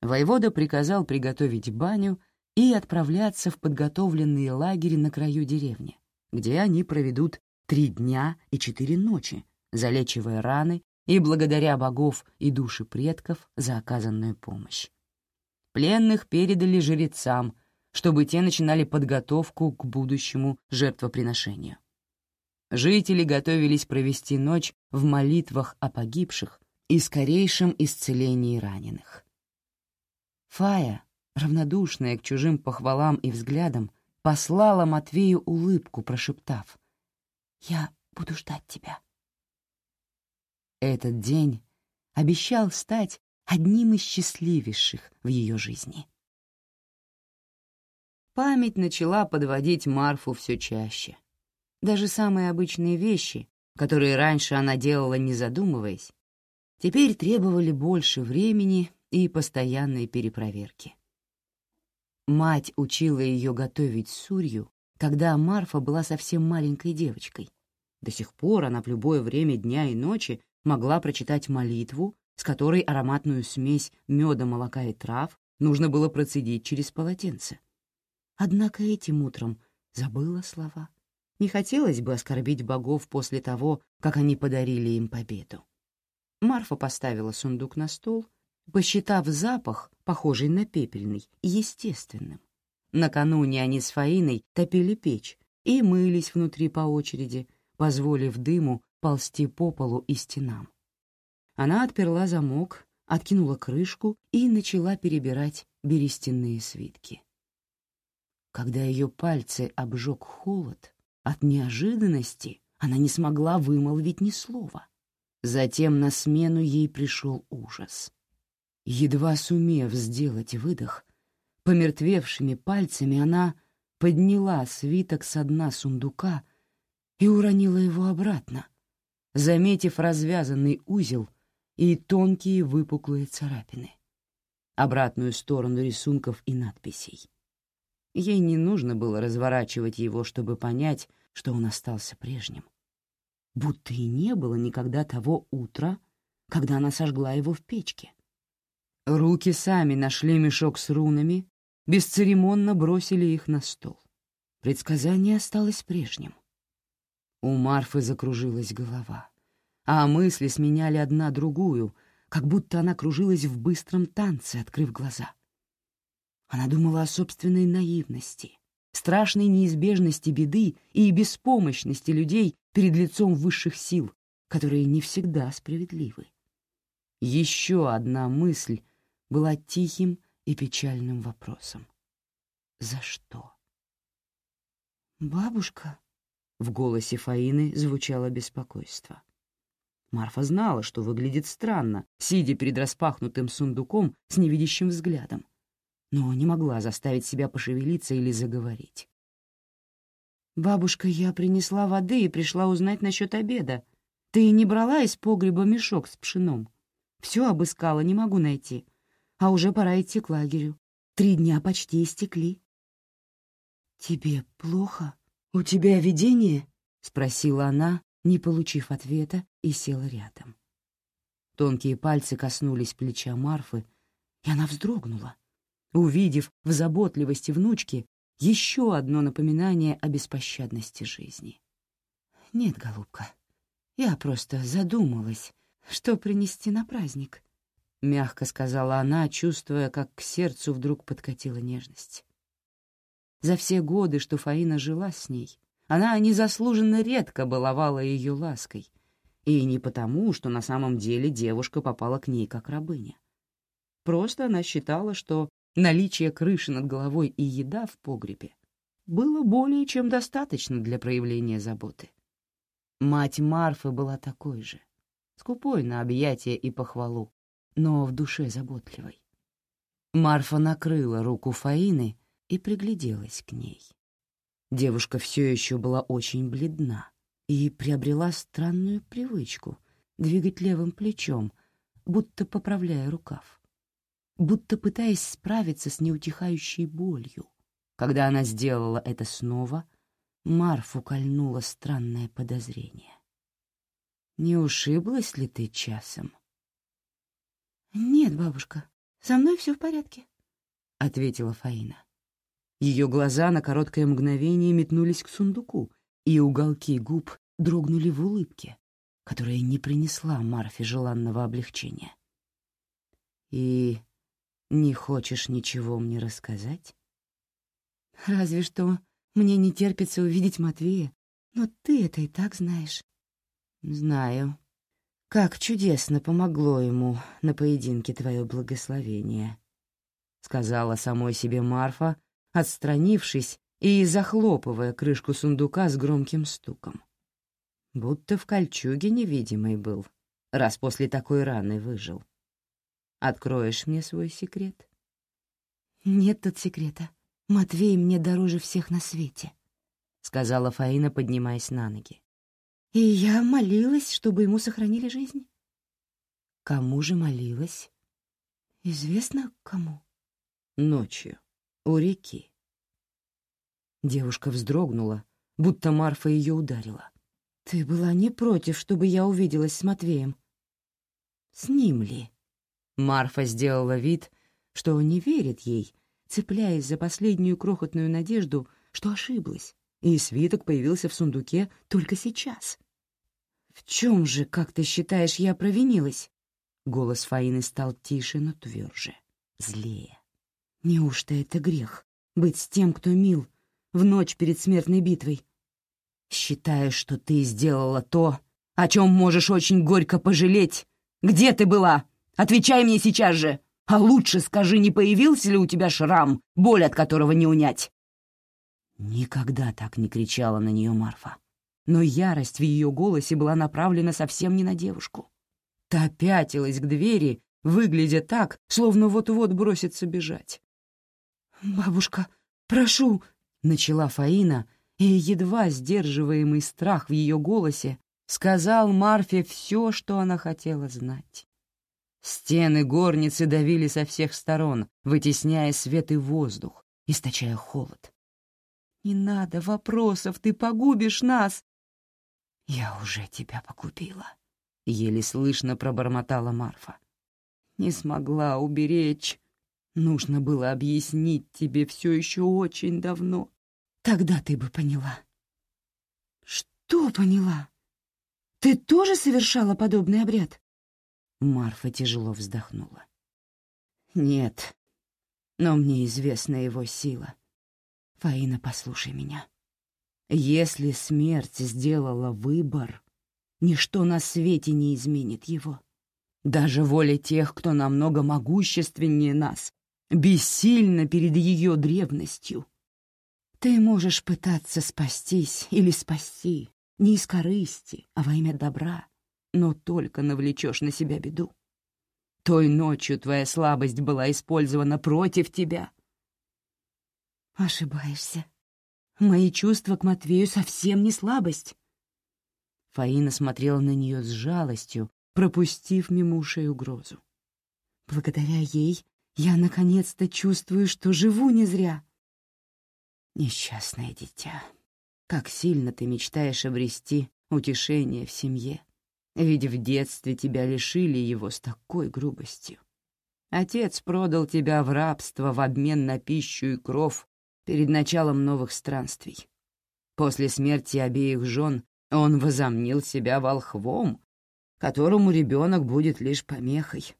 Speaker 2: Воевода приказал приготовить баню и отправляться в подготовленные лагеря на краю деревни, где они проведут три дня и четыре ночи, залечивая раны и благодаря богов и души предков за оказанную помощь. Пленных передали жрецам, чтобы те начинали подготовку к будущему жертвоприношению. Жители готовились провести ночь в молитвах о погибших и скорейшем исцелении раненых. Фая, равнодушная к чужим похвалам и взглядам, послала Матвею улыбку, прошептав «Я буду ждать тебя». Этот день обещал стать одним из счастливейших в ее жизни. Память начала подводить Марфу все чаще. Даже самые обычные вещи, которые раньше она делала не задумываясь, теперь требовали больше времени и постоянной перепроверки. Мать учила ее готовить сурью, когда Марфа была совсем маленькой девочкой. До сих пор она в любое время дня и ночи могла прочитать молитву, с которой ароматную смесь меда, молока и трав нужно было процедить через полотенце. Однако этим утром забыла слова. Не хотелось бы оскорбить богов после того, как они подарили им победу. Марфа поставила сундук на стол — посчитав запах, похожий на пепельный, естественным. Накануне они с Фаиной топили печь и мылись внутри по очереди, позволив дыму ползти по полу и стенам. Она отперла замок, откинула крышку и начала перебирать берестяные свитки. Когда ее пальцы обжег холод, от неожиданности она не смогла вымолвить ни слова. Затем на смену ей пришел ужас. Едва сумев сделать выдох, помертвевшими пальцами она подняла свиток со дна сундука и уронила его обратно,
Speaker 1: заметив развязанный узел и тонкие выпуклые царапины, обратную сторону рисунков и надписей. Ей не нужно было разворачивать его, чтобы понять, что он остался прежним. Будто и не было никогда того утра, когда она сожгла его в печке. Руки сами нашли мешок с рунами, бесцеремонно бросили их на стол. Предсказание осталось прежним. У Марфы закружилась голова, а мысли сменяли одна другую, как будто она кружилась в быстром танце, открыв глаза. Она думала о собственной наивности, страшной неизбежности беды и беспомощности людей перед лицом высших сил, которые не всегда справедливы. Еще одна мысль была тихим и печальным вопросом. За что?
Speaker 2: «Бабушка?»
Speaker 1: — в голосе Фаины звучало беспокойство. Марфа знала, что выглядит странно, сидя перед распахнутым сундуком с невидящим взглядом, но не могла заставить себя пошевелиться или заговорить.
Speaker 2: «Бабушка, я принесла воды и пришла узнать насчет обеда. Ты не брала из погреба мешок с пшеном? Все обыскала, не могу найти. А уже пора идти к лагерю. Три дня почти истекли». «Тебе плохо? У тебя видение?» — спросила она, не получив ответа, и села рядом.
Speaker 1: Тонкие пальцы коснулись плеча Марфы, и она вздрогнула, увидев в заботливости внучки еще одно напоминание о беспощадности жизни.
Speaker 2: «Нет, голубка, я просто задумалась, что принести на праздник», — мягко сказала она, чувствуя, как к сердцу вдруг подкатила нежность. За все годы, что Фаина жила с ней, она незаслуженно редко баловала ее лаской, и не потому, что на самом деле девушка попала к ней как рабыня. Просто она считала, что наличие крыши над головой и еда в погребе было более чем достаточно для проявления заботы. Мать Марфы была такой же, скупой на объятия и похвалу, но в душе заботливой. Марфа накрыла руку Фаины и пригляделась к ней. Девушка все еще была очень бледна и приобрела странную привычку двигать левым плечом, будто поправляя рукав, будто пытаясь справиться с неутихающей болью. Когда она сделала это снова, Марфу кольнуло странное подозрение. «Не ушиблась ли ты часом?» «Нет, бабушка, со мной все в порядке», — ответила Фаина. Ее глаза на короткое мгновение метнулись к сундуку, и уголки губ дрогнули в улыбке, которая не принесла Марфе желанного облегчения. «И не хочешь ничего мне рассказать?» «Разве что мне не терпится увидеть Матвея, но ты это и так знаешь». «Знаю. Как чудесно помогло ему на поединке твое благословение», — сказала самой себе Марфа, отстранившись и захлопывая крышку сундука с громким стуком. Будто в кольчуге невидимый был, раз после такой раны выжил. Откроешь мне свой секрет? Нет тут секрета. Матвей мне дороже всех на свете, — сказала Фаина, поднимаясь на ноги. И я молилась, чтобы ему сохранили жизнь. Кому же молилась? Известно, кому. Ночью у реки. Девушка вздрогнула, будто Марфа ее ударила. «Ты была не против, чтобы я увиделась с Матвеем?» «С ним ли?» Марфа сделала вид, что не верит ей, цепляясь за последнюю крохотную надежду, что ошиблась, и свиток появился в сундуке только сейчас. «В чем же, как ты считаешь, я провинилась?» Голос Фаины стал тише, но тверже, злее. Неужто это грех — быть с тем, кто мил, в ночь перед смертной битвой? Считаешь, что ты сделала то, о чем можешь очень горько пожалеть? Где ты была? Отвечай мне сейчас же! А лучше скажи, не появился ли у тебя шрам, боль от которого не унять?» Никогда так не кричала на нее Марфа. Но ярость в ее голосе была направлена совсем не на девушку. Та пятилась к двери, выглядя так, словно вот-вот бросится бежать. «Бабушка, прошу!» — начала Фаина, и едва сдерживаемый страх в ее голосе
Speaker 1: сказал Марфе все, что она хотела знать. Стены горницы давили со всех сторон, вытесняя свет и воздух, источая холод. «Не надо вопросов, ты погубишь нас!» «Я уже тебя погубила», — еле слышно пробормотала Марфа. «Не смогла уберечь. Нужно было объяснить тебе все еще очень давно. Тогда ты бы поняла». «Что поняла? Ты тоже совершала подобный обряд?» Марфа тяжело вздохнула. «Нет, но мне известна его сила. Фаина, послушай меня. Если смерть сделала выбор, ничто на свете не изменит его. Даже воля тех, кто намного могущественнее нас, бессильна перед ее древностью. Ты можешь пытаться спастись или спасти, не из корысти, а во имя добра, но только навлечешь на себя беду. Той ночью твоя слабость была использована против тебя. Ошибаешься. Мои чувства к Матвею совсем не слабость. Фаина смотрела на нее с жалостью, пропустив мимо ушей угрозу. Благодаря ей я наконец-то чувствую, что живу не зря. Несчастное дитя, как сильно ты мечтаешь обрести утешение в семье ведь в детстве тебя лишили его с такой грубостью. Отец продал тебя в рабство в обмен на пищу и кров перед началом новых странствий. После смерти обеих жен он возомнил себя волхвом, которому ребенок будет лишь помехой.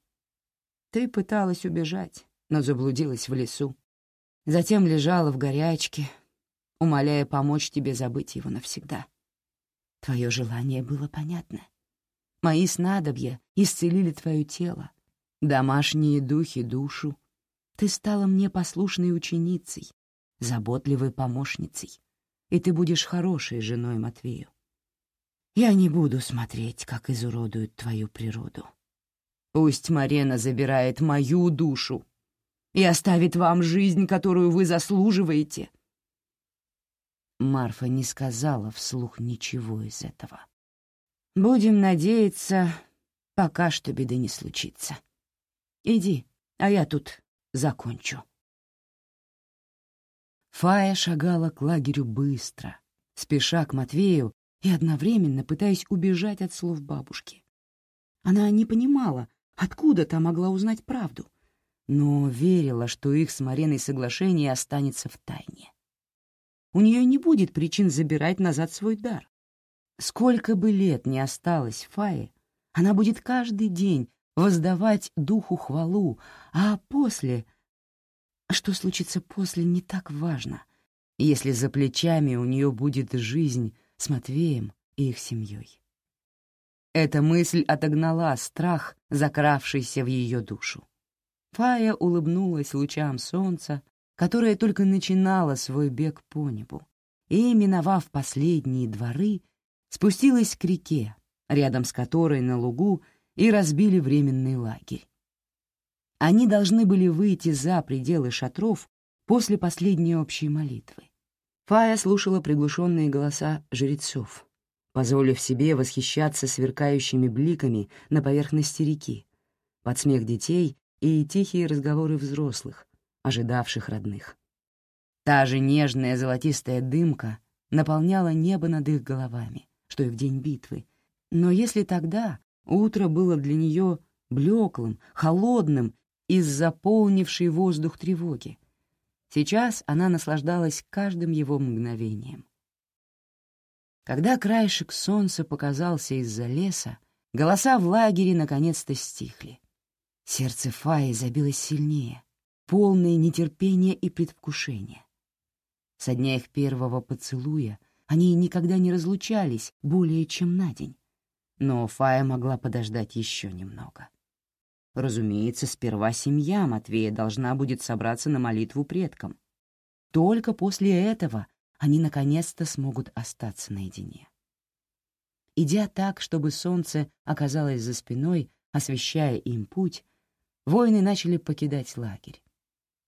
Speaker 1: Ты пыталась убежать, но заблудилась в лесу. Затем лежала в горячке, умоляя помочь тебе забыть его навсегда. Твое желание было понятно — Мои снадобья исцелили твое тело, домашние духи — душу. Ты стала мне послушной ученицей, заботливой помощницей, и ты будешь хорошей женой Матвею. Я не буду смотреть, как изуродуют твою природу. Пусть Марена забирает мою душу и оставит вам жизнь, которую вы заслуживаете. Марфа не сказала вслух ничего из этого. Будем надеяться, пока что беды не случится. Иди, а я тут закончу. Фая шагала к лагерю быстро, спеша к Матвею и одновременно пытаясь убежать от слов бабушки. Она не понимала, откуда та могла узнать правду, но верила, что их с Мариной соглашение останется в тайне. У нее не будет причин забирать назад свой дар. Сколько бы лет ни осталось Фае, она будет каждый день воздавать духу хвалу, а после... Что случится после, не так важно, если за плечами у нее будет жизнь с Матвеем и их семьей. Эта мысль отогнала страх, закравшийся в ее душу. Фая улыбнулась лучам солнца, которое только начинало свой бег по небу, и, миновав последние дворы, спустилась к реке, рядом с которой на лугу и разбили временный лагерь. Они должны были выйти за пределы шатров после последней общей молитвы. Фая слушала приглушенные голоса жрецов, позволив себе восхищаться сверкающими бликами на поверхности реки, под смех детей и тихие разговоры взрослых, ожидавших родных. Та же нежная золотистая дымка наполняла небо над их головами что и в день битвы. Но если тогда утро было для нее блеклым, холодным из заполнившей воздух тревоги, сейчас она наслаждалась каждым его мгновением. Когда краешек солнца показался из-за леса, голоса в лагере наконец-то стихли. Сердце Фаи забилось сильнее, полное нетерпения и предвкушения. Со дня их первого поцелуя они никогда не разлучались более чем на день. Но Фая могла подождать еще немного. Разумеется, сперва семья Матвея должна будет собраться на молитву предкам. Только после этого они наконец-то смогут остаться наедине. Идя так, чтобы солнце оказалось за спиной, освещая им путь, воины начали покидать лагерь.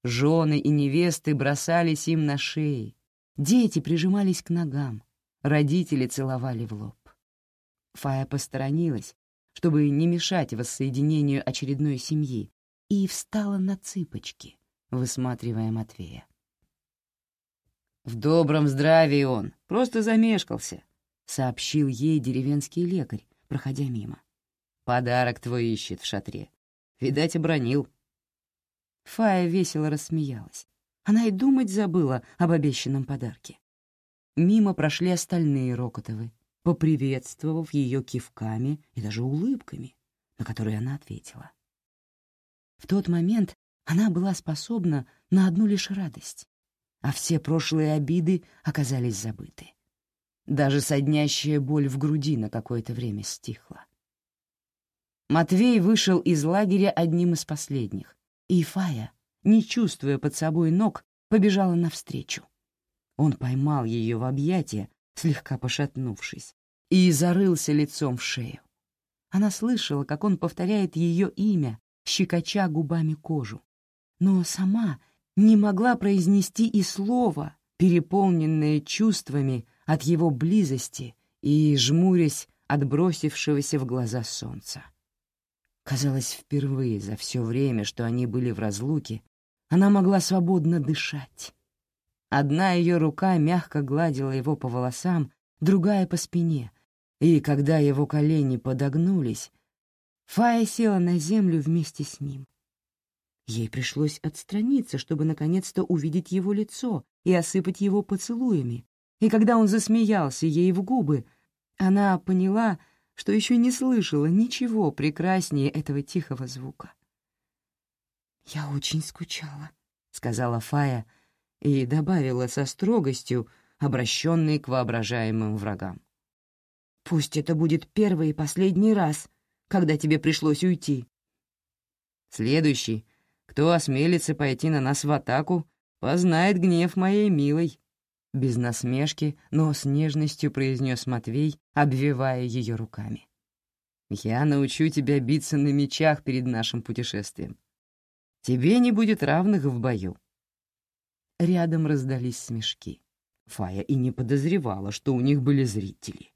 Speaker 1: Жены и невесты бросались им на шеи, Дети прижимались к ногам, родители целовали в лоб. Фая посторонилась, чтобы не мешать воссоединению очередной семьи, и встала на цыпочки, высматривая Матвея. «В добром здравии он, просто замешкался», — сообщил ей деревенский лекарь, проходя мимо. «Подарок твой ищет в шатре. Видать, обронил». Фая весело рассмеялась. Она и думать забыла об обещанном подарке. Мимо прошли остальные Рокотовы, поприветствовав ее кивками и даже улыбками, на которые она ответила. В тот момент она была способна на одну лишь радость, а все прошлые обиды оказались забыты. Даже соднящая боль в груди на какое-то время стихла. Матвей вышел из лагеря одним из последних, и Фая, не чувствуя под собой ног, побежала навстречу. Он поймал ее в объятия, слегка пошатнувшись, и зарылся лицом в шею. Она слышала, как он повторяет ее имя, щекоча губами кожу, но сама не могла произнести и слова, переполненное чувствами от его близости и жмурясь от бросившегося в глаза солнца. Казалось, впервые за все время, что они были в разлуке, она могла свободно дышать. Одна ее рука мягко гладила его по волосам, другая — по спине, и когда его колени подогнулись, Фая села на землю вместе с ним. Ей пришлось отстраниться, чтобы наконец-то увидеть его лицо и осыпать его поцелуями, и когда он засмеялся ей в губы, она поняла, что еще не слышала ничего прекраснее этого тихого звука. «Я очень скучала», — сказала Фая и добавила со строгостью, обращенной к воображаемым врагам. «Пусть это будет первый и последний раз, когда тебе пришлось уйти». «Следующий, кто осмелится пойти на нас в атаку, познает гнев моей милой», без насмешки, но с нежностью произнес Матвей, обвивая ее руками. «Я научу тебя биться на мечах перед нашим путешествием. Тебе не будет равных в бою». Рядом раздались смешки. Фая и не подозревала, что у них были зрители.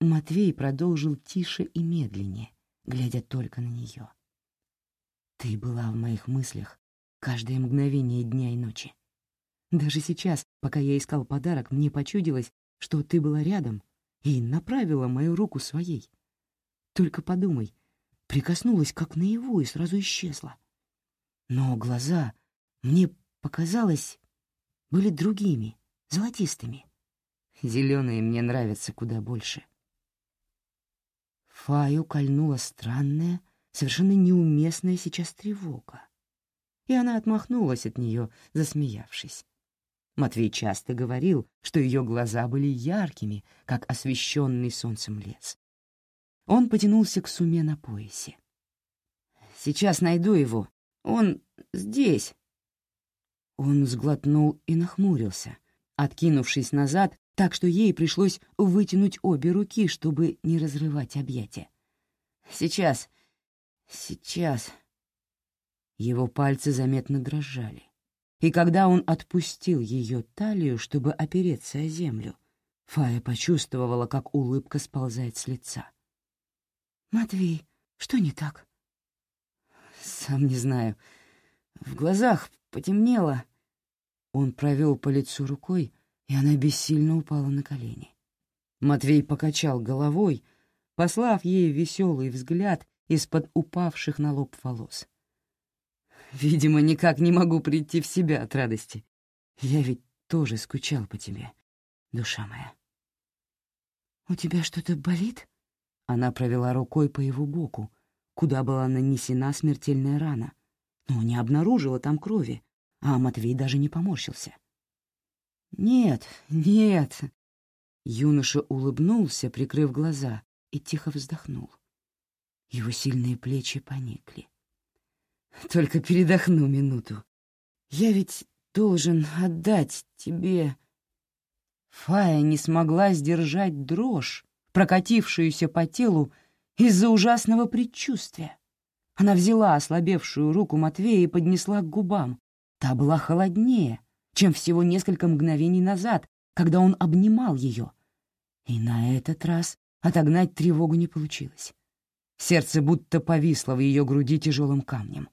Speaker 1: Матвей продолжил тише и медленнее, глядя только на нее. «Ты была в моих мыслях каждое мгновение дня и ночи. Даже сейчас, пока я искал подарок, мне почудилось, что ты была рядом и направила мою руку своей. Только подумай, прикоснулась как наяву и сразу исчезла. Но глаза, мне показалось, были другими, золотистыми. Зеленые мне нравятся куда больше. Фаю кольнула странная, совершенно неуместная сейчас тревога. И она отмахнулась от нее, засмеявшись. Матвей часто говорил, что ее глаза были яркими, как освещенный солнцем лес. Он потянулся к суме на поясе. «Сейчас найду его. Он здесь». Он сглотнул и нахмурился, откинувшись назад, так что ей пришлось вытянуть обе руки, чтобы не разрывать объятия. «Сейчас, сейчас». Его пальцы заметно дрожали и когда он отпустил ее талию, чтобы опереться о землю, Фая почувствовала, как улыбка сползает с лица. «Матвей, что не так?» «Сам не знаю. В глазах потемнело». Он провел по лицу рукой, и она бессильно упала на колени. Матвей покачал головой, послав ей веселый взгляд из-под упавших на лоб волос. Видимо, никак не могу прийти в себя от радости. Я ведь тоже скучал по тебе, душа моя. «У тебя что-то болит?» Она провела рукой по его боку, куда была нанесена смертельная рана, но не обнаружила там крови, а Матвей даже не поморщился. «Нет, нет!» Юноша улыбнулся, прикрыв глаза, и тихо вздохнул. Его сильные плечи поникли. Только передохну минуту. Я ведь должен отдать тебе...» Фая не смогла сдержать дрожь, прокатившуюся по телу из-за ужасного предчувствия. Она взяла ослабевшую руку Матвея и поднесла к губам. Та была холоднее, чем всего несколько мгновений назад, когда он обнимал ее. И на этот раз отогнать тревогу не получилось. Сердце будто повисло в ее груди тяжелым камнем.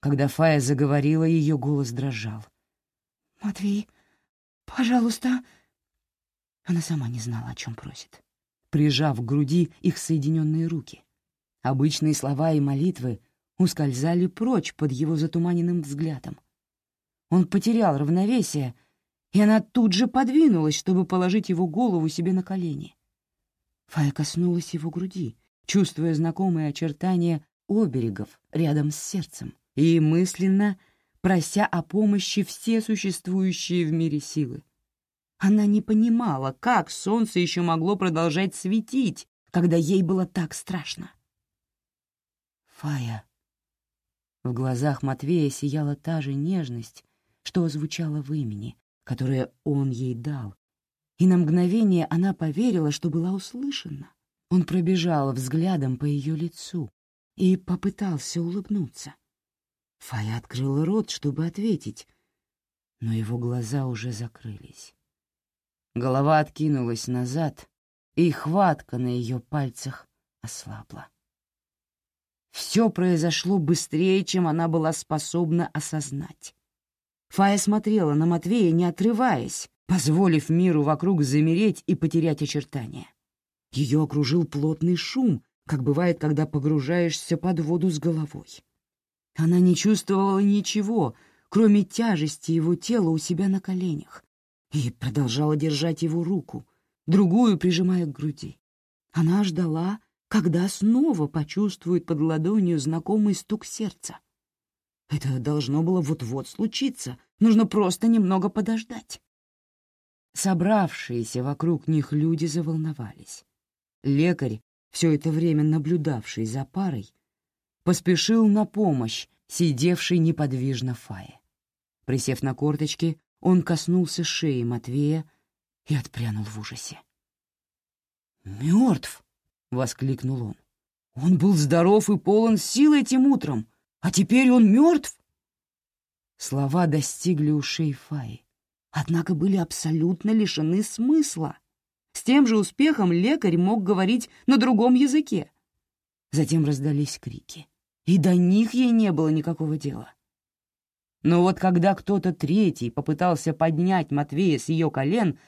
Speaker 1: Когда Фая заговорила, ее голос дрожал.
Speaker 2: «Матвей, пожалуйста...» Она сама не знала, о чем просит.
Speaker 1: Прижав к груди их соединенные руки, обычные слова и молитвы ускользали прочь под его затуманенным взглядом. Он потерял равновесие, и она тут же подвинулась, чтобы положить его голову себе на колени. Фая коснулась его груди, чувствуя знакомые очертания оберегов рядом с сердцем и мысленно прося о помощи все существующие в мире силы. Она не понимала, как солнце еще могло продолжать светить, когда ей было так страшно. «Фая». В глазах Матвея сияла та же нежность, что звучало в имени, которое он ей дал, и на мгновение она поверила, что была услышана. Он пробежал взглядом по ее лицу и попытался улыбнуться. Фая открыла рот, чтобы ответить, но его глаза уже закрылись. Голова откинулась назад, и хватка на ее пальцах ослабла. Все произошло быстрее, чем она была способна осознать. Фая смотрела на Матвея, не отрываясь, позволив миру вокруг замереть и потерять очертания. Ее окружил плотный шум, как бывает, когда погружаешься под воду с головой. Она не чувствовала ничего, кроме тяжести его тела у себя на коленях, и продолжала держать его руку, другую прижимая к груди. Она ждала, когда снова почувствует под ладонью знакомый стук сердца. Это должно было вот-вот случиться, нужно просто немного подождать. Собравшиеся вокруг них люди заволновались. Лекарь, все это время наблюдавший за парой, поспешил на помощь, сидевшей неподвижно Фае. Присев на корточки, он коснулся шеи Матвея и отпрянул в ужасе. «Мертв!» — воскликнул он. «Он был здоров и полон сил этим утром, а теперь он мертв!» Слова достигли ушей Фаи, однако были абсолютно лишены смысла. С тем же успехом лекарь мог говорить на другом языке. Затем раздались крики, и до них ей не было никакого дела. Но вот когда кто-то третий попытался поднять Матвея с ее колен,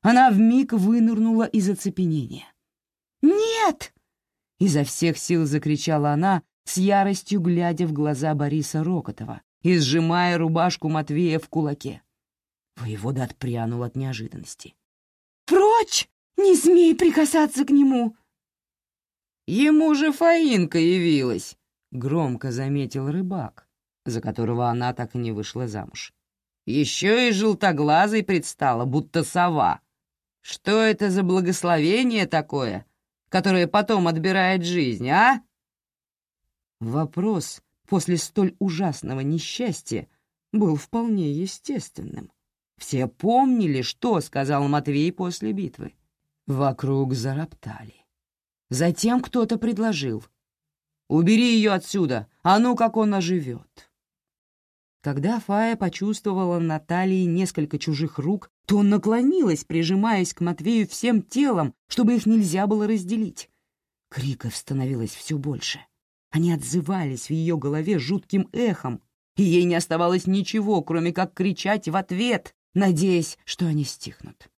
Speaker 1: она вмиг вынырнула из оцепенения. «Нет!» — изо всех сил закричала она, с яростью глядя в глаза Бориса Рокотова и сжимая рубашку Матвея в кулаке. Воевода отпрянул от неожиданности. «Прочь! Не смей прикасаться к нему!» «Ему же Фаинка явилась!» — громко заметил рыбак, за которого она так и не вышла замуж. «Еще и желтоглазой предстала, будто сова. Что это за благословение такое, которое потом отбирает жизнь, а?» Вопрос после столь ужасного несчастья был вполне естественным. Все помнили, что сказал Матвей после битвы. Вокруг зароптали. Затем кто-то предложил. «Убери ее отсюда, а ну, как он оживет!» Когда Фая почувствовала на талии несколько чужих рук, то наклонилась, прижимаясь к Матвею всем телом, чтобы их нельзя было разделить. Криков становилось все больше. Они отзывались в ее голове жутким эхом, и ей не оставалось ничего, кроме как кричать в ответ, надеясь, что они стихнут.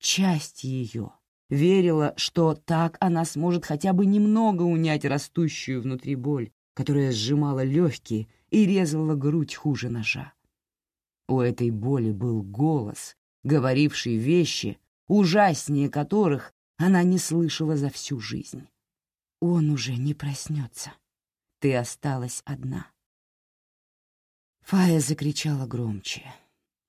Speaker 1: Часть ее верила, что так она сможет хотя бы немного унять растущую внутри боль, которая сжимала легкие и резала грудь хуже ножа. У этой боли был голос, говоривший вещи, ужаснее которых она не слышала за всю жизнь. «Он уже не проснется. Ты осталась одна». Фая закричала громче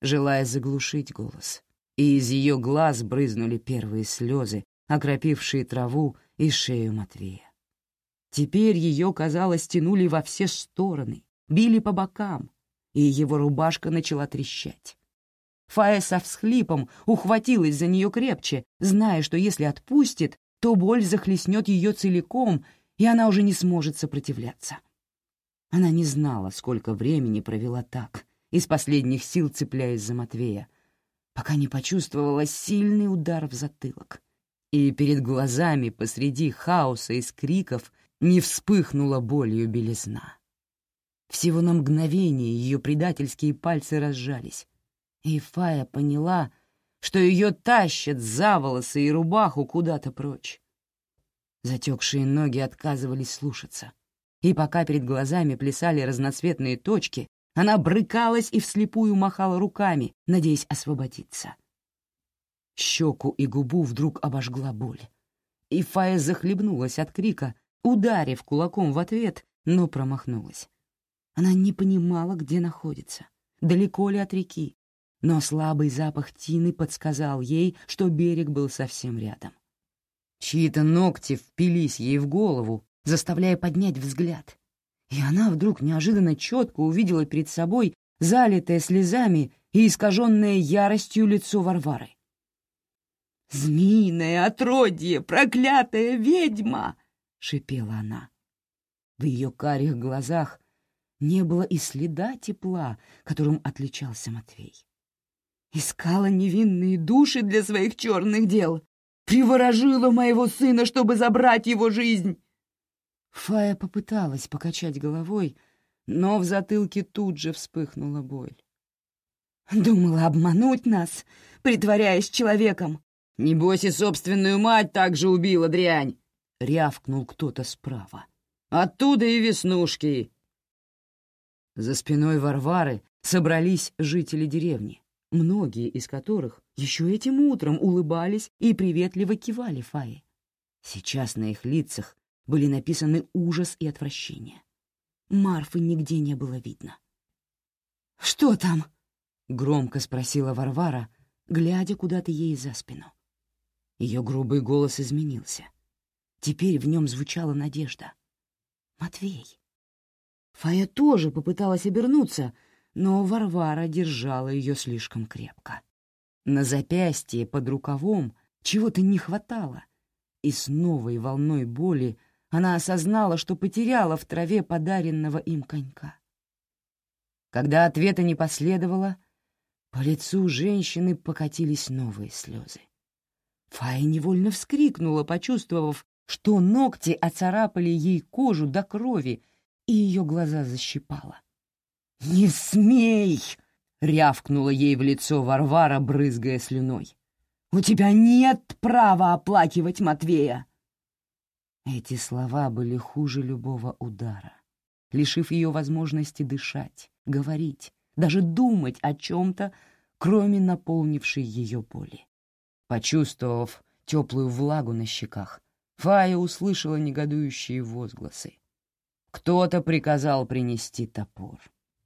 Speaker 1: желая заглушить голос, и из ее глаз брызнули первые слезы, окропившие траву и шею Матвея. Теперь ее, казалось, тянули во все стороны, били по бокам, и его рубашка начала трещать. Фая со всхлипом ухватилась за нее крепче, зная, что если отпустит, то боль захлестнет ее целиком, и она уже не сможет сопротивляться. Она не знала, сколько времени провела так, из последних сил цепляясь за Матвея, пока не почувствовала сильный удар в затылок. и перед глазами посреди хаоса из криков не вспыхнула болью белизна. Всего на мгновение ее предательские пальцы разжались, и Фая поняла, что ее тащат за волосы и рубаху куда-то прочь. Затекшие ноги отказывались слушаться, и пока перед глазами плясали разноцветные точки, она брыкалась и вслепую махала руками, надеясь освободиться. Щеку и губу вдруг обожгла боль. И Фая захлебнулась от крика, ударив кулаком в ответ, но промахнулась. Она не понимала, где находится, далеко ли от реки, но слабый запах тины подсказал ей, что берег был совсем рядом. Чьи-то ногти впились ей в голову, заставляя поднять взгляд. И она вдруг неожиданно четко увидела перед собой залитое слезами и искаженное яростью лицо Варвары. «Змеиное отродье, проклятая ведьма!» — шипела она. В ее карих глазах не было и следа тепла, которым отличался Матвей. Искала невинные души для своих черных дел, приворожила моего сына, чтобы забрать его жизнь. Фая попыталась покачать головой, но в затылке тут же вспыхнула боль. Думала обмануть нас, притворяясь человеком. «Небось и собственную мать также убила дрянь!» — рявкнул кто-то справа. «Оттуда и веснушки!» За спиной Варвары собрались жители деревни, многие из которых еще этим утром улыбались и приветливо кивали Фае. Сейчас на их лицах были написаны ужас и отвращение. Марфы нигде не было видно. «Что там?» — громко спросила Варвара, глядя куда-то ей за спину. Ее грубый голос изменился. Теперь в нем звучала надежда. «Матвей». Фая тоже попыталась обернуться, но Варвара держала ее слишком крепко. На запястье под рукавом чего-то не хватало, и с новой волной боли она осознала, что потеряла в траве подаренного им конька. Когда ответа не последовало, по лицу женщины покатились новые слезы. Фая невольно вскрикнула, почувствовав, что ногти оцарапали ей кожу до крови, и ее глаза защипала. «Не смей!» — рявкнула ей в лицо Варвара, брызгая слюной. «У тебя нет права оплакивать Матвея!» Эти слова были хуже любого удара, лишив ее возможности дышать, говорить, даже думать о чем-то, кроме наполнившей ее боли. Почувствовав теплую влагу на щеках, Фая услышала негодующие возгласы. Кто-то приказал принести топор.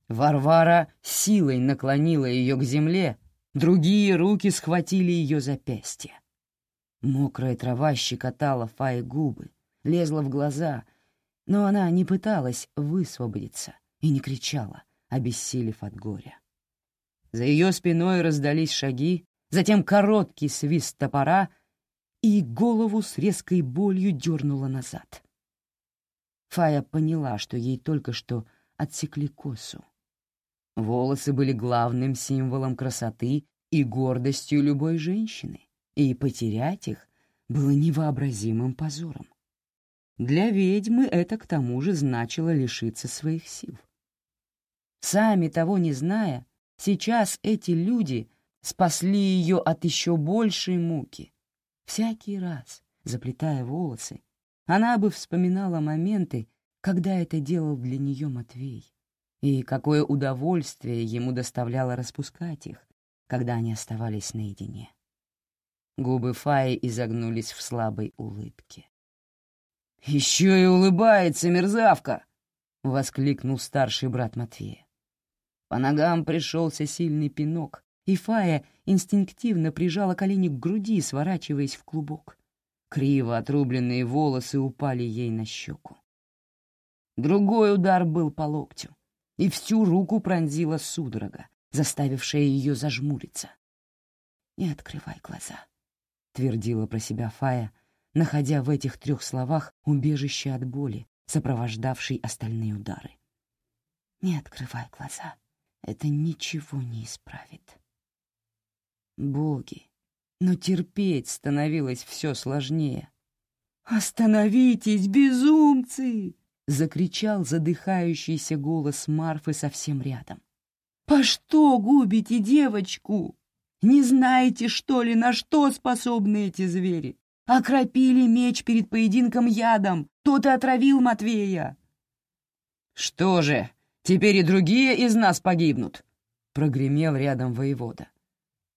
Speaker 1: Варвара силой наклонила ее к земле, другие руки схватили ее запястье. Мокрая трава щекотала Фае губы, лезла в глаза, но она не пыталась высвободиться и не кричала, обессилев от горя. За ее спиной раздались шаги, затем короткий свист топора, и голову с резкой болью дернула назад. Фая поняла, что ей только что отсекли косу. Волосы были главным символом красоты и гордостью любой женщины, и потерять их было невообразимым позором. Для ведьмы это к тому же значило лишиться своих сил. Сами того не зная, сейчас эти люди спасли ее от еще большей муки. Всякий раз, заплетая волосы, она бы вспоминала моменты, когда это делал для нее Матвей, и какое удовольствие ему доставляло распускать их, когда они оставались наедине. Губы Фаи изогнулись в слабой улыбке. «Еще и улыбается мерзавка!» — воскликнул старший брат Матвея. По ногам пришелся сильный пинок, и Фая инстинктивно прижала колени к груди, сворачиваясь в клубок. Криво отрубленные волосы упали ей на щеку. Другой удар был по локтю, и всю руку пронзила судорога, заставившая ее зажмуриться. «Не открывай глаза», — твердила про себя Фая, находя в этих трех словах убежище от боли, сопровождавшей остальные удары. «Не открывай глаза, это ничего не исправит». Боги, но терпеть становилось все сложнее. «Остановитесь, безумцы!» — закричал задыхающийся голос Марфы совсем рядом. «По что губите девочку? Не знаете, что ли, на что способны эти звери? Окропили меч перед поединком ядом, тот и отравил Матвея!» «Что же, теперь и другие из нас погибнут?» — прогремел рядом воевода.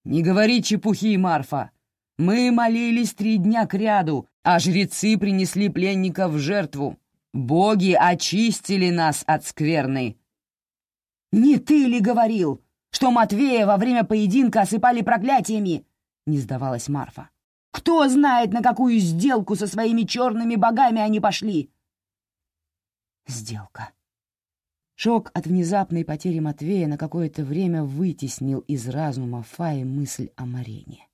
Speaker 1: «Не говори чепухи, Марфа! Мы молились три дня кряду, а жрецы принесли пленника в жертву. Боги очистили нас от скверны. «Не ты ли говорил, что Матвея во время поединка осыпали проклятиями?» — не сдавалась Марфа. «Кто знает, на какую сделку со своими черными богами они пошли?» Сделка. Шок от внезапной потери Матвея на какое-то время вытеснил из разума Фаи мысль о Марене.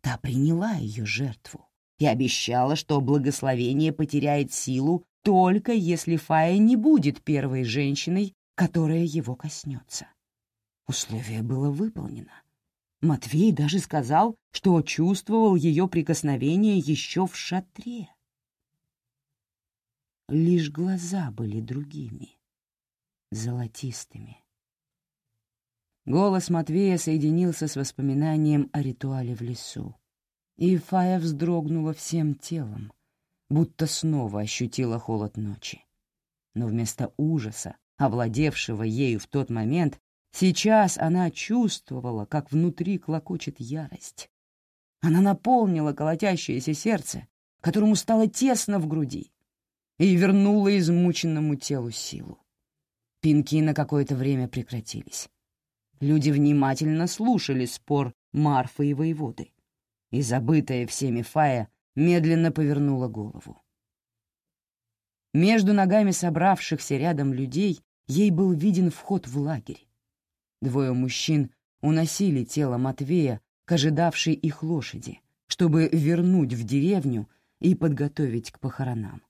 Speaker 1: Та приняла ее жертву и обещала, что благословение потеряет силу только если Фая не будет первой женщиной, которая его коснется. Условие было выполнено. Матвей даже сказал, что чувствовал ее прикосновение еще в шатре. Лишь глаза были другими, золотистыми. Голос Матвея соединился с воспоминанием о ритуале в лесу, и Фая вздрогнула всем телом, будто снова ощутила холод ночи. Но вместо ужаса, овладевшего ею в тот момент, сейчас она чувствовала, как внутри клокочет ярость. Она наполнила колотящееся сердце, которому стало тесно в груди, и вернула измученному телу силу. Пинки на какое-то время прекратились. Люди внимательно слушали спор Марфы и воеводы, и забытая всеми Фая медленно повернула голову. Между ногами собравшихся рядом людей ей был виден вход в лагерь. Двое мужчин уносили тело Матвея к ожидавшей их лошади, чтобы вернуть в деревню и подготовить к похоронам.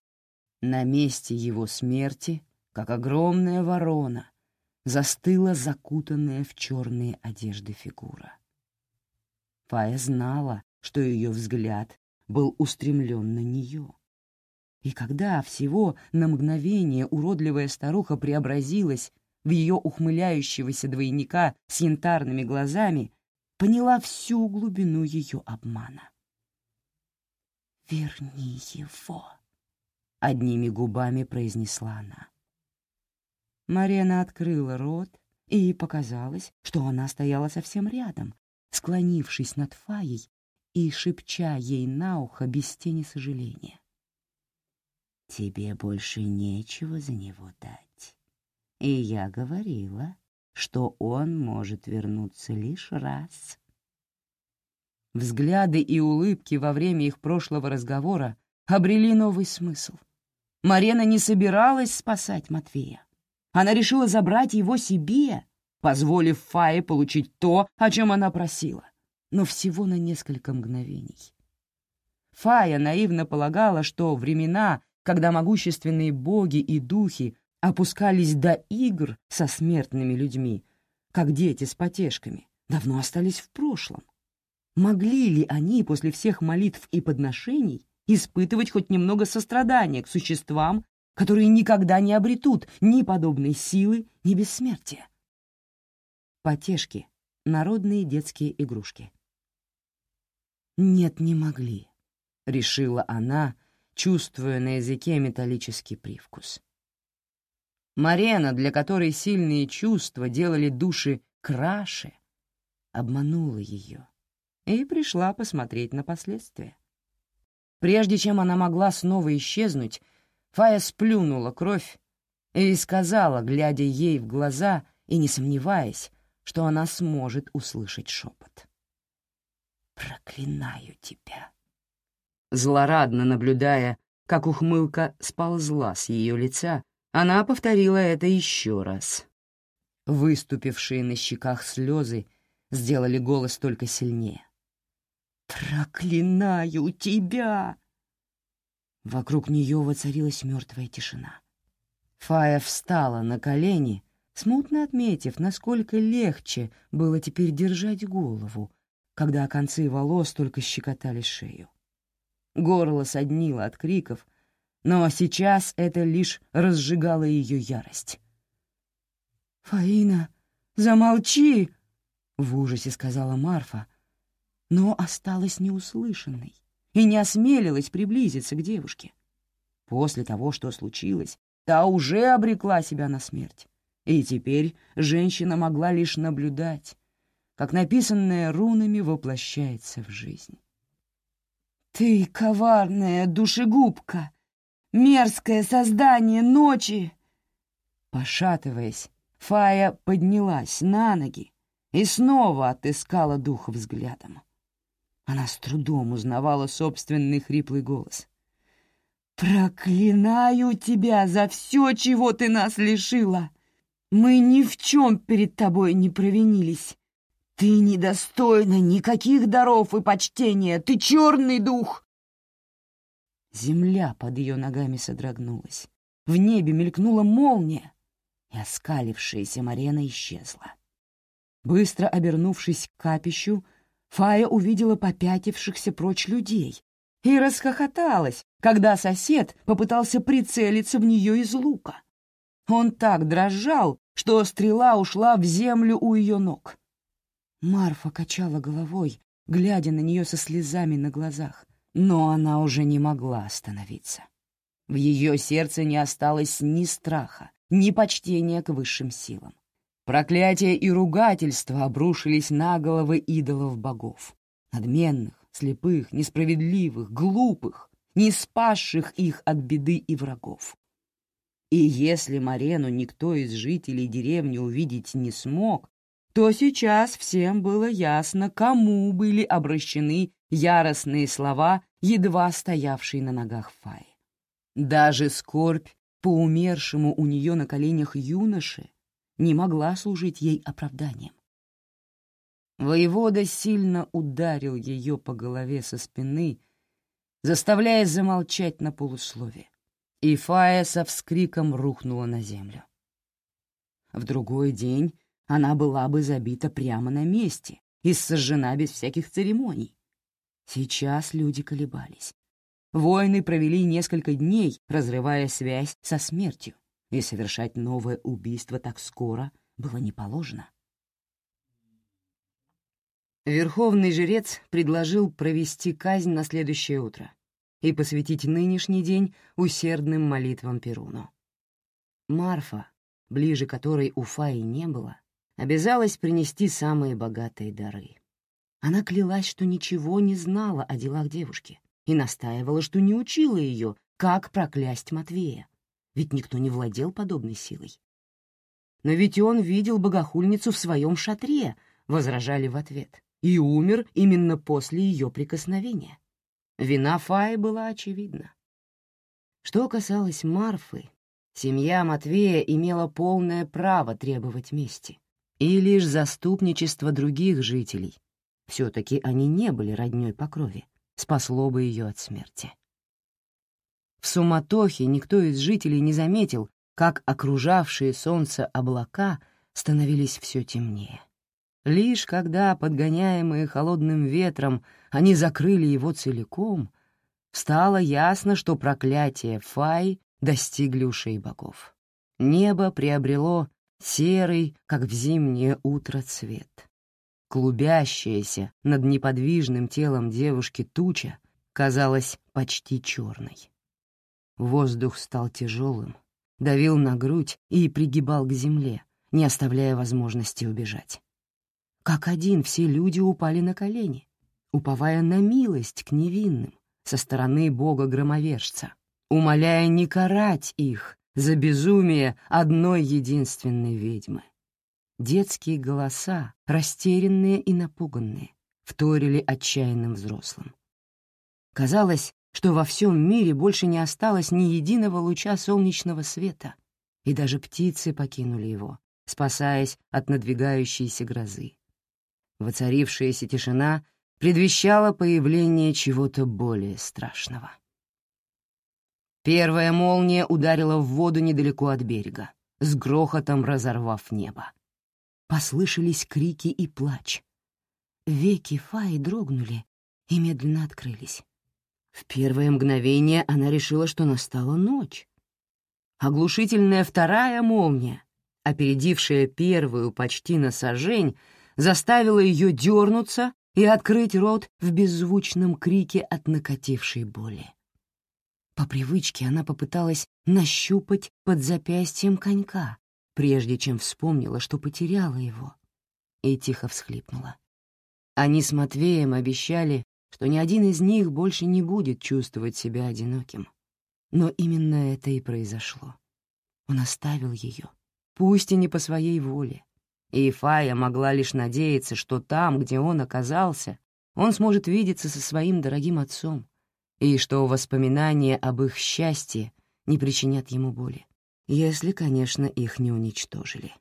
Speaker 1: На месте его смерти, как огромная ворона, застыла закутанная в черные одежды фигура. Фая знала, что ее взгляд был устремлен на нее. И когда всего на мгновение уродливая старуха преобразилась в ее ухмыляющегося двойника с янтарными глазами, поняла всю глубину ее обмана. «Верни его», — одними губами произнесла она. Марена открыла рот, и показалось, что она стояла совсем рядом, склонившись над Фаей и шепча ей на ухо без тени сожаления. «Тебе больше нечего за него дать. И я говорила, что он может вернуться лишь раз». Взгляды и улыбки во время их прошлого разговора обрели новый смысл. Марена не собиралась спасать Матвея. Она решила забрать его себе, позволив Фае получить то, о чем она просила но всего на несколько мгновений. Фая наивно полагала, что времена, когда могущественные боги и духи опускались до игр со смертными людьми, как дети с потешками, давно остались в прошлом. Могли ли они после всех молитв и подношений испытывать хоть немного сострадания к существам, которые никогда не обретут ни подобной силы, ни бессмертия? Потешки — народные детские игрушки. «Нет, не могли», — решила она, чувствуя на языке металлический привкус. Марена, для которой сильные чувства делали души краше, обманула ее и пришла посмотреть на последствия. Прежде чем она могла снова исчезнуть, Фая сплюнула кровь и сказала, глядя ей в глаза и не сомневаясь, что она сможет услышать шепот. «Проклинаю тебя!» Злорадно наблюдая, как ухмылка сползла с ее лица, она повторила это еще раз. Выступившие на щеках слезы сделали голос только сильнее. «Проклинаю тебя!» Вокруг нее воцарилась мертвая тишина. Фая встала на колени, смутно отметив, насколько легче было теперь держать голову, когда концы волос только щекотали шею. Горло соднило от криков, но сейчас это лишь разжигало ее ярость. «Фаина, замолчи!» — в ужасе сказала Марфа, но осталась неуслышанной и не осмелилась приблизиться к девушке. После того, что случилось, та уже обрекла себя на смерть, и теперь женщина могла лишь наблюдать, как написанное рунами воплощается в жизнь. «Ты коварная душегубка, мерзкое создание ночи!» Пошатываясь, Фая поднялась на ноги и снова отыскала духа взглядом. Она с трудом узнавала собственный хриплый голос. «Проклинаю тебя за все, чего ты нас лишила! Мы ни в чем перед тобой не провинились. Ты недостойна никаких даров и почтения, ты черный дух!» Земля под ее ногами содрогнулась. В небе мелькнула молния, и оскалившаяся Марена исчезла. Быстро обернувшись к капищу, Фая увидела попятившихся прочь людей и расхохоталась, когда сосед попытался прицелиться в нее из лука. Он так дрожал, что стрела ушла в землю у ее ног. Марфа качала головой, глядя на нее со слезами на глазах, но она уже не могла остановиться. В ее сердце не осталось ни страха, ни почтения к высшим силам. Проклятия и ругательства обрушились на головы идолов богов, надменных, слепых, несправедливых, глупых, не спасших их от беды и врагов. И если Марену никто из жителей деревни увидеть не смог, то сейчас всем было ясно, кому были обращены яростные слова, едва стоявшие на ногах Фаи. Даже скорбь по умершему у нее на коленях юноше не могла служить ей оправданием. Воевода сильно ударил ее по голове со спины, заставляя замолчать на полуслове, и Фая со вскриком рухнула на землю. В другой день она была бы забита прямо на месте и сожжена без всяких церемоний. Сейчас люди колебались. Воины провели несколько дней, разрывая связь со смертью, и совершать новое убийство так скоро было не положено. Верховный жрец предложил провести казнь на следующее утро и посвятить нынешний день усердным молитвам Перуну. Марфа, ближе которой у Фаи не было, обязалась принести самые богатые дары. Она клялась, что ничего не знала о делах девушки и настаивала, что не учила ее, как проклясть Матвея, ведь никто не владел подобной силой. «Но ведь он видел богохульницу в своем шатре», — возражали в ответ, и умер именно после ее прикосновения. Вина Фаи была очевидна. Что касалось Марфы, семья Матвея имела полное право требовать мести и лишь заступничество других жителей, все-таки они не были роднёй по крови, спасло бы ее от смерти. В суматохе никто из жителей не заметил, как окружавшие солнце облака становились все темнее. Лишь когда, подгоняемые холодным ветром, они закрыли его целиком, стало ясно, что проклятие Фай достигли ушей богов. Небо приобрело серый, как в зимнее утро, цвет. Клубящаяся над неподвижным телом девушки туча казалась почти черной. Воздух стал тяжелым, давил на грудь и пригибал к земле, не оставляя возможности убежать. Как один все люди упали на колени, уповая на милость к невинным со стороны бога-громовержца, умоляя не карать их за безумие одной единственной ведьмы. Детские голоса, растерянные и напуганные, вторили отчаянным взрослым. Казалось, что во всем мире больше не осталось ни единого луча солнечного света, и даже птицы покинули его, спасаясь от надвигающейся грозы. Воцарившаяся тишина предвещала появление чего-то более страшного. Первая молния ударила в воду недалеко от берега, с грохотом разорвав небо. Послышались крики и плач.
Speaker 2: веки Фаи дрогнули и медленно открылись. В первое мгновение она решила, что настала ночь. Оглушительная вторая молния, опередившая первую почти на сажень, заставила ее дернуться и открыть рот в беззвучном крике от накатившей боли. По привычке она попыталась нащупать под запястьем конька, прежде чем вспомнила, что потеряла его, и тихо всхлипнула. Они с Матвеем обещали, что ни один из них больше не будет чувствовать себя одиноким. Но именно это и произошло. Он оставил ее, пусть и не по своей воле. И Фая могла лишь надеяться, что там, где он оказался, он сможет видеться со своим дорогим отцом, и что воспоминания об их счастье не причинят ему боли, если, конечно, их не уничтожили.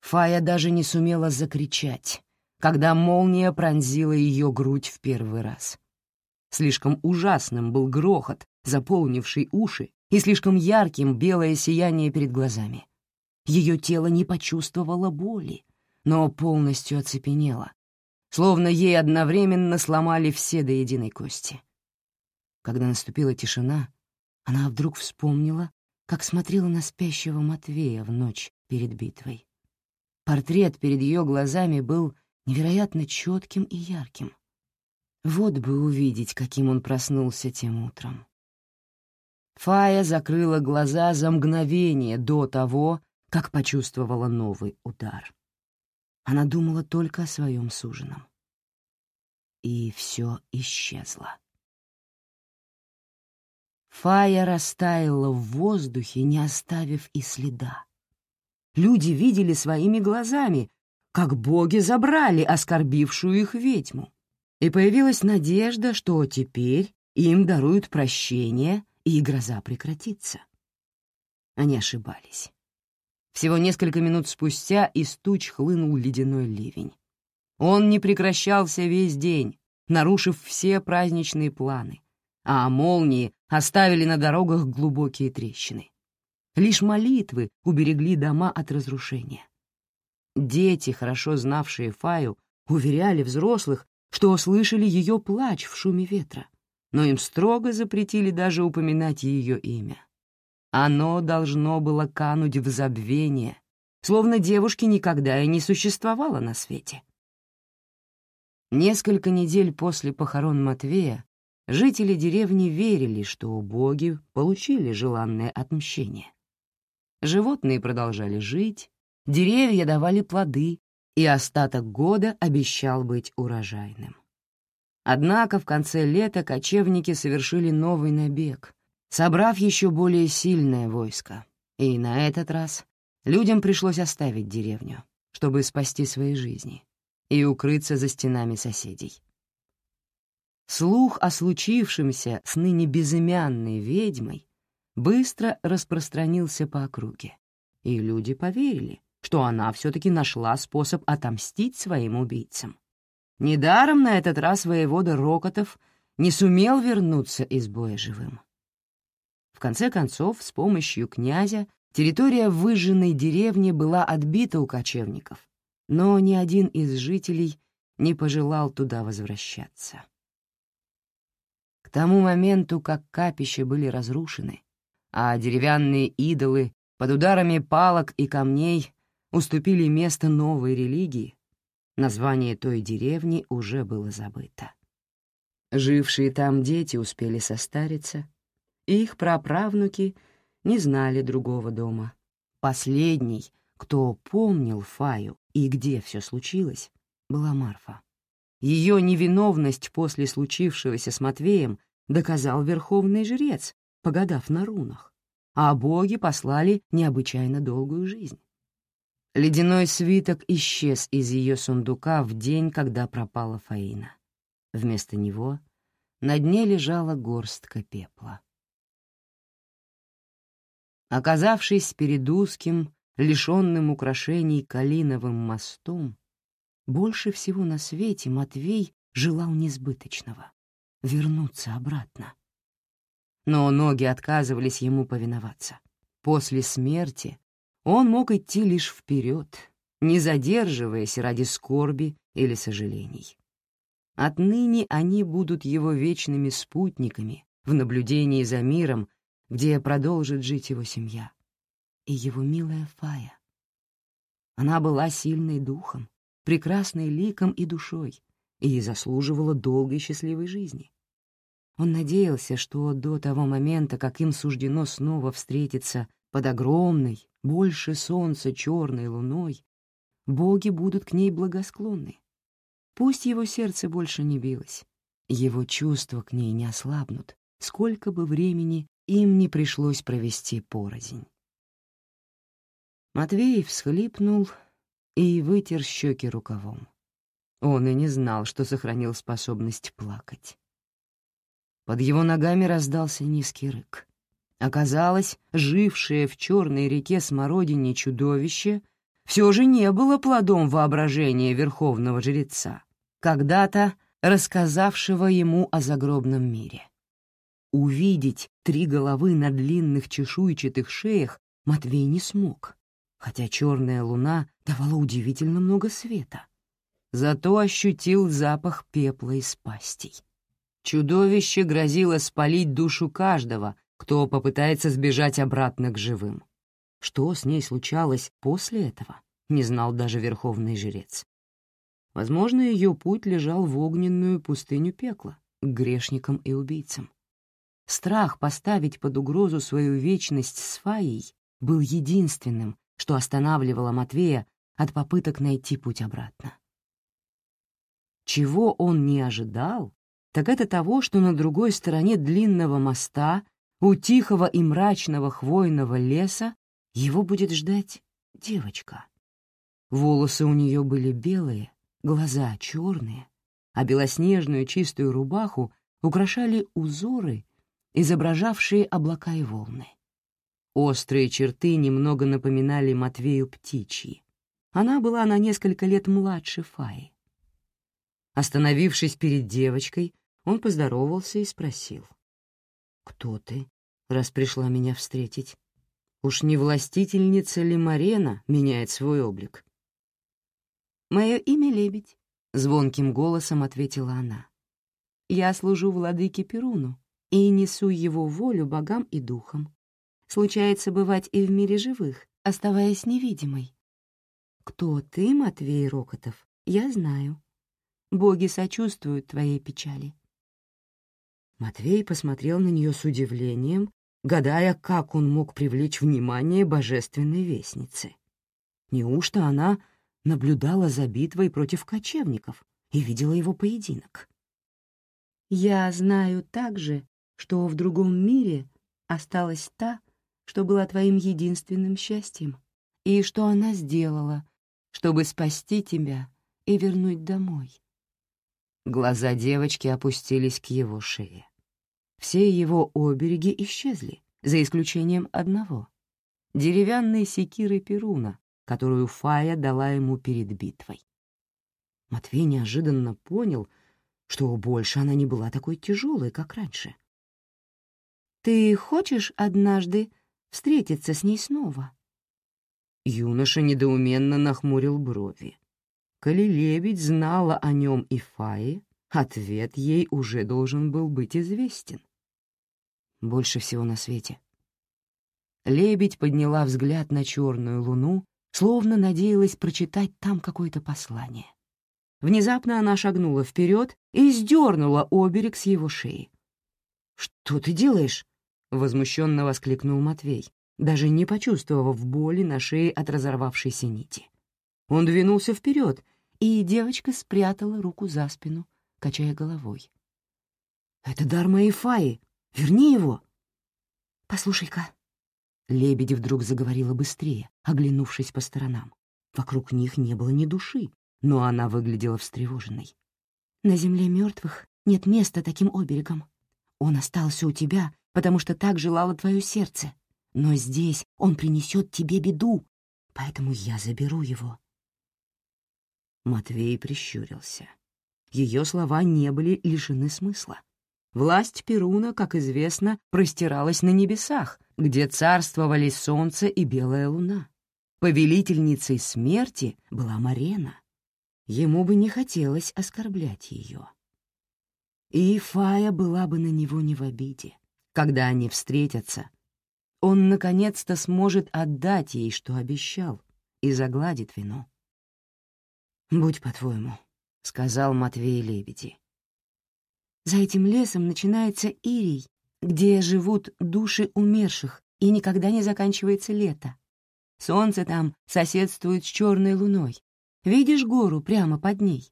Speaker 2: Фая даже не сумела закричать, когда молния пронзила ее грудь в первый раз. Слишком ужасным был грохот, заполнивший уши, и слишком ярким белое сияние перед глазами. Ее тело не почувствовало боли, но полностью оцепенело, словно ей одновременно сломали все до единой кости. Когда наступила тишина, она вдруг вспомнила, как смотрела на спящего Матвея в ночь перед битвой. Портрет перед ее глазами был невероятно четким и ярким. Вот бы увидеть, каким он проснулся тем утром. Фая закрыла глаза за мгновение до того, как почувствовала новый удар. Она думала только о своем суженом. И все исчезло. Фая растаяла в воздухе, не оставив и следа. Люди видели своими глазами, как боги забрали оскорбившую их ведьму. И появилась надежда, что теперь им даруют прощение, и гроза прекратится. Они ошибались. Всего несколько минут спустя из туч хлынул ледяной ливень. Он не прекращался весь день, нарушив все праздничные планы, а молнии оставили на дорогах глубокие трещины. Лишь молитвы уберегли дома от разрушения. Дети, хорошо знавшие Фаю, уверяли взрослых, что услышали ее плач в шуме ветра, но им строго запретили даже упоминать ее имя. Оно должно было кануть в забвение, словно девушки никогда и не существовало на свете. Несколько недель после похорон Матвея жители деревни верили, что боги получили желанное отмщение. Животные продолжали жить, Деревья давали плоды, и остаток года обещал быть урожайным. Однако в конце лета кочевники совершили новый набег, собрав еще более сильное войско. И на этот раз людям пришлось оставить деревню, чтобы спасти свои жизни и укрыться за стенами соседей. Слух о случившемся с ныне безымянной ведьмой быстро распространился по округе, и люди поверили, что она все-таки нашла способ отомстить своим убийцам. Недаром на этот раз воевода Рокотов не сумел вернуться из боя живым. В конце концов, с помощью князя территория выжженной деревни была отбита у кочевников, но ни один из жителей не пожелал туда возвращаться. Тому моменту, как капища были разрушены, а деревянные идолы под ударами палок и камней уступили место новой религии, название той деревни уже было забыто. Жившие там дети успели состариться, и их праправнуки не знали другого дома. Последний, кто помнил Фаю и где все случилось, была Марфа. Ее невиновность после случившегося с Матвеем доказал верховный жрец, погадав на рунах, а боги послали необычайно долгую жизнь. Ледяной свиток исчез из ее сундука в день, когда пропала Фаина. Вместо него на дне лежала горстка пепла. Оказавшись перед узким, лишенным украшений калиновым мостом, больше всего на свете Матвей желал несбыточного — вернуться обратно. Но ноги отказывались ему повиноваться. После смерти он мог идти лишь вперед, не задерживаясь ради скорби
Speaker 1: или сожалений. Отныне они будут его вечными спутниками в наблюдении за миром, где продолжит жить его семья. И его милая Фая. Она была сильной духом, прекрасной ликом и душой, и заслуживала долгой счастливой жизни. Он надеялся, что до того момента, как им суждено снова встретиться под огромной, больше солнца черной луной, боги будут к ней благосклонны. Пусть его сердце больше не билось, его чувства к ней не ослабнут, сколько бы времени им не пришлось провести порознь. Матвей всхлипнул и вытер щеки рукавом. Он и не знал, что сохранил способность плакать. Под его ногами раздался низкий рык. Оказалось, жившее в черной реке Смородине чудовище все же не было плодом воображения верховного жреца, когда-то рассказавшего ему о загробном мире. Увидеть три головы на длинных чешуйчатых шеях Матвей не смог, хотя черная луна давала удивительно много света. Зато ощутил запах пепла из пастей. Чудовище грозило спалить душу каждого, кто попытается сбежать обратно к живым. Что с ней случалось после этого, не знал даже верховный жрец. Возможно, ее путь лежал в огненную пустыню пекла, к грешникам и убийцам. Страх поставить под угрозу свою вечность с Фаей был единственным, что останавливало Матвея от попыток найти путь обратно. Чего он не ожидал, так это того, что на другой стороне длинного моста, у тихого и мрачного хвойного леса, его будет ждать девочка. Волосы у нее были белые, глаза черные, а белоснежную чистую рубаху украшали узоры, изображавшие облака и волны. Острые черты немного напоминали Матвею птичьи. Она была на несколько лет младше Фаи. Остановившись перед девочкой, он поздоровался и спросил. «Кто ты, раз пришла меня встретить? Уж не властительница ли Марена меняет свой облик?» «Мое имя Лебедь», — звонким голосом ответила она. «Я служу владыке Перуну и несу его волю богам и духам. Случается бывать и в мире живых, оставаясь невидимой. Кто ты, Матвей Рокотов, я знаю. Боги сочувствуют твоей печали». Матвей посмотрел на нее с удивлением, гадая, как он мог привлечь внимание божественной вестницы. Неужто она наблюдала за битвой против кочевников и видела его поединок?
Speaker 2: «Я знаю также, что в другом мире осталась та, что была твоим единственным счастьем, и что она сделала, чтобы спасти тебя и вернуть домой.
Speaker 1: Глаза девочки опустились к его шее. Все его обереги исчезли, за исключением одного — деревянной секиры Перуна, которую Фая дала ему перед битвой. Матвей неожиданно понял, что больше она не была такой тяжелой, как раньше.
Speaker 2: «Ты хочешь однажды встретиться с ней снова?»
Speaker 1: Юноша недоуменно нахмурил брови. Коли лебедь знала о нем и Фае, ответ ей уже должен был быть известен. Больше всего на свете. Лебедь подняла взгляд на черную луну, словно надеялась прочитать там какое-то послание. Внезапно она шагнула вперед и сдернула оберег с его шеи. «Что ты делаешь?» — возмущенно воскликнул Матвей, даже не почувствовав боли на шее от разорвавшейся нити. Он двинулся вперед, и девочка спрятала руку за спину, качая головой. «Это дар моей Фаи. Верни его!» «Послушай-ка». Лебедь вдруг заговорила быстрее, оглянувшись по сторонам. Вокруг них не было ни души, но она выглядела встревоженной. «На земле мертвых нет места таким оберегом. Он остался у тебя, потому что так желало твое сердце. Но здесь он принесет тебе беду, поэтому я заберу его. Матвей прищурился. Ее слова не были лишены смысла. Власть Перуна, как известно, простиралась на небесах, где царствовали солнце и белая луна. Повелительницей смерти была Марена. ему бы не хотелось оскорблять ее. И Фая была бы на него не в обиде. Когда они встретятся, он наконец-то сможет отдать ей, что обещал, и загладит вину. «Будь по-твоему», — сказал Матвей Лебеди.
Speaker 2: «За этим лесом начинается Ирий, где живут души умерших, и никогда не заканчивается лето. Солнце там соседствует с черной луной. Видишь гору прямо под ней?»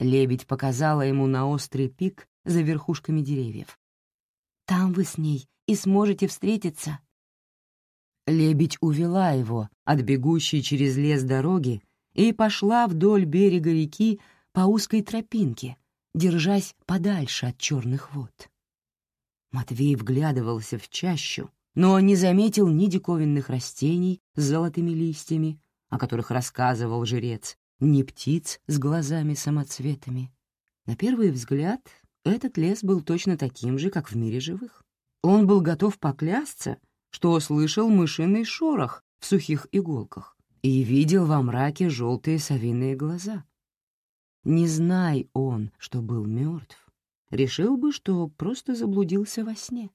Speaker 1: Лебедь показала ему на острый пик за верхушками деревьев.
Speaker 2: «Там вы с ней и сможете встретиться».
Speaker 1: Лебедь увела его от бегущей через лес дороги и пошла вдоль берега реки по узкой тропинке, держась подальше от черных вод. Матвей вглядывался в чащу, но не заметил ни диковинных растений с золотыми листьями, о которых рассказывал жрец, ни птиц с глазами-самоцветами. На первый взгляд этот лес был точно таким же, как в мире живых. Он был готов поклясться, что слышал мышиный шорох в сухих иголках и видел во мраке желтые совиные глаза. Не знай он, что был мертв, решил бы, что просто заблудился во сне.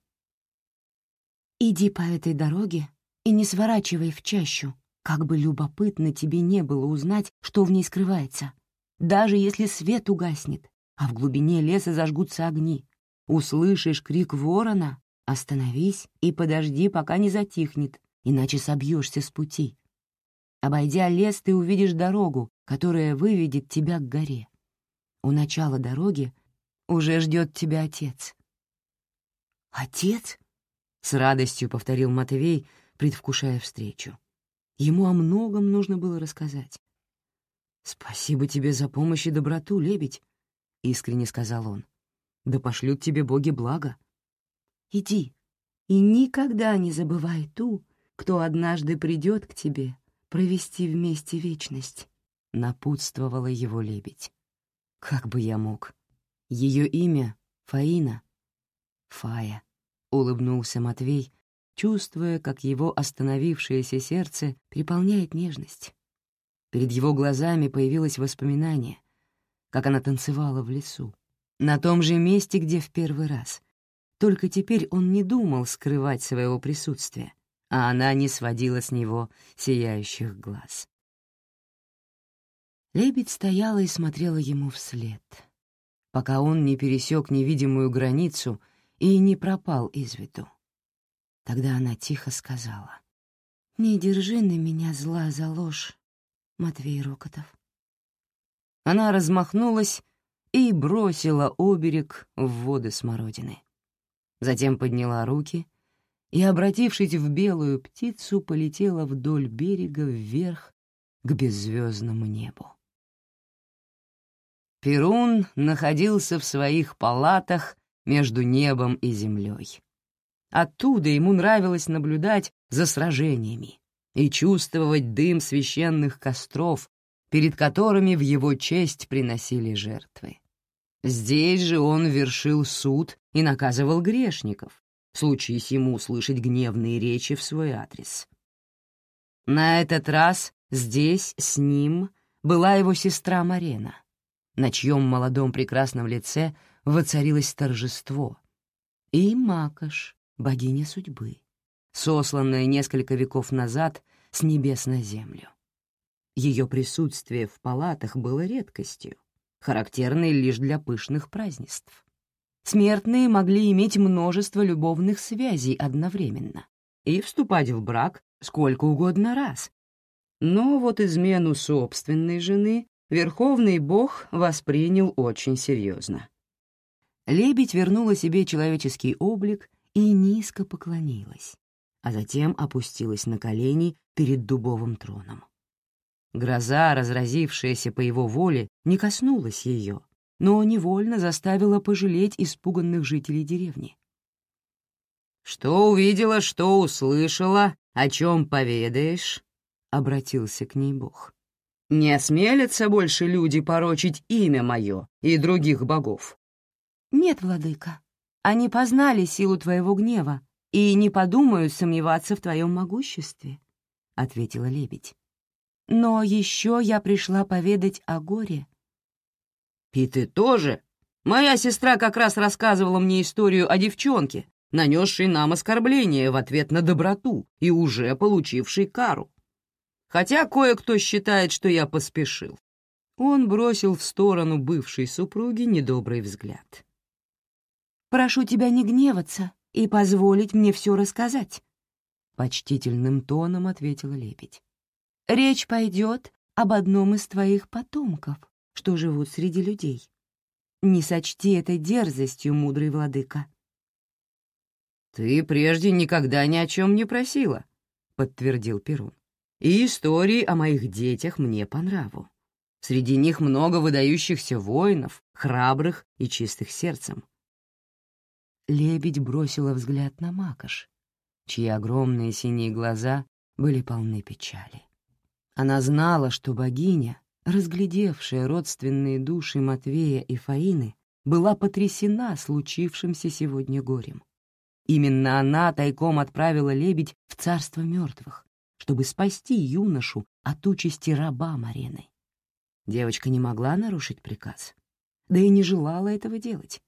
Speaker 2: «Иди по этой дороге и не сворачивай в чащу, как бы любопытно тебе не было узнать, что в ней скрывается. Даже если свет угаснет, а в глубине леса зажгутся огни. Услышишь крик ворона, остановись и подожди, пока не затихнет, иначе собьешься с пути. Обойдя лес, ты увидишь дорогу, которая выведет тебя к горе. У начала дороги уже ждет тебя отец.
Speaker 1: «Отец?» — с радостью повторил Матвей, предвкушая встречу. Ему о многом нужно было рассказать. «Спасибо тебе за помощь и доброту, лебедь», — искренне сказал он. «Да пошлют тебе боги благо».
Speaker 2: «Иди и никогда не забывай ту, кто однажды придет к тебе провести вместе вечность», — напутствовала его лебедь.
Speaker 1: «Как бы я мог? Ее имя — Фаина». «Фая», — улыбнулся Матвей, чувствуя, как его остановившееся сердце переполняет нежность. Перед его глазами появилось воспоминание, как она танцевала в лесу, на том же месте, где в первый раз. Только теперь он не думал скрывать своего присутствия, а она не сводила с него сияющих глаз. Лебедь стояла и смотрела ему вслед, пока он не пересек невидимую границу и не пропал из виду. Тогда она тихо сказала.
Speaker 2: «Не держи на меня зла за ложь, Матвей Рокотов».
Speaker 1: Она размахнулась и бросила оберег в воды смородины. Затем подняла руки и, обратившись в белую птицу, полетела вдоль берега вверх к беззвездному небу. Перун находился в своих палатах между небом и землей. Оттуда ему нравилось наблюдать за сражениями и чувствовать дым священных костров, перед которыми в его честь приносили жертвы. Здесь же он вершил суд и наказывал грешников, случись ему услышать гневные речи в свой адрес. На этот раз здесь с ним была его сестра Марена, на чьем молодом прекрасном лице воцарилось торжество, и Макаш, богиня судьбы, сосланная несколько веков назад с небес на землю. Ее присутствие в палатах было редкостью, характерной лишь для пышных празднеств. Смертные могли иметь множество любовных связей одновременно и вступать в брак сколько угодно раз. Но вот измену собственной жены Верховный Бог воспринял очень серьезно. Лебедь вернула себе человеческий облик и низко поклонилась, а затем опустилась на колени перед дубовым троном. Гроза, разразившаяся по его воле, не коснулась ее, но невольно заставила пожалеть испуганных жителей деревни. «Что увидела, что услышала, о чем поведаешь?» — обратился к ней Бог. «Не осмелятся больше люди порочить имя мое и других богов?»
Speaker 2: «Нет, владыка», они познали силу твоего гнева и не подумают сомневаться в твоем могуществе», — ответила лебедь. Но еще я пришла поведать о горе».
Speaker 1: «И ты тоже? Моя сестра как раз рассказывала мне историю о девчонке, нанесшей нам оскорбление в ответ на доброту и уже получившей кару. Хотя кое-кто считает, что я поспешил». Он бросил в сторону бывшей супруги недобрый взгляд.
Speaker 2: «Прошу тебя не гневаться и позволить мне все рассказать», — почтительным тоном ответила лебедь. «Речь пойдет об одном из твоих потомков, что живут среди людей. Не сочти это дерзостью, мудрый владыка».
Speaker 1: «Ты прежде никогда ни о чем не просила», — подтвердил Перун. «И истории о моих детях мне по нраву. Среди них много выдающихся воинов, храбрых и чистых сердцем.
Speaker 2: Лебедь бросила взгляд на Макаш, чьи огромные синие глаза были полны печали. Она знала, что богиня, разглядевшая родственные души Матвея и Фаины, была потрясена случившимся сегодня горем. Именно она тайком отправила лебедь в царство мертвых, чтобы спасти юношу от участи раба Марены. Девочка не могла нарушить приказ, да и не желала этого делать.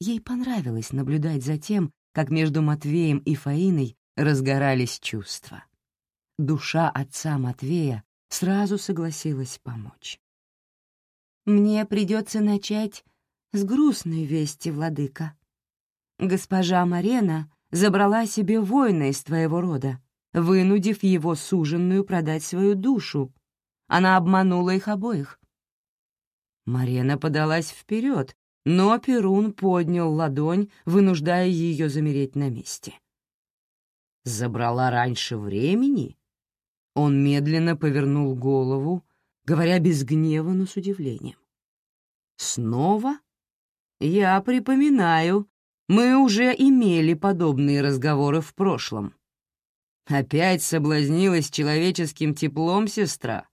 Speaker 2: Ей понравилось наблюдать за тем, как между Матвеем и Фаиной разгорались чувства. Душа отца Матвея сразу согласилась помочь. «Мне придется начать с грустной вести, владыка. Госпожа Марена забрала себе воина из твоего рода, вынудив его суженную продать свою душу. Она обманула их обоих». Марена подалась вперед, но Перун поднял ладонь, вынуждая ее замереть на месте. «Забрала раньше времени?» Он медленно повернул голову, говоря без гнева, но с удивлением. «Снова? Я припоминаю, мы уже имели подобные разговоры в прошлом. Опять соблазнилась человеческим теплом сестра?»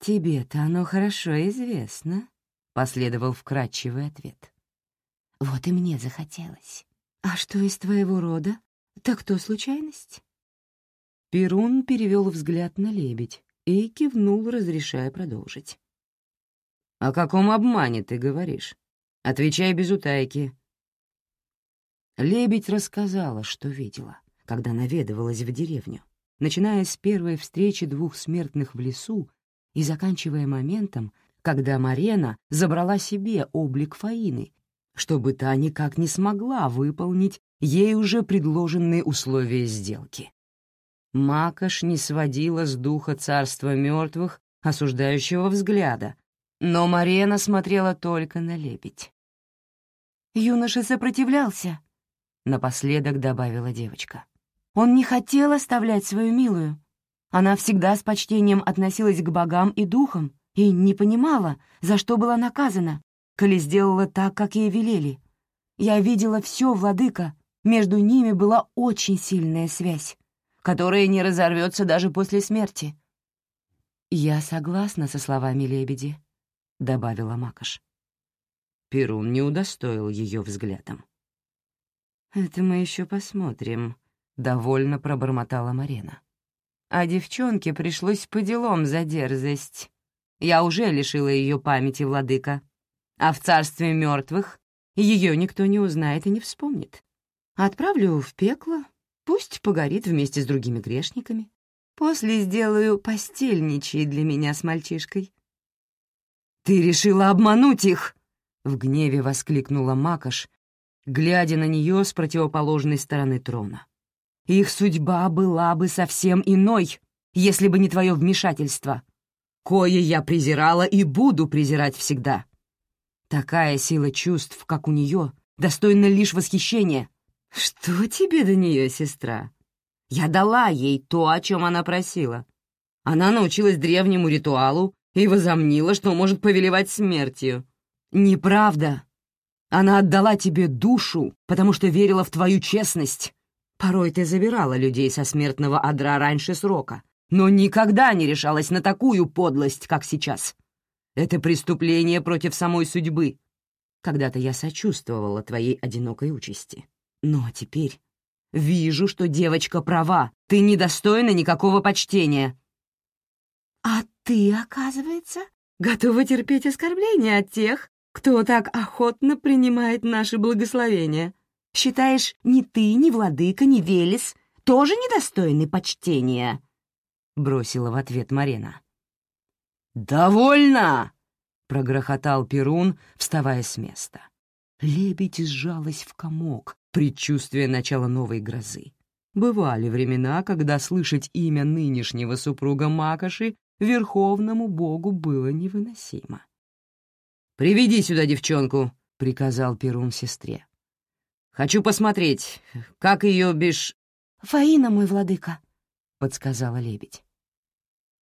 Speaker 2: «Тебе-то оно хорошо известно», — последовал вкрадчивый ответ. «Вот и мне захотелось. А что из твоего рода? Так то случайность?» Перун перевел взгляд на лебедь и кивнул, разрешая продолжить. «О каком обмане ты говоришь? Отвечай без утайки». Лебедь рассказала, что видела, когда наведывалась в деревню, начиная с первой встречи двух смертных в лесу и заканчивая моментом, когда Марена забрала себе облик Фаины, чтобы та никак не смогла выполнить ей уже предложенные условия сделки. Макаш не сводила с духа царства мертвых осуждающего взгляда, но Марена смотрела только на лебедь. «Юноша сопротивлялся», — напоследок добавила девочка. «Он не хотел оставлять свою милую. Она всегда с почтением относилась к богам и духам, и не понимала, за что была наказана, коли сделала так, как ей велели. Я видела все, владыка, между ними была очень сильная связь, которая не разорвется даже после смерти. «Я согласна со словами лебеди», — добавила Макаш. Перун не удостоил ее взглядом. «Это мы еще посмотрим», — довольно пробормотала Марина. А девчонке пришлось по делам за дерзость. Я уже лишила ее памяти, владыка. А в царстве мертвых ее никто не узнает и не вспомнит. Отправлю в пекло, пусть погорит вместе с другими грешниками. После сделаю постельничьей для меня с мальчишкой. «Ты решила обмануть их!» — в гневе воскликнула Макаш, глядя на нее с противоположной стороны трона. «Их судьба была бы совсем иной, если бы не твое вмешательство кое я презирала и буду презирать всегда. Такая сила чувств, как у нее, достойна лишь восхищения. Что тебе до нее, сестра? Я дала ей то, о чем она просила. Она научилась древнему ритуалу и возомнила, что может повелевать смертью. Неправда. Она отдала тебе душу, потому что верила в твою честность. Порой ты забирала людей со смертного одра раньше срока, но никогда не решалась на такую подлость, как сейчас. Это преступление против самой судьбы. Когда-то я сочувствовала твоей одинокой участи. Но теперь вижу, что девочка права, ты недостойна никакого почтения. ты, оказывается, готова терпеть оскорбления от тех, кто так охотно принимает наши благословения. Считаешь, ни ты, ни владыка, ни Велес тоже недостойны почтения?» — бросила в ответ Марина.
Speaker 1: «Довольно!» — прогрохотал Перун, вставая с места. Лебедь сжалась в комок, предчувствуя начала новой грозы. Бывали времена, когда слышать имя нынешнего супруга Макоши верховному богу было невыносимо. «Приведи сюда девчонку», — приказал Перун сестре. «Хочу посмотреть, как ее беш...»
Speaker 2: «Фаина, мой владыка», — подсказала лебедь.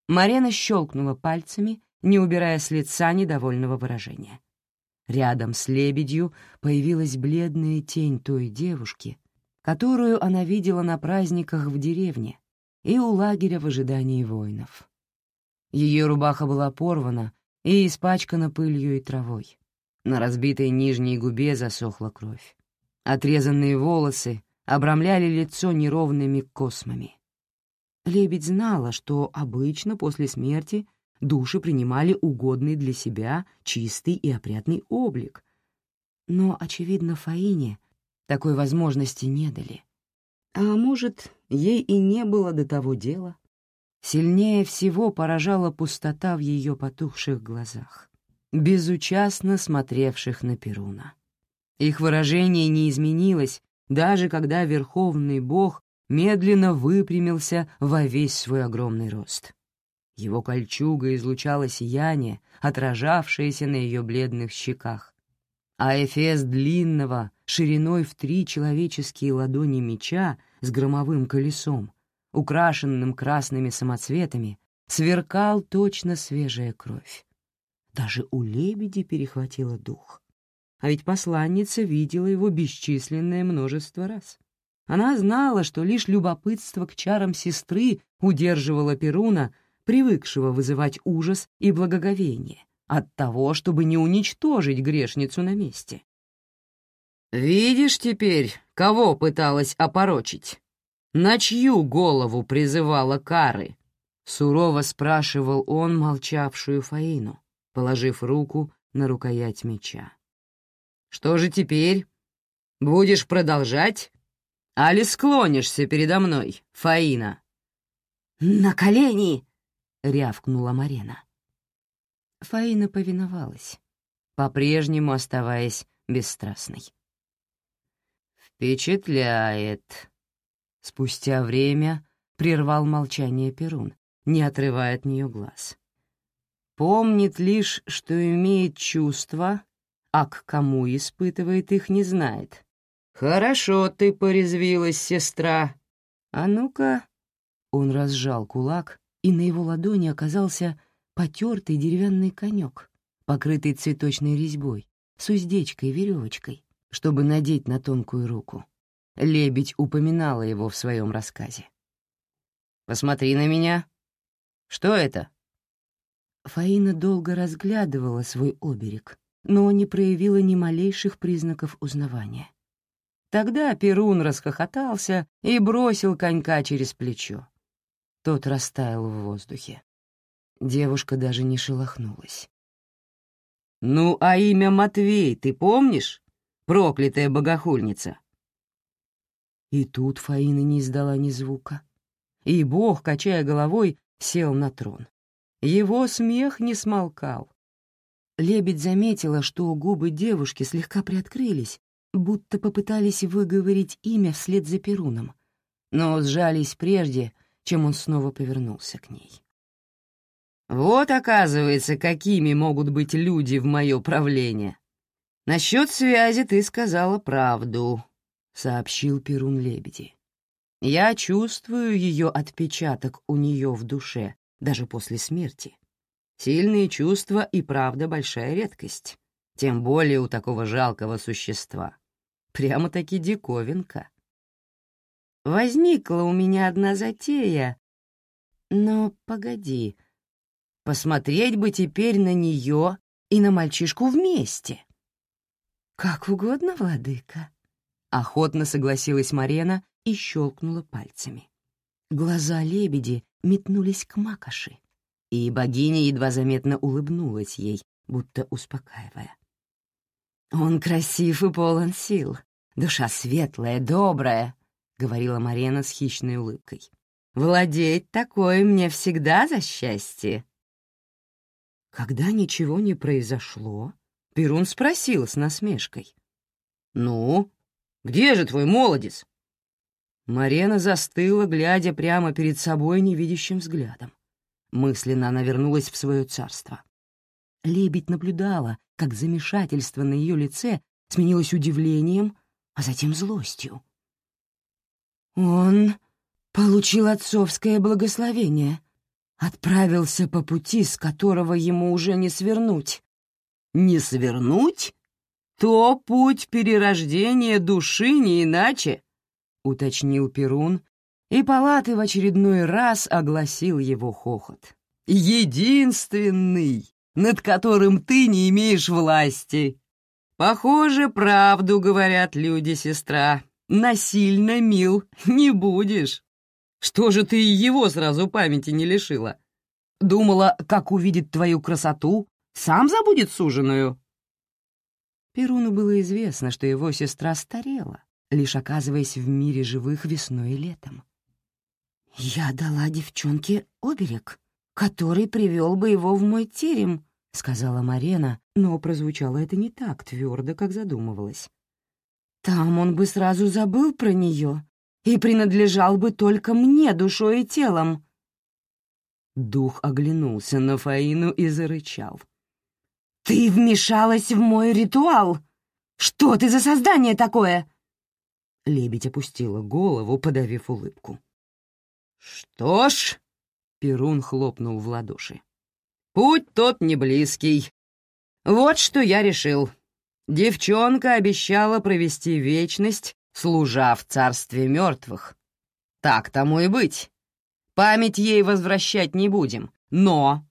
Speaker 2: Марена щелкнула пальцами, не убирая с лица недовольного выражения. Рядом с лебедью появилась бледная тень той девушки, которую она видела на праздниках в деревне и у лагеря в ожидании воинов. Ее рубаха была порвана и испачкана пылью и травой. На разбитой нижней губе засохла кровь. Отрезанные волосы обрамляли лицо неровными космами. Лебедь знала, что обычно после смерти души принимали угодный для себя чистый и опрятный облик. Но, очевидно, Фаине такой возможности не дали. А может, ей и не было до того дела. Сильнее всего поражала пустота в ее потухших глазах, безучастно смотревших на Перуна. Их выражение не изменилось, даже когда Верховный Бог медленно выпрямился во весь свой огромный рост. Его кольчуга излучала сияние, отражавшееся на ее бледных щеках, а эфес длинного, шириной в три человеческие ладони меча с громовым колесом, украшенным красными самоцветами, сверкал точно свежая кровь. Даже у лебеди перехватило дух. А ведь посланница видела его бесчисленное множество раз. Она знала, что лишь любопытство к чарам сестры удерживало Перуна, привыкшего вызывать ужас и благоговение, от того, чтобы не уничтожить грешницу на месте. «Видишь теперь, кого пыталась опорочить? На чью голову призывала кары?» — сурово спрашивал он молчавшую Фаину, положив руку на рукоять меча. «Что же теперь? Будешь продолжать? Али склонишься передо мной, Фаина?» «На колени!» — рявкнула Марина. Фаина повиновалась, по-прежнему оставаясь бесстрастной.
Speaker 1: «Впечатляет!» Спустя время прервал молчание Перун, не отрывая от нее глаз. Помнит лишь, что имеет чувства, а к кому испытывает их, не знает. «Хорошо ты порезвилась, сестра. А ну-ка...» Он разжал кулак, и на его ладони оказался потертый деревянный конек, покрытый цветочной резьбой, с уздечкой, веревочкой, чтобы надеть на тонкую руку. Лебедь упоминала его в своем рассказе. «Посмотри на меня. Что это?»
Speaker 2: Фаина долго разглядывала свой оберег, но не проявила ни малейших признаков узнавания.
Speaker 1: Тогда Перун расхохотался и бросил конька через плечо. Тот растаял в воздухе. Девушка даже не шелохнулась. «Ну, а имя Матвей ты помнишь? Проклятая богохульница!» И тут Фаина не издала ни звука. И бог, качая головой, сел на трон. Его смех не смолкал. Лебедь заметила, что губы девушки слегка приоткрылись, будто попытались выговорить имя вслед за Перуном, но сжались прежде, чем он снова повернулся к ней. «Вот, оказывается, какими могут быть люди в мое правление. Насчет связи ты сказала правду», — сообщил Перун Лебеди. «Я чувствую ее отпечаток у нее в душе, даже после смерти. Сильные чувства и правда большая редкость, тем более у такого жалкого существа. Прямо-таки диковинка. Возникла у меня одна затея. Но погоди, посмотреть бы теперь на нее и на мальчишку вместе.
Speaker 2: «Как угодно, владыка», —
Speaker 1: охотно согласилась Марена и щелкнула пальцами. Глаза лебеди метнулись к Макоши. и богиня едва заметно улыбнулась ей, будто успокаивая. «Он красив и полон сил, душа светлая, добрая», — говорила Марена с хищной улыбкой. «Владеть такой мне всегда за счастье». Когда ничего не произошло, Перун спросил с насмешкой. «Ну, где же твой молодец?» Марена застыла, глядя прямо перед собой невидящим взглядом. Мысленно она вернулась в свое царство. Лебедь наблюдала, как замешательство на ее лице сменилось удивлением, а затем злостью. «Он получил отцовское благословение, отправился по пути, с которого ему уже не свернуть». «Не свернуть? То путь перерождения души не иначе», — уточнил Перун, и Палаты в очередной раз огласил его хохот. «Единственный, над которым ты не имеешь власти. Похоже, правду говорят люди, сестра. Насильно мил не будешь. Что же ты его сразу памяти не лишила? Думала, как увидит твою красоту, сам забудет суженую?» Перуну было известно, что его сестра старела, лишь оказываясь в мире живых весной и летом. «Я дала девчонке оберег, который привел бы его в мой терем», — сказала Марена, но прозвучало это не так твердо, как задумывалась. «Там он бы сразу забыл про нее и принадлежал бы только мне душой и телом». Дух оглянулся на Фаину и зарычал. «Ты вмешалась в мой ритуал! Что ты за создание такое?» Лебедь опустила голову, подавив улыбку. «Что ж...» — Перун хлопнул в ладоши. «Путь тот не близкий. Вот что я решил. Девчонка обещала провести вечность, служа в царстве мертвых. Так тому и быть. Память ей возвращать не будем. Но...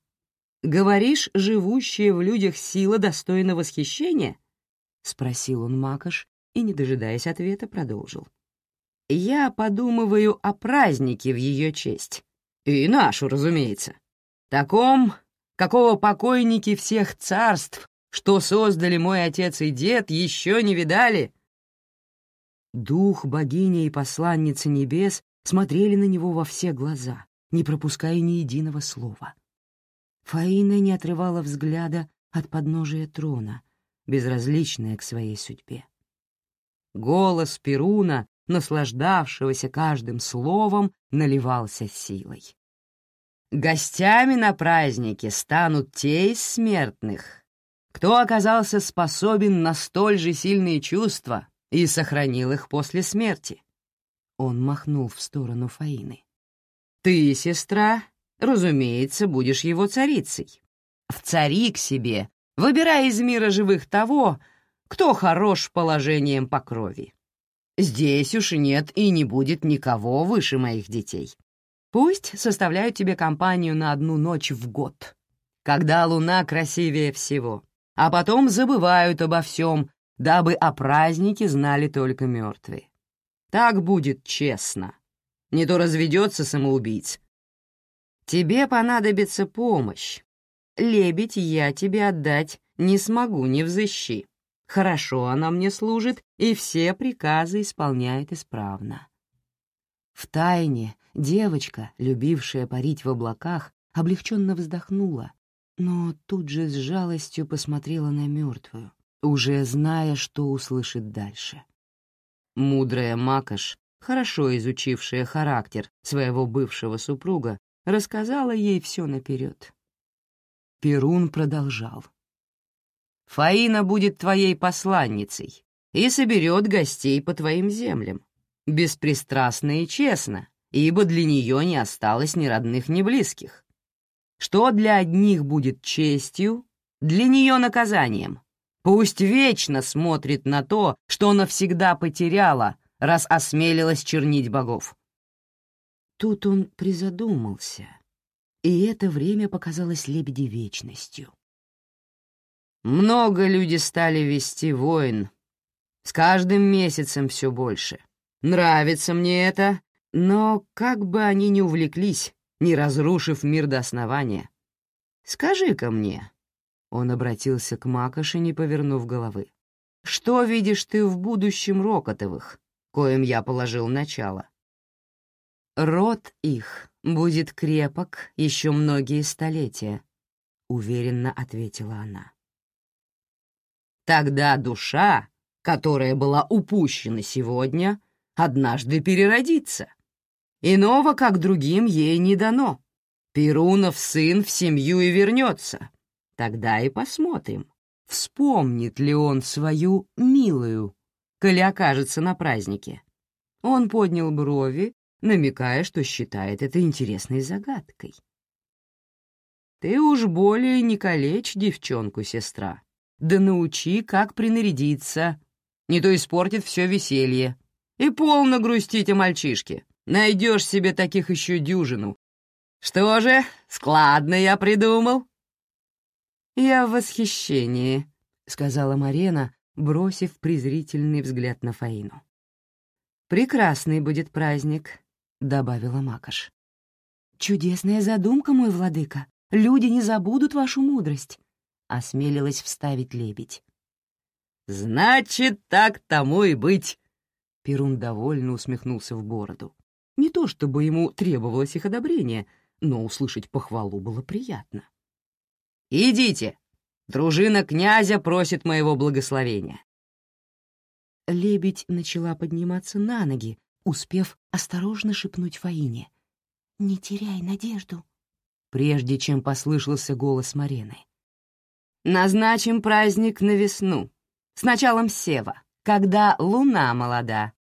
Speaker 1: Говоришь, живущая в людях сила достойна восхищения?» — спросил он Макаш и, не дожидаясь ответа, продолжил. Я подумываю о празднике в ее честь. И нашу, разумеется. Таком, какого покойники всех царств, что создали мой отец и дед, еще не видали. Дух богини и посланницы небес смотрели на него во все глаза, не пропуская ни единого слова. Фаина не отрывала взгляда от подножия трона, безразличная к своей судьбе. Голос Перуна наслаждавшегося каждым словом, наливался силой. Гостями на празднике станут те из смертных, кто оказался способен на столь же сильные чувства и сохранил их после смерти. Он махнул в сторону Фаины. «Ты, сестра, разумеется, будешь его царицей. В цари к себе, выбирая из мира живых того, кто хорош положением по крови. Здесь уж нет и не будет никого выше моих детей. Пусть составляют тебе компанию на одну ночь в год, когда луна красивее всего, а потом забывают обо всем, дабы о празднике знали только мертвые. Так будет честно. Не то разведется самоубийц. Тебе понадобится помощь. Лебедь я тебе отдать не смогу, не взыщи. Хорошо она мне служит и все приказы исполняет исправно. В тайне девочка, любившая парить в облаках, облегченно вздохнула, но тут же с жалостью посмотрела на мертвую, уже зная, что услышит дальше. Мудрая Макаш, хорошо изучившая характер своего бывшего супруга, рассказала ей все наперед. Перун продолжал. Фаина будет твоей посланницей и соберет гостей по твоим землям. Беспристрастно и честно, ибо для нее не осталось ни родных, ни близких. Что для одних будет честью, для нее наказанием. Пусть вечно смотрит на то, что она всегда потеряла, раз осмелилась чернить богов. Тут он призадумался, и это время показалось лебеди вечностью. Много люди стали вести войн. С каждым месяцем все больше. Нравится мне это, но как бы они ни увлеклись, не разрушив мир до основания, скажи-ка мне, он обратился к Макоши, не повернув головы. «Что видишь ты в будущем Рокотовых, коим я положил начало?» «Род их будет крепок еще многие столетия», — уверенно ответила она. «Тогда душа, которая была упущена сегодня, однажды переродится. Иного, как другим, ей не дано. Перунов сын в семью и вернется, Тогда и посмотрим, вспомнит ли он свою милую, коли окажется на празднике. Он поднял брови, намекая, что считает это интересной загадкой. «Ты уж более не калечь девчонку, сестра, да научи, как принарядиться, не то испортит все веселье. И полно грустить о мальчишке, найдешь себе таких еще дюжину. Что же, складно я придумал?» «Я в восхищении», — сказала Марена, бросив презрительный взгляд на Фаину. «Прекрасный будет праздник», — добавила Макаш. «Чудесная задумка, мой владыка. Люди не забудут вашу мудрость», — осмелилась вставить лебедь. «Значит, так тому и быть», — Перун довольно усмехнулся в бороду. Не то чтобы ему требовалось их одобрение, но услышать похвалу было приятно. «Идите! Дружина князя просит моего благословения!»
Speaker 2: Лебедь начала подниматься на ноги, успев осторожно шепнуть Фаине. «Не теряй надежду», прежде чем послышался голос Марены.
Speaker 1: «Назначим праздник на весну, с началом сева, когда луна молода.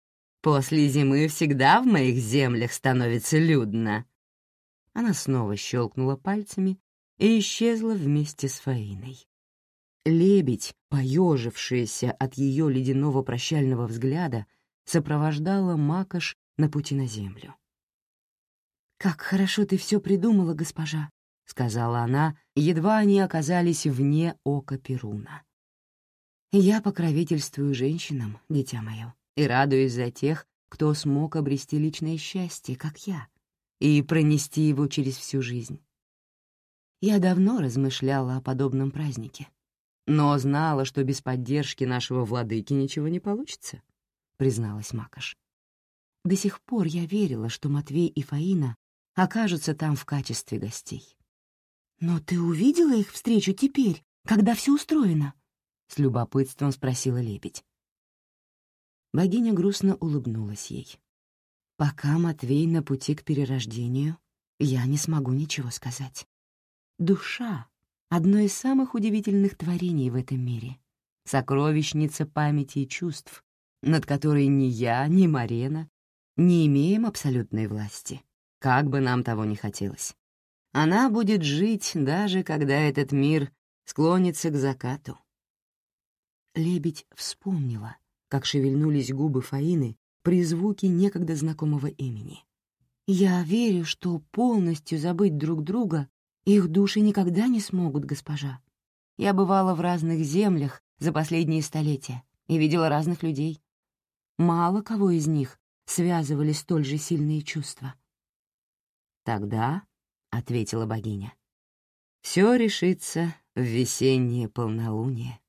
Speaker 1: После зимы всегда в моих землях становится людно». Она снова щелкнула пальцами, и исчезла вместе с Фаиной. Лебедь, поежившаяся от ее ледяного прощального взгляда, сопровождала Макаш на пути на землю.
Speaker 2: «Как хорошо ты все придумала, госпожа», — сказала она, едва они оказались вне ока Перуна. «Я покровительствую женщинам, дитя мое, и радуюсь за тех, кто смог обрести личное счастье, как я, и пронести его через всю жизнь. Я давно размышляла о подобном празднике, но знала, что без поддержки нашего владыки ничего не получится, — призналась Макаш. До сих пор я верила, что Матвей и Фаина окажутся там в качестве гостей. «Но ты увидела их встречу теперь, когда все устроено?» — с любопытством спросила лебедь. Богиня грустно улыбнулась ей. «Пока Матвей на пути к перерождению, я не смогу ничего сказать. Душа — одно из самых удивительных творений в этом мире, сокровищница памяти и чувств, над которой ни я, ни Марена не имеем абсолютной власти, как бы нам того ни хотелось. Она будет жить, даже когда этот мир склонится к закату. Лебедь вспомнила, как шевельнулись губы Фаины при звуке некогда знакомого имени. «Я верю, что полностью забыть друг друга их души никогда не смогут, госпожа. Я бывала в разных землях за последние столетия и видела разных людей. Мало кого из них связывали столь же сильные чувства.
Speaker 1: «Тогда», — ответила богиня, — «все решится в весеннее полнолуние».